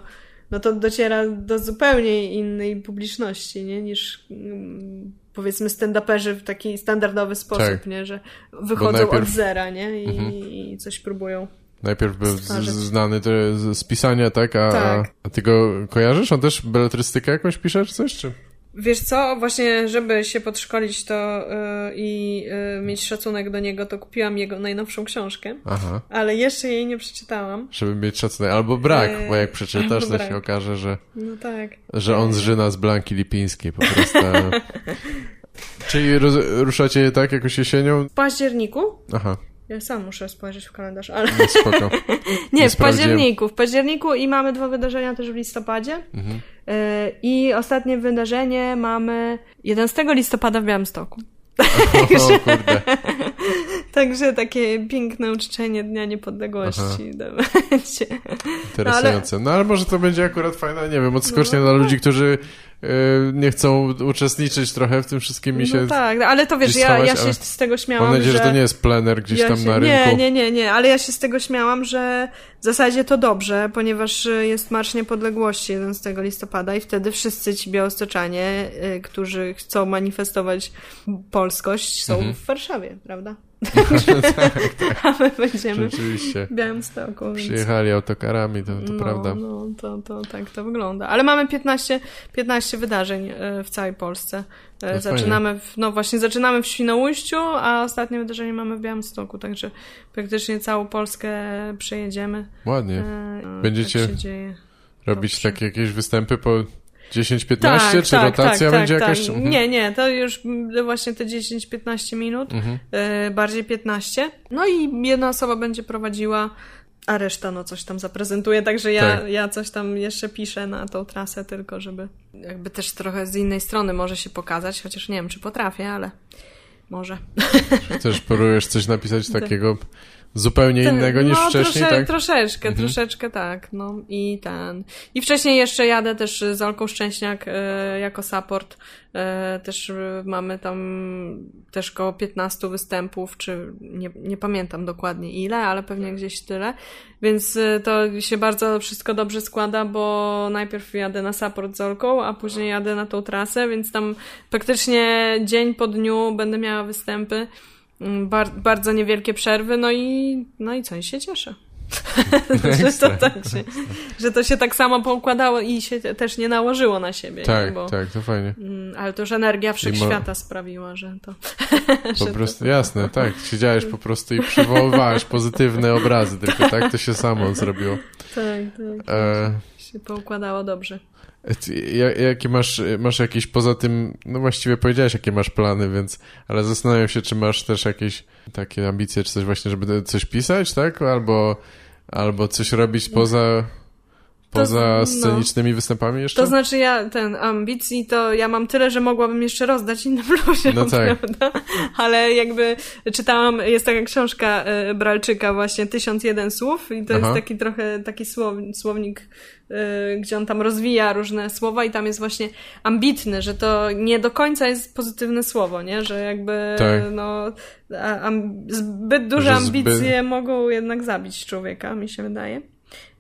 no to dociera do zupełnie innej publiczności, nie, niż mm, powiedzmy stand-uperzy w taki standardowy sposób, Tak. nie, że wychodzą najpierw- od zera, nie, i, Mhm. i coś próbują Najpierw był znany to z, z pisania, tak? A, Tak. a ty go kojarzysz? On też beletrystykę jakąś pisze, czy coś? Czy? Wiesz co, właśnie żeby się podszkolić to y, i y, mieć szacunek do niego, to kupiłam jego najnowszą książkę, Aha. ale jeszcze jej nie przeczytałam. Żeby mieć szacunek. Albo brak, Eee, bo jak przeczytasz, to brak. się okaże, że, No tak. że on zżyna z Blanki Lipińskiej po prostu. <laughs> Czyli ruszacie tak jakoś jesienią? W październiku? Aha, Ja sam muszę spojrzeć w kalendarz, ale... no spoko. Nie, <laughs> Nie w październiku. W październiku i mamy dwa wydarzenia też w listopadzie. Mhm. Y, I ostatnie wydarzenie mamy 11 listopada w Białymstoku. <laughs> Kurde. <laughs> Także takie piękne uczczenie Dnia Niepodległości to będzie. Interesujące. No ale może to będzie akurat fajne, nie wiem, odskocznie No. dla ludzi, którzy nie chcą uczestniczyć trochę w tym wszystkim i się... No tak, ale to wiesz, ja, ja się z tego śmiałam, Mam nadzieję, że... że to nie jest plener gdzieś ja tam się, na rynku. Nie, nie, nie, nie, ale ja się z tego śmiałam, że w zasadzie to dobrze, ponieważ y, jest Marsz Niepodległości 11 listopada i wtedy wszyscy ci białostoczanie, y, którzy chcą manifestować polskość, są Mhm. w Warszawie, prawda? Tak, <laughs> A my będziemy Rzeczywiście. w Białymstoku. Więc... Przyjechali autokarami, to, to no, prawda. No, to, to tak to wygląda. Ale mamy 15, 15 wydarzeń e, w całej Polsce. E, To Zaczynamy, w, no właśnie, zaczynamy w Świnoujściu, a ostatnie wydarzenie mamy w Białymstoku, także praktycznie całą Polskę przejedziemy. Ładnie. E, Będziecie Tak. Robić dobrze. takie jakieś występy po 10-15, Tak, czy tak, rotacja tak, będzie tak, jakaś? Tak. Mhm. Nie, nie, to już właśnie te 10-15 minut, Mhm. e, bardziej 15. No i jedna osoba będzie prowadziła, a reszta no coś tam zaprezentuje, także ja, Tak. ja coś tam jeszcze piszę na tą trasę tylko, żeby jakby też trochę z innej strony może się pokazać, chociaż nie wiem, czy potrafię, ale może. Też próbujesz coś napisać <laughs> takiego zupełnie innego niż no, wcześniej, trosze, tak? Troszeczkę, Mhm. troszeczkę tak, no i ten. I wcześniej jeszcze jadę też z Olką Szczęśniak e, jako support. E, też mamy tam też koło 15 występów, czy nie, nie pamiętam dokładnie ile, ale pewnie gdzieś tyle. Więc e, to się bardzo wszystko dobrze składa, bo najpierw jadę na support z Olką, a później jadę na tą trasę, więc tam praktycznie dzień po dniu będę miała występy. Mm, Bar bardzo niewielkie przerwy, no i, no i co, i się cieszę. <laughs> że, to tak się, że to się tak samo poukładało i się te- też nie nałożyło na siebie. Tak, Bo, tak, to fajnie. mm, Ale to już energia wszechświata sprawiła, że to... <laughs> Po że prostu, jasne, tak. Siedziałeś po prostu i przywoływałeś pozytywne obrazy, tylko tak to się samo zrobiło. To, tak, tak. E, się poukładało dobrze. Jakie masz, masz jakieś, poza tym, no właściwie powiedziałeś, jakie masz plany, więc, ale zastanawiam się, czy masz też jakieś takie ambicje, czy coś właśnie, żeby coś pisać, tak? Albo, albo coś robić poza, poza no. scenicznymi występami jeszcze? To znaczy ja, ten, ambicji to ja mam tyle, że mogłabym jeszcze rozdać innym ludziom, <laughs> No tak. prawda? Ale jakby czytałam, jest taka książka e, Bralczyka właśnie, 1001 słów i to Aha. jest taki trochę, taki słow, słownik, e, gdzie on tam rozwija różne słowa i tam jest właśnie ambitny, że to nie do końca jest pozytywne słowo, nie? Że jakby, Tak. no, zbyt duże Że ambicje mogą jednak zabić człowieka, mi się wydaje.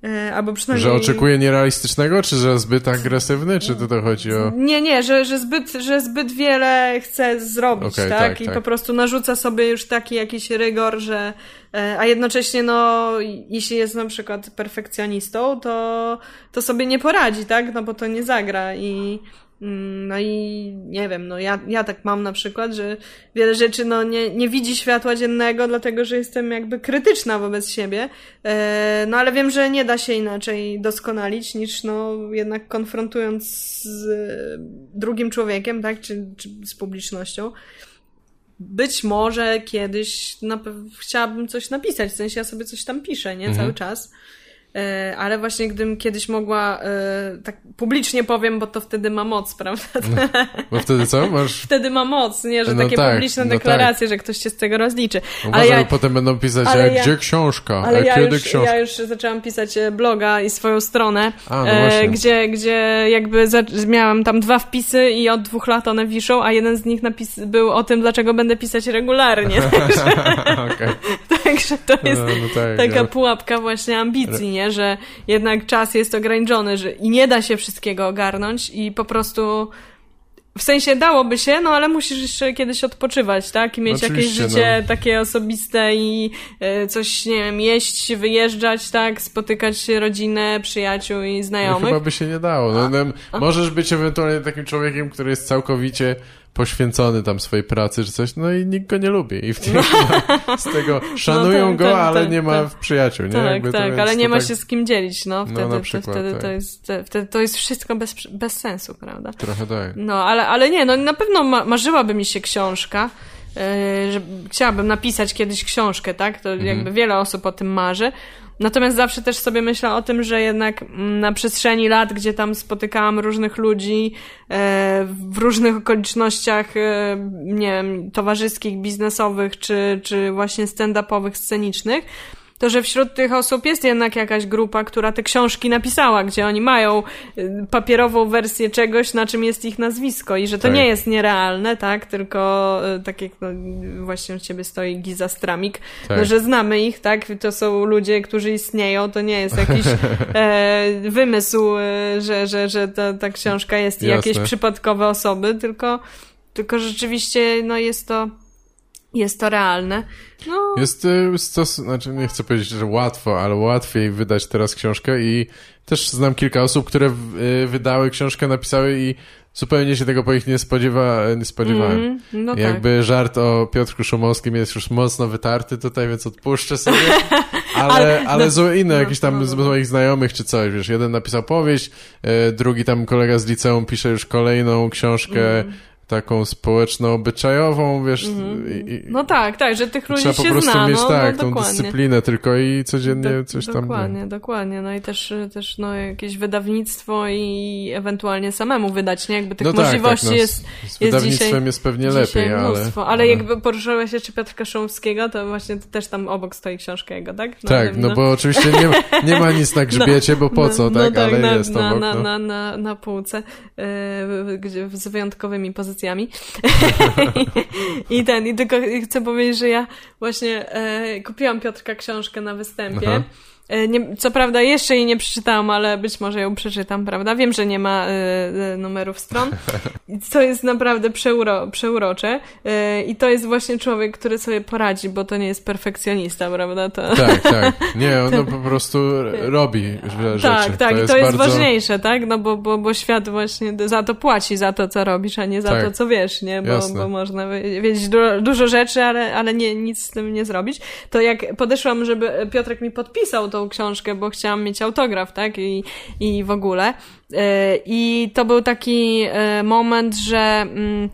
E, Albo przynajmniej... Że oczekuje nierealistycznego, czy że zbyt agresywny, czy to, to chodzi o... Nie, nie, że, że, zbyt, że zbyt wiele chce zrobić, Okej, tak? tak, I tak. po prostu narzuca sobie już taki jakiś rygor, że. e, A jednocześnie, no, jeśli jest na przykład perfekcjonistą, to, to sobie nie poradzi, tak? No bo to nie zagra i. mm, No i nie wiem, no ja, ja tak mam na przykład, że wiele rzeczy no nie, nie widzi światła dziennego, dlatego że jestem jakby krytyczna wobec siebie. E, no ale wiem, że nie da się inaczej doskonalić niż no jednak konfrontując z e, drugim człowiekiem, tak, czy, czy z publicznością. Być może kiedyś na, chciałabym coś napisać, w sensie ja sobie coś tam piszę, nie, Mhm. cały czas. E, ale właśnie gdybym kiedyś mogła, e, tak publicznie powiem, bo to wtedy ma moc, prawda? Bo wtedy co? Masz... wtedy ma moc, nie? Że No takie tak, publiczne no deklaracje, że ktoś się z tego rozliczy. Uważaj, Ale ja, potem będą pisać, ale ja- gdzie książka? ale a ja kiedy już, książka? ja już zaczęłam pisać e, bloga i swoją stronę, A, no gdzie, gdzie jakby za, miałam tam dwa wpisy i od dwóch lat one wiszą, a jeden z nich napis był o tym, dlaczego będę pisać regularnie. <laughs> Okej. <laughs> Także to jest No, no tak, taka pułapka właśnie ambicji, nie? Że jednak czas jest ograniczony że, i nie da się wszystkiego ogarnąć i po prostu w sensie dałoby się, no ale musisz jeszcze kiedyś odpoczywać, tak? I mieć jakieś życie no. takie osobiste i y, coś, nie wiem, jeść, wyjeżdżać, tak? Spotykać rodzinę, przyjaciół i znajomych. No, chyba by się nie dało. No, no, możesz być ewentualnie takim człowiekiem, który jest całkowicie poświęcony tam swojej pracy czy coś, no i nikt go nie lubi i w no. <laughs> z tego no szanują no, go, tak, ale tak, nie ma tak. przyjaciół, nie? Tak, Jakby tak, ale nie ma się z kim dzielić, no, wtedy, no, przykład, wtedy, tak. to, jest, wtedy to jest wszystko bez, bez sensu, prawda? Trochę tak. No, ale, ale nie, no na pewno ma, marzyłaby mi się książka, yy, że chciałabym napisać kiedyś książkę, tak? To mhm. jakby wiele osób o tym marzy. Natomiast zawsze też sobie myślę o tym, że jednak mm, na przestrzeni lat, gdzie tam spotykałam różnych ludzi e, w różnych okolicznościach, e, nie wiem, towarzyskich, biznesowych, czy, czy właśnie stand-upowych, scenicznych, to że wśród tych osób jest jednak jakaś grupa, która te książki napisała, gdzie oni mają y, papierową wersję czegoś, na czym jest ich nazwisko. I że to tak. nie jest nierealne, tak, tylko y, tak jak no, właśnie u ciebie stoi Giza Stramik, tak. no, że znamy ich, tak, to są ludzie, którzy istnieją, to nie jest jakiś <laughs> e, wymysł, e, że, że, że ta, ta książka jest i jakieś przypadkowe osoby, tylko, tylko rzeczywiście no, jest to jest to realne. No. Jest y, stos, znaczy nie chcę powiedzieć, że łatwo, ale łatwiej wydać teraz książkę i też znam kilka osób, które y, wydały książkę, napisały i zupełnie się tego po ich nie, spodziewa, nie spodziewałem. Mm, no Jakby tak. żart o Piotrku Szumowskim jest już mocno wytarty tutaj, więc odpuszczę sobie. <laughs> Ale, ale, ale no, inne, no, jakieś tam no, z no. moich znajomych czy coś, wiesz, jeden napisał powieść, y, drugi tam kolega z liceum pisze już kolejną książkę, mm taką społeczno-obyczajową, wiesz. Mm. I, no tak, tak, że tych ludzi trzeba się po prostu zna, mieć no, tak, no, tą dyscyplinę tylko i codziennie Do, coś tam. Dokładnie, no. dokładnie. No i też, też no, jakieś wydawnictwo i ewentualnie samemu wydać, nie? Jakby tych no możliwości tak, tak, no, jest, z, z wydawnictwem dzisiaj, jest pewnie lepiej, ale... Ale jakby poruszyłeś jeszcze Piotrka Szumowskiego, to właśnie to też tam obok stoi książka jego, tak? No, tak, no, bo oczywiście nie ma, nie ma nic na <laughs> grzbiecie, bo po co, tak? tak? Ale na, jest na, obok, na, na, na, na półce, yy, gdzie, z wyjątkowymi pozycjami. <laughs> I ten, i tylko chcę powiedzieć, że ja właśnie e, kupiłam Piotrka książkę na występie. Aha. E, nie, co prawda jeszcze jej nie przeczytałam, ale być może ją przeczytam, prawda? Wiem, że nie ma y, numerów stron, <laughs> co jest naprawdę przeuro, przeurocze. Y, I to jest właśnie człowiek, który sobie poradzi, bo to nie jest perfekcjonista, prawda? To... Tak, tak. <laughs> Nie, on to... po prostu robi wiele rzeczy. Tak, tak. To I to jest, bardzo... ważniejsze, tak? No bo, bo, bo świat właśnie za to płaci, za to, co robisz, a nie za tak. to, co wiesz, nie? Bo, bo można wiedzieć dużo, dużo rzeczy, ale, ale nie, nic z tym nie zrobić. To jak podeszłam, żeby Piotrek mi podpisał tą książkę, bo chciałam mieć autograf, tak? I, i w ogóle. E, I to był taki e, moment, że mm,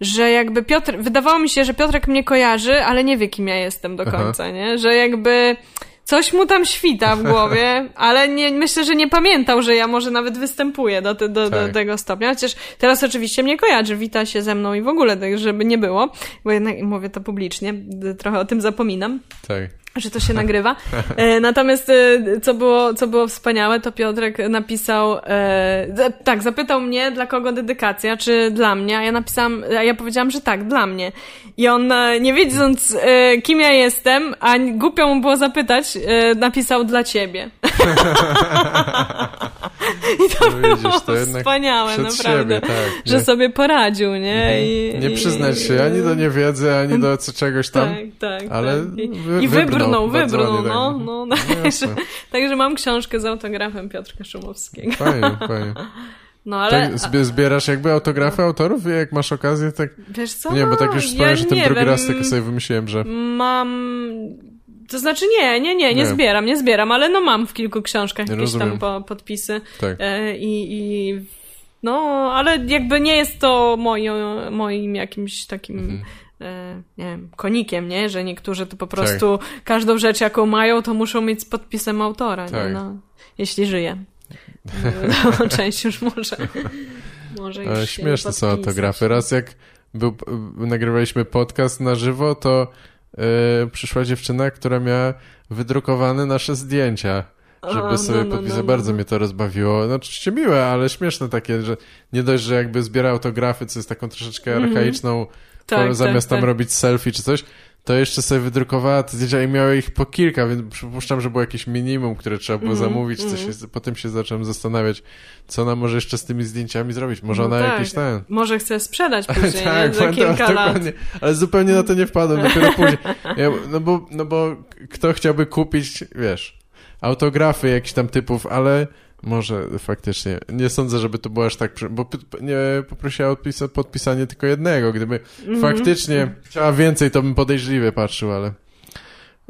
że jakby Piotr, wydawało mi się, że Piotrek mnie kojarzy, ale nie wie, kim ja jestem do końca, Aha. nie? Że jakby coś mu tam świta w głowie, <laughs> ale nie, myślę, że nie pamiętał, że ja może nawet występuję do, do, do, tak. tego stopnia. Chociaż teraz oczywiście mnie kojarzy, wita się ze mną i w ogóle, tak żeby nie było, bo jednak mówię to publicznie, trochę o tym zapominam. Tak że to się <laughs> nagrywa. E, natomiast e, co było, co było wspaniałe, to Piotrek napisał, e, tak, zapytał mnie, dla kogo dedykacja, czy dla mnie, a ja napisałam, a ja powiedziałam, że tak, dla mnie. I on, e, nie wiedząc, e, kim ja jestem, a głupio mu było zapytać, e, napisał dla ciebie. <laughs> I to no widzisz, to wspaniałe, naprawdę, siebie, tak, że sobie poradził, nie? Mhm. I, nie przyznać się ani do niewiedzy, ani do czegoś tam, tak, tak, ale tak. I, wy, i wybrnął, wybrnął, no, tak. no, no, także, także mam książkę z autografem Piotrka Szumowskiego. Fajnie, <laughs> fajnie. No ale... Tak, zbierasz jakby autografy autorów, jak masz okazję, tak... Wiesz co? Nie, bo tak już wspomniałeś ja o tym drugi wiem. raz, tak sobie wymyśliłem, że... Mam to znaczy nie, nie, nie, nie, zbieram, nie zbieram, ale no mam w kilku książkach jakieś tam po, podpisy. Tak. E, i, I no, ale jakby nie jest to moim, moim jakimś takim... Mhm. E, nie wiem, konikiem, nie? Że niektórzy to po prostu tak. każdą rzecz, jaką mają, to muszą mieć z podpisem autora, tak. nie? No, jeśli żyje. No, <laughs> <laughs> część już może. może już Ale śmieszne są autografy. Raz jak był, nagrywaliśmy podcast na żywo, to yy, przyszła dziewczyna, która miała wydrukowane nasze zdjęcia żeby A, sobie no, no, podpisać. No, Bardzo no. mnie to rozbawiło. No oczywiście miłe, ale śmieszne takie, że nie dość, że jakby zbiera autografy, co jest taką troszeczkę mm -hmm. archaiczną tak, tak, zamiast tak, tam robić selfie czy coś, to jeszcze sobie wydrukowała te zdjęcia i miała ich po kilka, więc przypuszczam, że było jakieś minimum, które trzeba było mm, zamówić. Mm. Się, potem się zacząłem zastanawiać, co ona może jeszcze z tymi zdjęciami zrobić. Może no ona tak. jakieś ten... Może chce sprzedać <laughs> później, tak, za kilka lat. Ale zupełnie na to nie wpadłem, dopiero później. Ja, no, bo, no bo kto chciałby kupić, wiesz, autografy jakichś tam typów, ale może faktycznie. Nie sądzę, żeby to było aż tak. Bo nie poprosiła o podpisanie tylko jednego. Gdyby mm -hmm. faktycznie chciała więcej, to bym podejrzliwie patrzył, ale.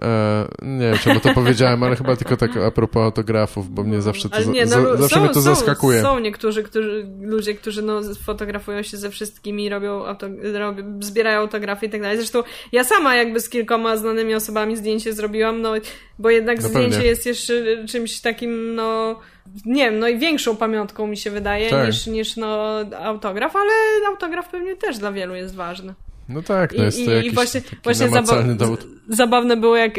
E, nie wiem, czemu to powiedziałem, ale chyba tylko tak a propos autografów, bo mnie zawsze to, nie, no, za, zawsze są, mnie to są, zaskakuje. Są niektórzy którzy, ludzie, którzy no, fotografują się ze wszystkimi, robią, auto, robią zbierają autografy i tak dalej. Zresztą ja sama jakby z kilkoma znanymi osobami zdjęcie zrobiłam, no bo jednak no zdjęcie jest jeszcze czymś takim, no nie wiem, no i większą pamiątką mi się wydaje tak. niż, niż no autograf, ale autograf pewnie też dla wielu jest ważny. No tak, no jest to I, jakiś i właśnie, właśnie zaba zabawne było jak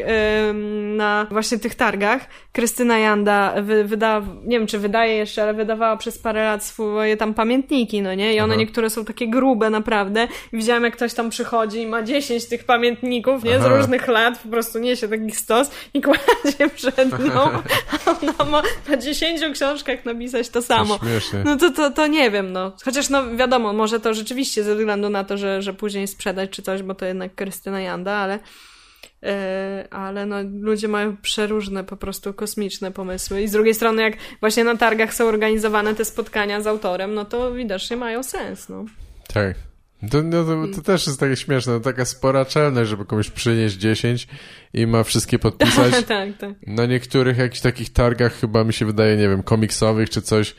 na właśnie tych targach Krystyna Janda wy, wyda, nie wiem czy wydaje jeszcze, ale wydawała przez parę lat swoje tam pamiętniki, no nie? I one Aha. niektóre są takie grube naprawdę. I widziałem jak ktoś tam przychodzi i ma 10 tych pamiętników, nie? Z Aha. różnych lat, po prostu niesie taki stos i kładzie <laughs> przed nią, a <laughs> ona ma na 10 książkach napisać to samo. To no to, to, to nie wiem, no. Chociaż no wiadomo, może to rzeczywiście ze względu na to, że, że później sprzedać czy coś, bo to jednak Krystyna Janda, ale e, ale no, ludzie mają przeróżne, po prostu kosmiczne pomysły. I z drugiej strony, jak właśnie na targach są organizowane te spotkania z autorem, no to widocznie mają sens, no. Tak. To, no, to, to, też jest takie śmieszne, no, taka spora czelność, żeby komuś przynieść 10 i ma wszystkie podpisać. <laughs> tak, tak. Na niektórych jakichś takich targach chyba mi się wydaje, nie wiem, komiksowych czy coś,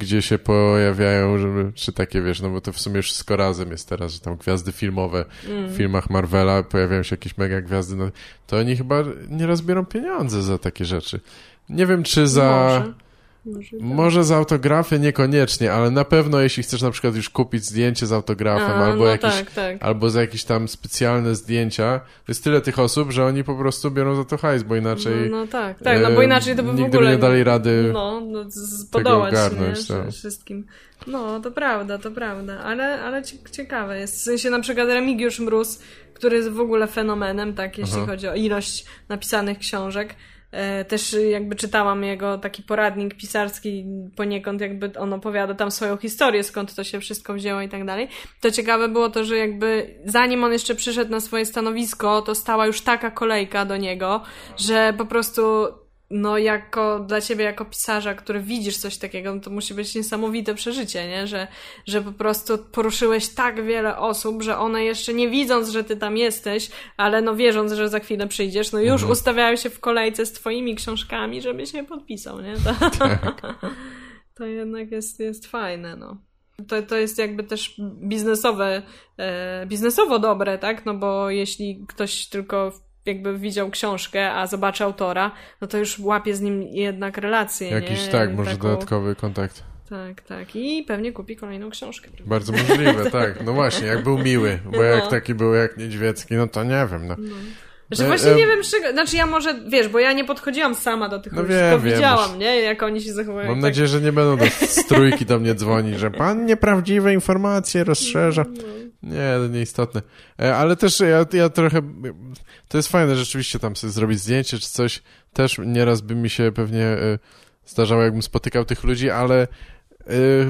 gdzie się pojawiają, żeby, czy takie, wiesz, no bo to w sumie wszystko razem jest teraz, że tam gwiazdy filmowe mm. w filmach Marvela pojawiają się jakieś mega gwiazdy, no, to oni chyba nieraz biorą pieniądze za takie rzeczy. Nie wiem, czy za... Może może, tak. Może z autografy niekoniecznie, ale na pewno jeśli chcesz na przykład już kupić zdjęcie z autografem A, albo, no jakieś, tak, tak. albo za jakieś tam specjalne zdjęcia, to jest tyle tych osób, że oni po prostu biorą za to hajs, bo inaczej... No, no tak, tak, no bo inaczej to by w ogóle... nie dali rady no, no, podołać ogarnąć, nie, tak. wszystkim. No, to prawda, to prawda, ale, ale ciekawe jest. W sensie na przykład Remigiusz Mróz, który jest w ogóle fenomenem, tak, jeśli Aha. chodzi o ilość napisanych książek, E, też jakby czytałam jego taki poradnik pisarski, poniekąd jakby on opowiada tam swoją historię, skąd to się wszystko wzięło i tak dalej. To ciekawe było to, że jakby zanim on jeszcze przyszedł na swoje stanowisko, to stała już taka kolejka do niego, że po prostu no jako dla ciebie jako pisarza, który widzisz coś takiego, no to musi być niesamowite przeżycie, nie? Że, że po prostu poruszyłeś tak wiele osób, że one jeszcze nie widząc, że ty tam jesteś, ale no wierząc, że za chwilę przyjdziesz, no już mhm. ustawiają się w kolejce z twoimi książkami, żeby się podpisał, nie? To, <laughs> tak. <laughs> to jednak jest, jest fajne, no. To, to jest jakby też biznesowe, e, biznesowo dobre, tak? No bo jeśli ktoś tylko jakby widział książkę, a zobaczy autora, no to już łapie z nim jednak relację. Jakiś nie? tak, może Taką... dodatkowy kontakt. Tak, tak. I pewnie kupi kolejną książkę. Bardzo możliwe, <laughs> tak. No właśnie, jak był miły, bo no. jak taki był jak niedźwiecki, no to nie wiem, no. no. Że właśnie e, nie wiem, czego. Znaczy ja może, wiesz, bo ja nie podchodziłam sama do tych no ludzi, wiem, tylko wiem, widziałam, nie? Jak oni się zachowują. Mam tak... nadzieję, że nie będą do <laughs> strójki do mnie dzwonić, że pan nieprawdziwe informacje rozszerza. No. Nie, to nieistotne. E, ale też ja, ja trochę... To jest fajne rzeczywiście tam sobie zrobić zdjęcie czy coś. Też nieraz by mi się pewnie e, zdarzało, jakbym spotykał tych ludzi, ale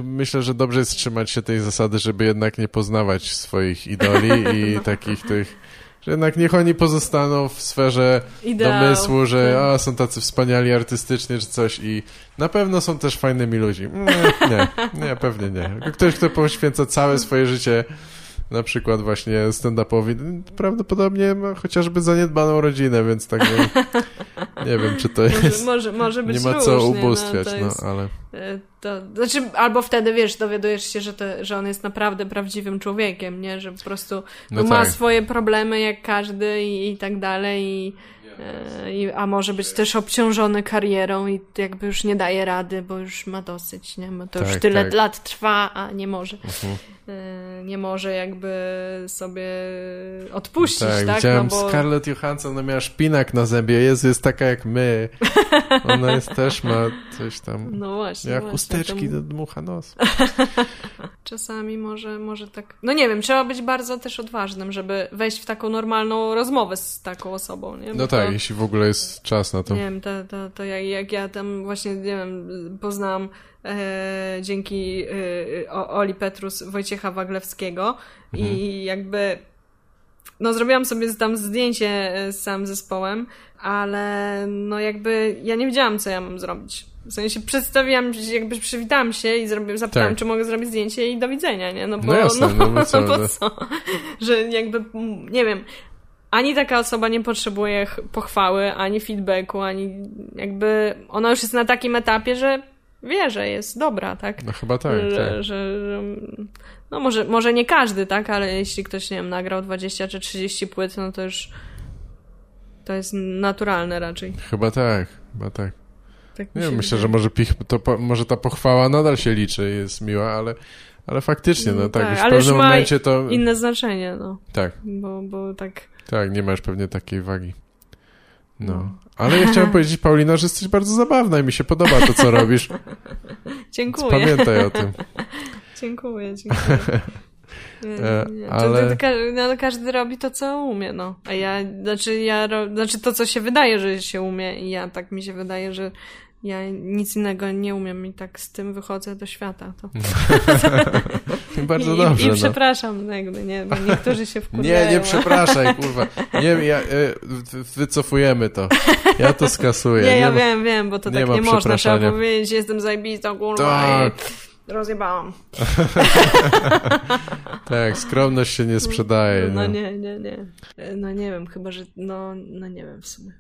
myślę, że dobrze jest trzymać się tej zasady, żeby jednak nie poznawać swoich idoli <laughs> i takich tych że jednak niech oni pozostaną w sferze Ideał. domysłu, że a, są tacy wspaniali artystycznie czy coś i na pewno są też fajnymi ludźmi. Nie, nie, nie pewnie nie. Ktoś, kto poświęca całe swoje życie na przykład właśnie stand-upowi, prawdopodobnie ma chociażby zaniedbaną rodzinę, więc tak nie, <laughs> nie wiem, czy to jest... Może, może być Nie ma co różnie, no, ubóstwiać, no, jest, no, ale... E, to, znaczy, albo wtedy, wiesz, dowiadujesz się, że, to, że on jest naprawdę prawdziwym człowiekiem, nie? Że po prostu no ma tak. swoje problemy jak każdy i, i tak dalej i a może być też obciążony karierą i jakby już nie daje rady, bo już ma dosyć, nie? Bo to tak, już tyle tak. lat trwa, a nie może. Uh-huh. Nie może jakby sobie odpuścić, tak? tak? Widziałem no bo... Scarlett Johansson, ona miała szpinak na zębie, Jezu, jest taka jak my. <laughs> Ona jest, też ma coś tam, no właśnie, jak chusteczki to... do dmucha nos. <laughs> Czasami może, może tak, no nie wiem, trzeba być bardzo też odważnym, żeby wejść w taką normalną rozmowę z taką osobą, nie? Bo no tak, jeśli w ogóle jest czas na to. Nie wiem, to, to, to jak, jak ja tam właśnie, nie wiem, poznałam e, dzięki e, Oli Petrus Wojciecha Waglewskiego mhm. i jakby no zrobiłam sobie tam zdjęcie z samym zespołem, ale no jakby ja nie wiedziałam, co ja mam zrobić. W sensie przedstawiłam, jakby przywitałam się i zrobię, zapytałam, tak. czy mogę zrobić zdjęcie i do widzenia, nie? No bo, no, jasne, no, no, no, co, <laughs> no po co? Że jakby, nie wiem, ani taka osoba nie potrzebuje pochwały, ani feedbacku, ani jakby ona już jest na takim etapie, że wie, że jest dobra, tak? No chyba tak, że, tak. Że, że, no może, może nie każdy, tak? Ale jeśli ktoś, nie wiem, nagrał 20 czy 30 płyt, no to już to jest naturalne raczej. Chyba tak, chyba tak. tak nie, myślę, że może, pich, to, może ta pochwała nadal się liczy, jest miła, ale ale faktycznie, no tak, tak już w pewnym momencie to... inne znaczenie, no. Tak. Bo, bo tak... Tak, nie masz pewnie takiej wagi. No. no. Ale ja chciałem powiedzieć, Paulina, że jesteś bardzo zabawna i mi się podoba to, co robisz. <laughs> dziękuję. Więc pamiętaj o tym. <laughs> dziękuję, dziękuję. <laughs> E, ale... To, to, no, każdy robi to, co umie, no. A ja, znaczy ja, znaczy to, co się wydaje, że się umie i ja tak mi się wydaje, że ja nic innego nie umiem i tak z tym wychodzę do świata. To. <laughs> Bardzo dobrze. I, i no. przepraszam, jakby, nie, bo niektórzy się wkurzają. <laughs> Nie, nie przepraszaj, kurwa. <laughs> Nie, ja, e, wycofujemy to. Ja to skasuję. Nie, nie ja ma, wiem, wiem, bo to nie tak nie można. Trzeba powiedzieć, jestem zajebistą, kurwa. Tak. I rozjebałam. tak, skromność się nie sprzedaje. No, no nie, nie, nie. No nie wiem, chyba, że no, no nie wiem w sumie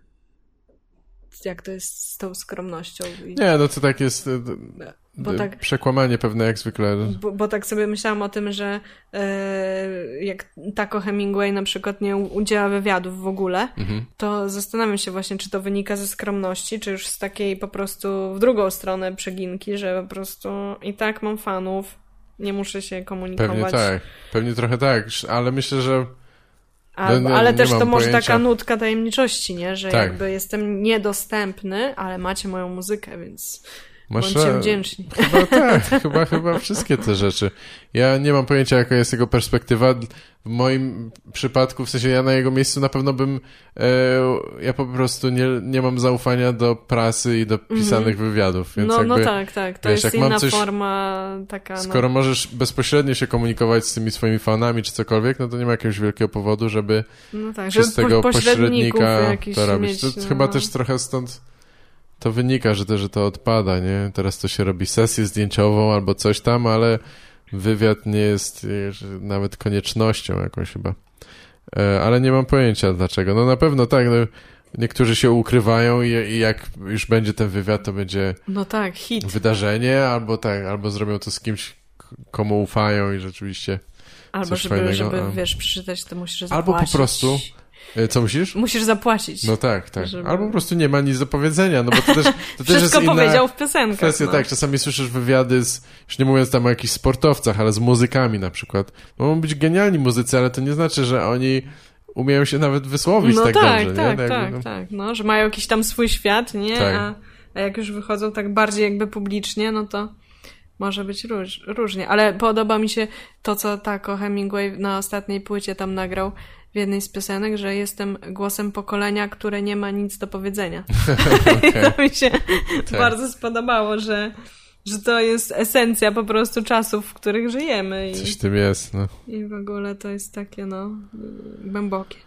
jak to jest z tą skromnością. I... Nie, no to tak jest e, bo tak, przekłamanie pewne jak zwykle. Bo, bo, tak sobie myślałam o tym, że e, jak Taco Hemingway na przykład nie udziela wywiadów w ogóle, mhm. to zastanawiam się właśnie, czy to wynika ze skromności, czy już z takiej po prostu w drugą stronę przeginki, że po prostu i tak mam fanów, nie muszę się komunikować. Pewnie tak, pewnie trochę tak, ale myślę, że no, no, ale też to może pojęcia. taka nutka tajemniczości, nie? Że tak. jakby jestem niedostępny, ale macie moją muzykę, więc Masz bądźcie wdzięczni. Chyba tak, chyba, chyba wszystkie te rzeczy. Ja nie mam pojęcia, jaka jest jego perspektywa. W moim przypadku, w sensie ja na jego miejscu na pewno bym, e, ja po prostu nie, nie mam zaufania do prasy i do mhm. pisanych mm wywiadów. Więc no, jakby, no tak, tak. To wiesz, jest inna coś, forma taka. No. Skoro no. możesz bezpośrednio się komunikować z tymi swoimi fanami czy cokolwiek, no to nie ma jakiegoś wielkiego powodu, żeby no tak, przez tego pośrednika to robić. To no. chyba też trochę stąd to wynika, że to, że to odpada, nie? Teraz to się robi sesję zdjęciową albo coś tam, ale wywiad nie jest nawet koniecznością jakąś chyba. E, ale nie mam pojęcia dlaczego. No na pewno tak, no, niektórzy się ukrywają i, i, jak już będzie ten wywiad, to będzie no tak, hit. wydarzenie, albo tak, albo zrobią to z kimś, komu ufają i rzeczywiście Albo żeby, fajnego. żeby, wiesz, przeczytać, to musisz zapłacić. Albo po prostu E, co musisz? Musisz zapłacić. No tak, tak. Żeby... Albo po prostu nie ma nic do powiedzenia, no bo to też, <laughs> to też jest inna powiedział w piosenkach. Kwestia, no. tak, czasami słyszysz wywiady z, już nie mówiąc tam o jakichś sportowcach, ale z muzykami na przykład. Mogą być genialni muzycy, ale to nie znaczy, że oni umieją się nawet wysłowić no tak, tak dobrze, tak, nie? Tak, tak, no. tak, no, że mają jakiś tam swój świat, nie? Tak. A, a jak już wychodzą tak bardziej jakby publicznie, no to może być róż, różnie. Ale podoba mi się to, co Taco Hemingway na ostatniej płycie tam nagrał, w jednej z piosenek, że jestem głosem pokolenia, które nie ma nic do powiedzenia. <laughs> okay. to mi się <laughs> tak. bardzo spodobało, że, że to jest esencja po prostu czasów, w których żyjemy. I, Coś tym jest, no. I w ogóle to jest takie, no, głębokie. <laughs>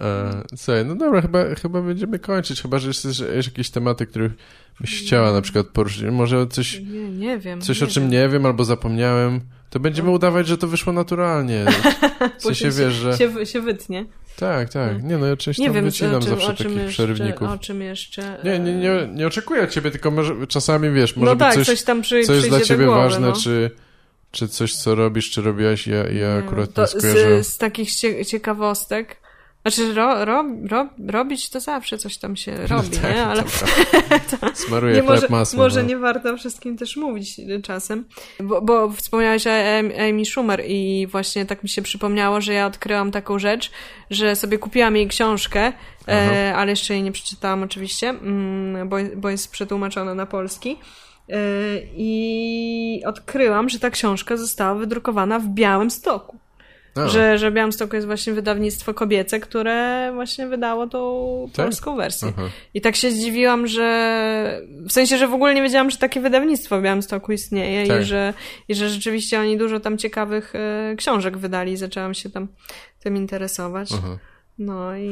E, słuchaj, no dobra, chyba, chyba będziemy kończyć, chyba, że jest jakieś tematy, których byś chciała na przykład poruszyć. Może coś... Nie, nie wiem. Coś, nie o czym wiem. nie wiem albo zapomniałem. To będziemy no. udawać, że to wyszło naturalnie. <laughs> W sensie wiesz, że... Się, się wytnie. Tak, tak. Nie no, ja oczywiście nie wiem, wycinam czym, zawsze takich jeszcze, przerywników. O czym jeszcze... Nie, nie, nie, nie oczekuję od ciebie, tylko może czasami, wiesz, może no tak, być coś, tam przy, coś dla ciebie głowy, ważne, no. czy, czy coś, co robisz, czy robiłaś, ja, ja akurat to skojarzę. Z, z takich ciekawostek Znaczy, ro, ro, ro, robić to zawsze coś tam się <laughs> robi, tak, nie? Ale <laughs> Smaruję nie, może, masłem. może no. nie warto wszystkim też mówić czasem. Bo, bo wspomniałeś o Am- Amy Schumer i właśnie tak mi się przypomniało, że ja odkryłam taką rzecz, że sobie kupiłam jej książkę, e, ale jeszcze jej nie przeczytałam oczywiście, mm, bo, bo jest przetłumaczona na polski. E, I odkryłam, że ta książka została wydrukowana w Białym Stoku. A, Że, że Białymstoku jest właśnie wydawnictwo kobiece, które właśnie wydało tą Tak? polską wersję. aha. I tak się zdziwiłam, że w sensie, że w ogóle nie wiedziałam, że takie wydawnictwo w Białymstoku istnieje Tak. i, że, i że rzeczywiście oni dużo tam ciekawych e, książek wydali i zaczęłam się tam tym interesować. Aha. No i,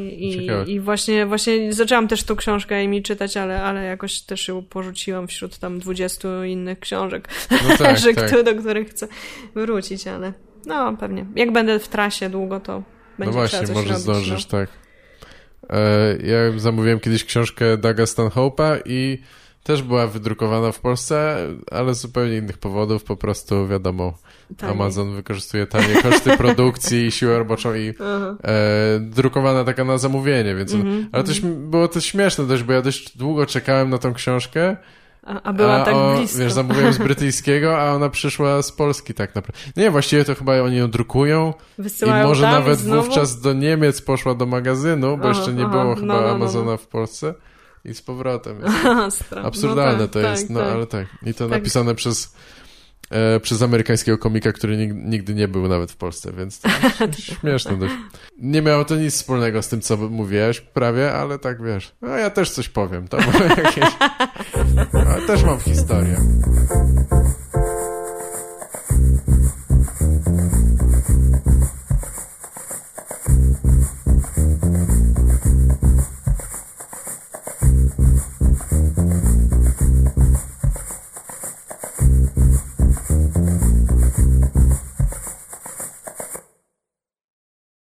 i, i właśnie, właśnie zaczęłam też tą książkę mi czytać, ale, ale jakoś też ją porzuciłam wśród tam 20 innych książek, No <laughs> tak, tak. do których chcę wrócić, ale no pewnie. Jak będę w trasie długo, to będzie No właśnie, może robić. zdążysz, no. tak. E, ja zamówiłem kiedyś książkę Daga Stanhope'a i też była wydrukowana w Polsce, ale z zupełnie innych powodów, po prostu wiadomo, Taniej. Amazon wykorzystuje tanie koszty <laughs> produkcji i siłę roboczą i e, drukowana taka na zamówienie, więc Mhm, ale to śm- było to śmieszne dość, bo ja dość długo czekałem na tą książkę, A, a była a tak o, blisko. Wiesz, zamówiłem z brytyjskiego, a ona przyszła z Polski tak naprawdę. Nie, właściwie to chyba oni ją drukują Wysyłają i może nawet znowu? wówczas do Niemiec poszła do magazynu, bo Aha, jeszcze nie aha, było no, chyba no, no, no. Amazona w Polsce i z powrotem. Jest. Aha, stron. Absurdalne no tak, to tak, jest, no tak. ale tak. I to Tak. napisane przez e, przez amerykańskiego komika, który nig nigdy nie był nawet w Polsce, więc to <laughs> śmieszne dość. Nie miało to nic wspólnego z tym, co mówiłeś prawie, ale tak wiesz. No ja też coś powiem. To jakieś... <laughs> Ale też mam historię.